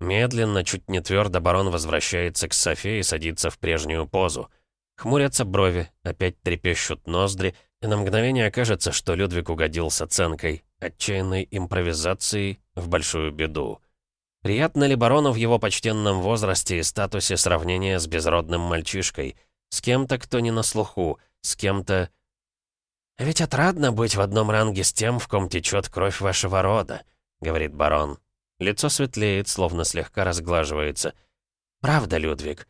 Медленно, чуть не твердо, барон возвращается к Софе и садится в прежнюю позу. Хмурятся брови, опять трепещут ноздри, и на мгновение окажется, что Людвиг угодил с оценкой, отчаянной импровизацией в большую беду. Приятно ли барону в его почтенном возрасте и статусе сравнения с безродным мальчишкой? С кем-то, кто не на слуху, с кем-то... «Ведь отрадно быть в одном ранге с тем, в ком течет кровь вашего рода», — говорит барон. Лицо светлеет, словно слегка разглаживается. «Правда, Людвиг?»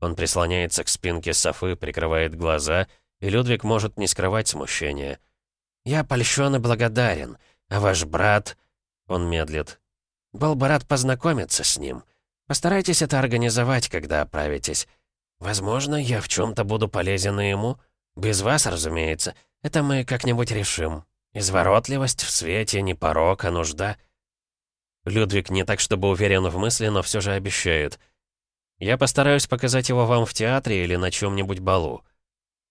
Он прислоняется к спинке Софы, прикрывает глаза, и Людвиг может не скрывать смущения. «Я польщен и благодарен, а ваш брат...» Он медлит. «Был бы рад познакомиться с ним. Постарайтесь это организовать, когда оправитесь. Возможно, я в чем то буду полезен ему. Без вас, разумеется. Это мы как-нибудь решим. Изворотливость в свете не порок, а нужда. Людвиг не так чтобы уверен в мысли, но все же обещает. Я постараюсь показать его вам в театре или на чем-нибудь балу.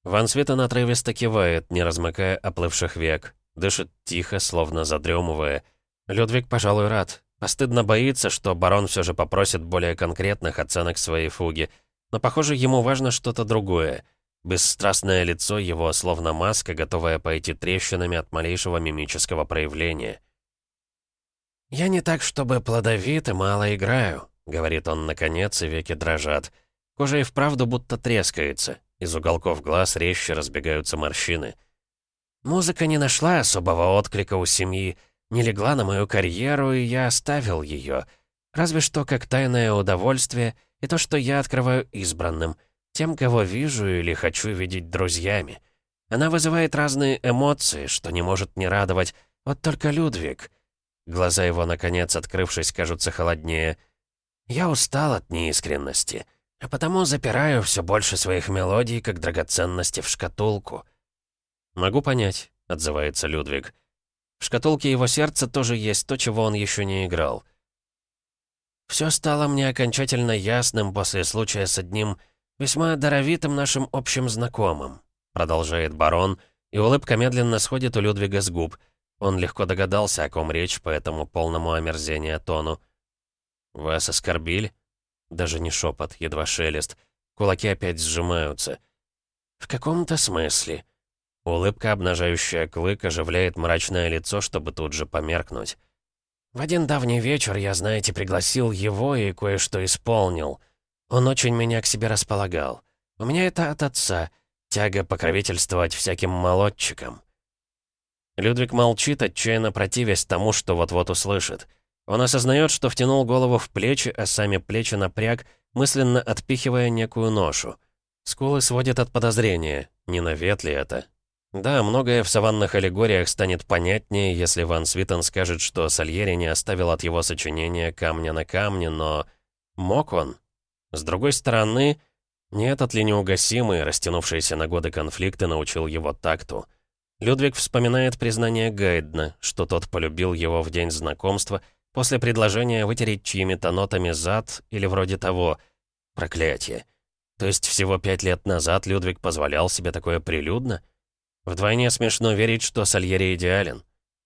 Ван Светен отрывисто кивает, не размыкая оплывших век. Дышит тихо, словно задремывая. Людвиг, пожалуй, рад. Постыдно боится, что барон все же попросит более конкретных оценок своей фуги. Но, похоже, ему важно что-то другое — Бесстрастное лицо его словно маска, готовая пойти трещинами от малейшего мимического проявления. «Я не так, чтобы плодовит и мало играю», — говорит он наконец, и веки дрожат. Кожа и вправду будто трескается, из уголков глаз резче разбегаются морщины. «Музыка не нашла особого отклика у семьи, не легла на мою карьеру, и я оставил ее. Разве что как тайное удовольствие и то, что я открываю избранным — тем, кого вижу или хочу видеть друзьями. Она вызывает разные эмоции, что не может не радовать. Вот только Людвиг. Глаза его, наконец, открывшись, кажутся холоднее. Я устал от неискренности, а потому запираю все больше своих мелодий, как драгоценности в шкатулку. «Могу понять», — отзывается Людвиг. В шкатулке его сердца тоже есть то, чего он еще не играл. Все стало мне окончательно ясным после случая с одним «Весьма даровитым нашим общим знакомым», — продолжает барон, и улыбка медленно сходит у Людвига с губ. Он легко догадался, о ком речь по этому полному омерзения тону. «Вас оскорбили?» Даже не шепот, едва шелест. Кулаки опять сжимаются. «В каком-то смысле». Улыбка, обнажающая клык, оживляет мрачное лицо, чтобы тут же померкнуть. «В один давний вечер я, знаете, пригласил его и кое-что исполнил. Он очень меня к себе располагал. У меня это от отца, тяга покровительствовать всяким молодчикам. Людвиг молчит, отчаянно противясь тому, что вот-вот услышит. Он осознает, что втянул голову в плечи, а сами плечи напряг, мысленно отпихивая некую ношу. Скулы сводят от подозрения, не навет ли это. Да, многое в саванных аллегориях станет понятнее, если Ван Свитен скажет, что Сальери не оставил от его сочинения камня на камне, но... Мог он? С другой стороны, не этот ли неугасимый, растянувшийся на годы конфликты, научил его такту? Людвиг вспоминает признание Гайдна, что тот полюбил его в день знакомства, после предложения вытереть чьими-то нотами зад или вроде того. Проклятие. То есть всего пять лет назад Людвиг позволял себе такое прилюдно? Вдвойне смешно верить, что Сальери идеален.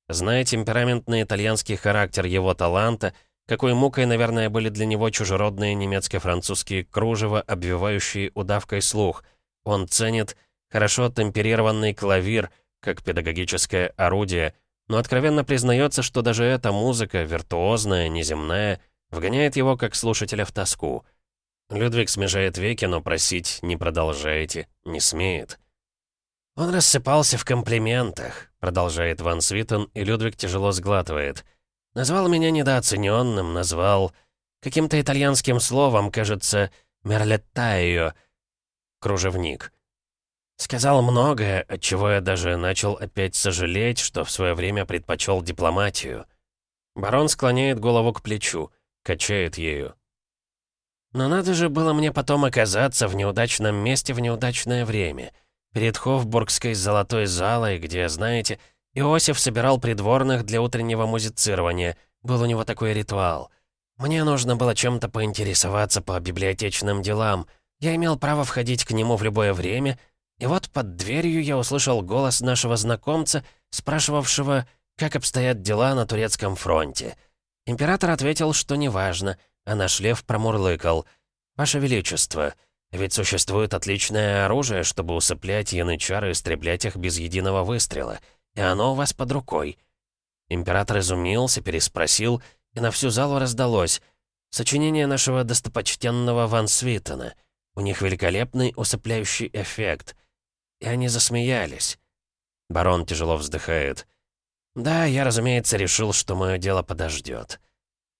Зная темпераментный итальянский характер его таланта, какой мукой, наверное, были для него чужеродные немецко-французские кружева, обвивающие удавкой слух. Он ценит хорошо темперированный клавир, как педагогическое орудие, но откровенно признается, что даже эта музыка, виртуозная, неземная, вгоняет его как слушателя в тоску. Людвиг смежает веки, но просить «не продолжайте» не смеет. «Он рассыпался в комплиментах», — продолжает Ван Свитен, и Людвиг тяжело сглатывает — Назвал меня недооцененным, назвал каким-то итальянским словом, кажется, «мерлеттайо» — кружевник. Сказал многое, от чего я даже начал опять сожалеть, что в свое время предпочел дипломатию. Барон склоняет голову к плечу, качает ею. Но надо же было мне потом оказаться в неудачном месте в неудачное время. Перед Хофбургской золотой залой, где, знаете, Иосиф собирал придворных для утреннего музицирования. Был у него такой ритуал. Мне нужно было чем-то поинтересоваться по библиотечным делам. Я имел право входить к нему в любое время, и вот под дверью я услышал голос нашего знакомца, спрашивавшего, как обстоят дела на турецком фронте. Император ответил, что неважно, а наш лев промурлыкал. «Ваше Величество, ведь существует отличное оружие, чтобы усыплять янычар и истреблять их без единого выстрела» и оно у вас под рукой». Император изумился, переспросил, и на всю залу раздалось. «Сочинение нашего достопочтенного Ван Свитена. У них великолепный усыпляющий эффект». И они засмеялись. Барон тяжело вздыхает. «Да, я, разумеется, решил, что мое дело подождет».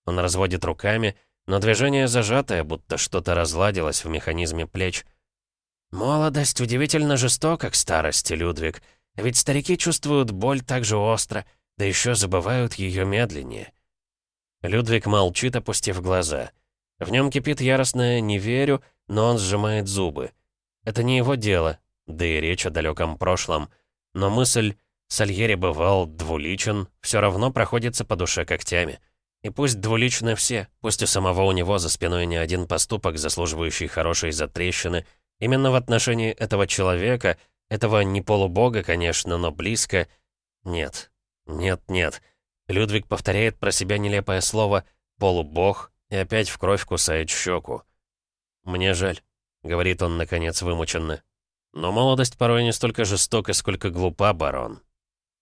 Он разводит руками, но движение зажатое, будто что-то разладилось в механизме плеч. «Молодость удивительно жестока к старости, Людвиг. Ведь старики чувствуют боль так же остро, да еще забывают ее медленнее. Людвиг молчит, опустив глаза. В нем кипит яростное «не верю», но он сжимает зубы. Это не его дело, да и речь о далеком прошлом. Но мысль «Сальери бывал двуличен» все равно проходится по душе когтями. И пусть двуличны все, пусть у самого у него за спиной не один поступок, заслуживающий хорошей затрещины, именно в отношении этого человека — этого не полубога, конечно, но близко. Нет, нет, нет. Людвиг повторяет про себя нелепое слово «полубог» и опять в кровь кусает щеку. «Мне жаль», — говорит он, наконец, вымученно. «Но молодость порой не столько жестока, сколько глупа, барон».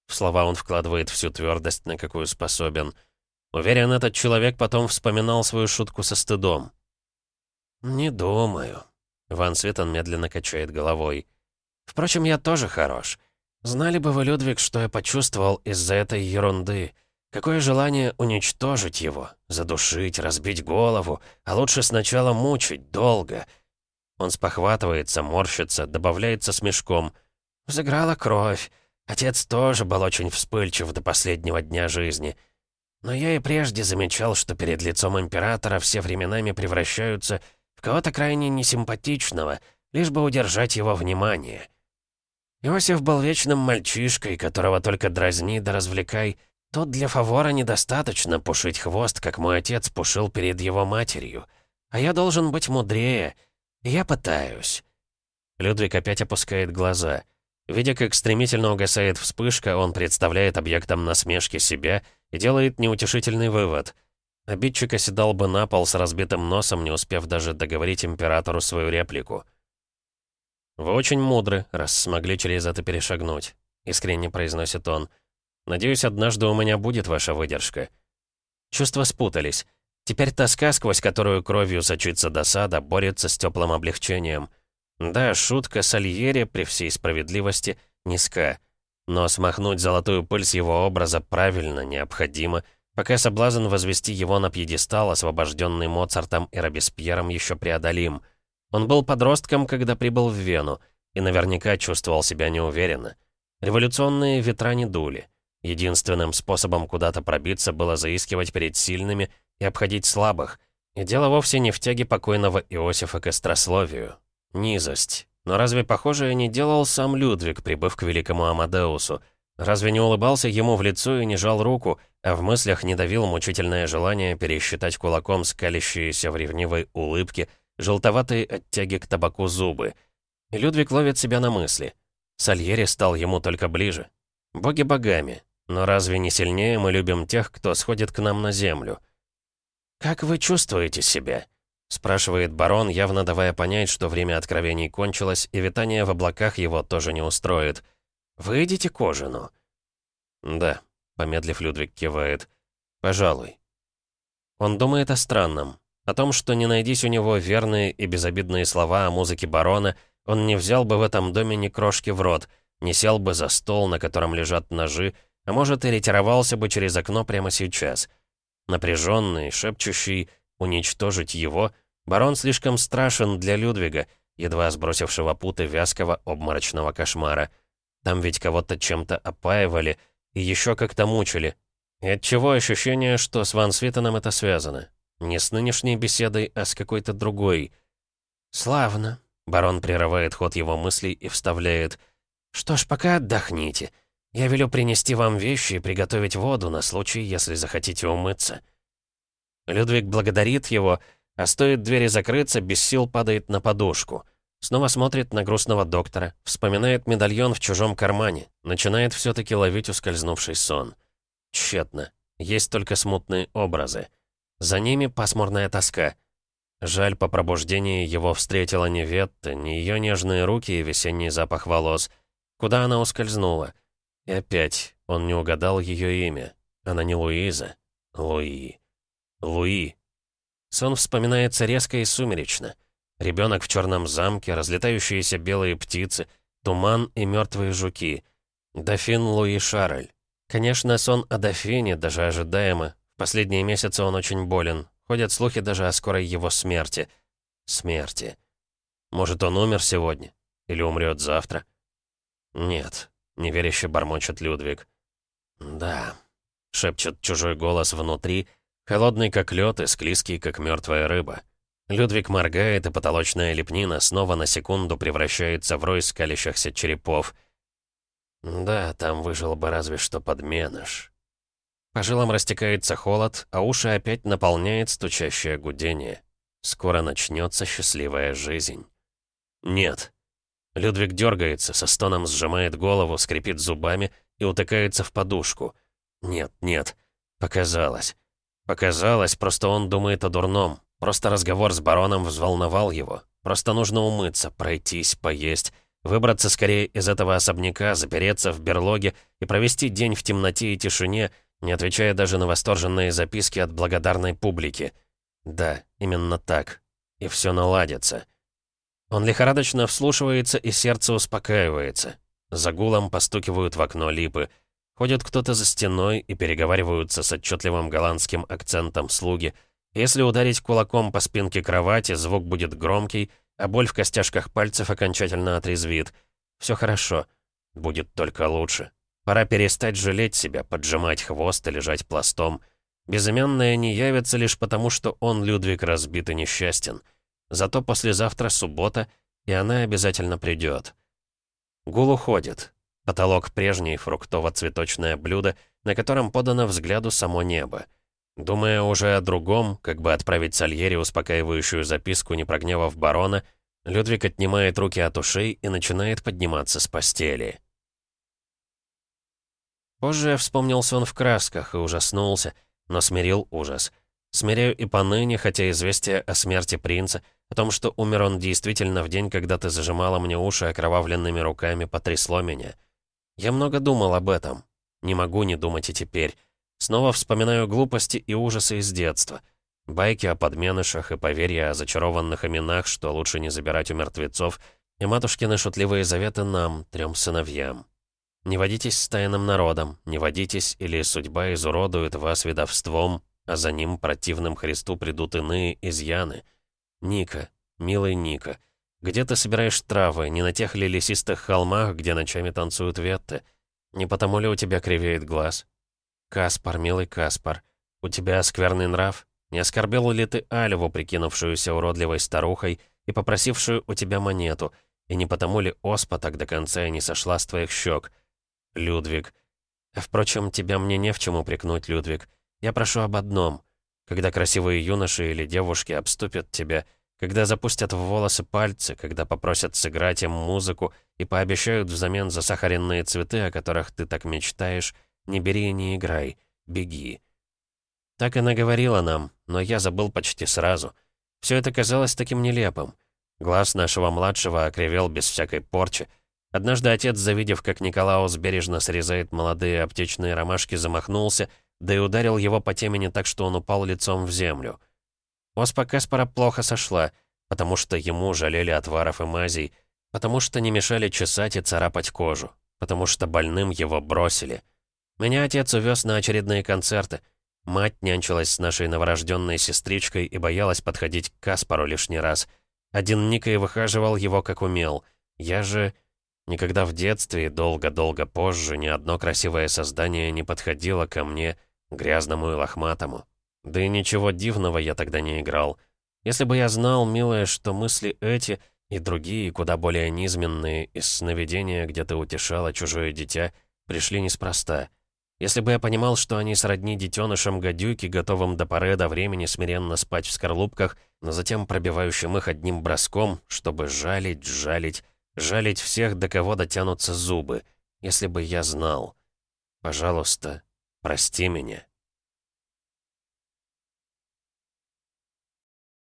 В слова он вкладывает всю твердость, на какую способен. Уверен, этот человек потом вспоминал свою шутку со стыдом. «Не думаю». Ван Светон медленно качает головой. Впрочем, я тоже хорош. Знали бы вы, Людвиг, что я почувствовал из-за этой ерунды. Какое желание уничтожить его, задушить, разбить голову, а лучше сначала мучить, долго. Он спохватывается, морщится, добавляется с мешком. Взыграла кровь. Отец тоже был очень вспыльчив до последнего дня жизни. Но я и прежде замечал, что перед лицом императора все временами превращаются в кого-то крайне несимпатичного, лишь бы удержать его внимание. Иосиф был вечным мальчишкой, которого только дразни да развлекай. Тут для фавора недостаточно пушить хвост, как мой отец пушил перед его матерью. А я должен быть мудрее. Я пытаюсь». Людвиг опять опускает глаза. Видя, как стремительно угасает вспышка, он представляет объектом насмешки себя и делает неутешительный вывод. Обидчик оседал бы на пол с разбитым носом, не успев даже договорить императору свою реплику. «Вы очень мудры, раз смогли через это перешагнуть», — искренне произносит он. «Надеюсь, однажды у меня будет ваша выдержка». Чувства спутались. Теперь тоска, сквозь которую кровью сочится досада, борется с теплым облегчением. Да, шутка Сальери, при всей справедливости, низка. Но смахнуть золотую пыль с его образа правильно, необходимо, Пока соблазн возвести его на пьедестал, освобожденный Моцартом и Робеспьером, еще преодолим. Он был подростком, когда прибыл в Вену, и наверняка чувствовал себя неуверенно. Революционные ветра не дули. Единственным способом куда-то пробиться было заискивать перед сильными и обходить слабых. И дело вовсе не в тяге покойного Иосифа к острословию. Низость. Но разве похожее не делал сам Людвиг, прибыв к великому Амадеусу? Разве не улыбался ему в лицо и не жал руку, а в мыслях не давил мучительное желание пересчитать кулаком скалящиеся в ревнивой улыбке желтоватые оттяги к табаку зубы? И Людвиг ловит себя на мысли. Сальери стал ему только ближе. Боги богами, но разве не сильнее мы любим тех, кто сходит к нам на землю? «Как вы чувствуете себя?» — спрашивает барон, явно давая понять, что время откровений кончилось, и витание в облаках его тоже не устроит — «Выйдите к ужину?» «Да», — помедлив Людвиг кивает. «Пожалуй». Он думает о странном. О том, что не найдись у него верные и безобидные слова о музыке барона, он не взял бы в этом доме ни крошки в рот, не сел бы за стол, на котором лежат ножи, а может и ретировался бы через окно прямо сейчас. Напряженный, шепчущий «уничтожить его», барон слишком страшен для Людвига, едва сбросившего путы вязкого обморочного кошмара. Там ведь кого-то чем-то опаивали и еще как-то мучили. И отчего ощущение, что с Ван Свитоном это связано? Не с нынешней беседой, а с какой-то другой. «Славно», — барон прерывает ход его мыслей и вставляет. «Что ж, пока отдохните. Я велю принести вам вещи и приготовить воду на случай, если захотите умыться». Людвиг благодарит его, а стоит двери закрыться, без сил падает на подушку — Снова смотрит на грустного доктора, вспоминает медальон в чужом кармане, начинает все-таки ловить ускользнувший сон. Тщетно. Есть только смутные образы. За ними пасмурная тоска. Жаль, по пробуждении его встретила не Ветта, не ее нежные руки и весенний запах волос. Куда она ускользнула? И опять он не угадал ее имя. Она не Луиза. Луи. Луи. Сон вспоминается резко и сумеречно. Ребенок в черном замке, разлетающиеся белые птицы, туман и мертвые жуки. Дофин Луи Шарль. Конечно, сон о дофине даже ожидаемо. Последние месяцы он очень болен. Ходят слухи даже о скорой его смерти. Смерти. Может, он умер сегодня? Или умрет завтра? Нет, неверяще бормочет Людвиг. Да, шепчет чужой голос внутри, холодный как лед и склизкий как мертвая рыба. Людвиг моргает, и потолочная лепнина снова на секунду превращается в рой скалящихся черепов. Да, там выжил бы разве что подменыш. По жилам растекается холод, а уши опять наполняет стучащее гудение. Скоро начнется счастливая жизнь. Нет. Людвиг дергается, со стоном сжимает голову, скрипит зубами и утыкается в подушку. Нет, нет. Показалось. Показалось, просто он думает о дурном, Просто разговор с бароном взволновал его. Просто нужно умыться, пройтись, поесть, выбраться скорее из этого особняка, запереться в берлоге и провести день в темноте и тишине, не отвечая даже на восторженные записки от благодарной публики. Да, именно так. И все наладится. Он лихорадочно вслушивается, и сердце успокаивается. За гулом постукивают в окно липы. Ходит кто-то за стеной и переговариваются с отчетливым голландским акцентом слуги — если ударить кулаком по спинке кровати, звук будет громкий, а боль в костяшках пальцев окончательно отрезвит. Все хорошо. Будет только лучше. Пора перестать жалеть себя, поджимать хвост и лежать пластом. Безымянная не явится лишь потому, что он, Людвиг, разбит и несчастен. Зато послезавтра суббота, и она обязательно придет. Гул уходит. Потолок прежний, фруктово-цветочное блюдо, на котором подано взгляду само небо. Думая уже о другом, как бы отправить Сальери успокаивающую записку, не прогневав барона, Людвиг отнимает руки от ушей и начинает подниматься с постели. Позже вспомнился он в красках и ужаснулся, но смирил ужас. Смиряю и поныне, хотя известие о смерти принца, о том, что умер он действительно в день, когда ты зажимала мне уши окровавленными руками, потрясло меня. Я много думал об этом. Не могу не думать и теперь. Снова вспоминаю глупости и ужасы из детства. Байки о подменышах и поверья о зачарованных именах, что лучше не забирать у мертвецов, и матушкины шутливые заветы нам, трем сыновьям. Не водитесь с тайным народом, не водитесь, или судьба изуродует вас ведовством, а за ним противным Христу придут иные изъяны. Ника, милый Ника, где ты собираешь травы, не на тех ли лесистых холмах, где ночами танцуют ветты? Не потому ли у тебя кривеет глаз? Каспар, милый Каспар, у тебя скверный нрав? Не оскорбил ли ты Альву, прикинувшуюся уродливой старухой и попросившую у тебя монету, и не потому ли оспа так до конца и не сошла с твоих щек? Людвиг. Впрочем, тебя мне не в чем упрекнуть, Людвиг. Я прошу об одном. Когда красивые юноши или девушки обступят тебя, когда запустят в волосы пальцы, когда попросят сыграть им музыку и пообещают взамен засахаренные цветы, о которых ты так мечтаешь, не бери и не играй, беги. Так она говорила нам, но я забыл почти сразу. Все это казалось таким нелепым. Глаз нашего младшего окривел без всякой порчи, Однажды отец, завидев, как Николаус бережно срезает молодые аптечные ромашки, замахнулся, да и ударил его по темени так, что он упал лицом в землю. Оспа Каспара плохо сошла, потому что ему жалели отваров и мазей, потому что не мешали чесать и царапать кожу, потому что больным его бросили. Меня отец увез на очередные концерты. Мать нянчилась с нашей новорожденной сестричкой и боялась подходить к Каспару лишний раз. Один Ника и выхаживал его как умел. Я же... Никогда в детстве и долго-долго позже ни одно красивое создание не подходило ко мне, грязному и лохматому. Да и ничего дивного я тогда не играл. Если бы я знал, милая, что мысли эти и другие, куда более низменные, из сновидения, где ты утешала чужое дитя, пришли неспроста. Если бы я понимал, что они сродни детенышам гадюки, готовым до поры до времени смиренно спать в скорлупках, но затем пробивающим их одним броском, чтобы жалить, жалить, Жалить всех, до кого дотянутся зубы, если бы я знал. Пожалуйста, прости меня.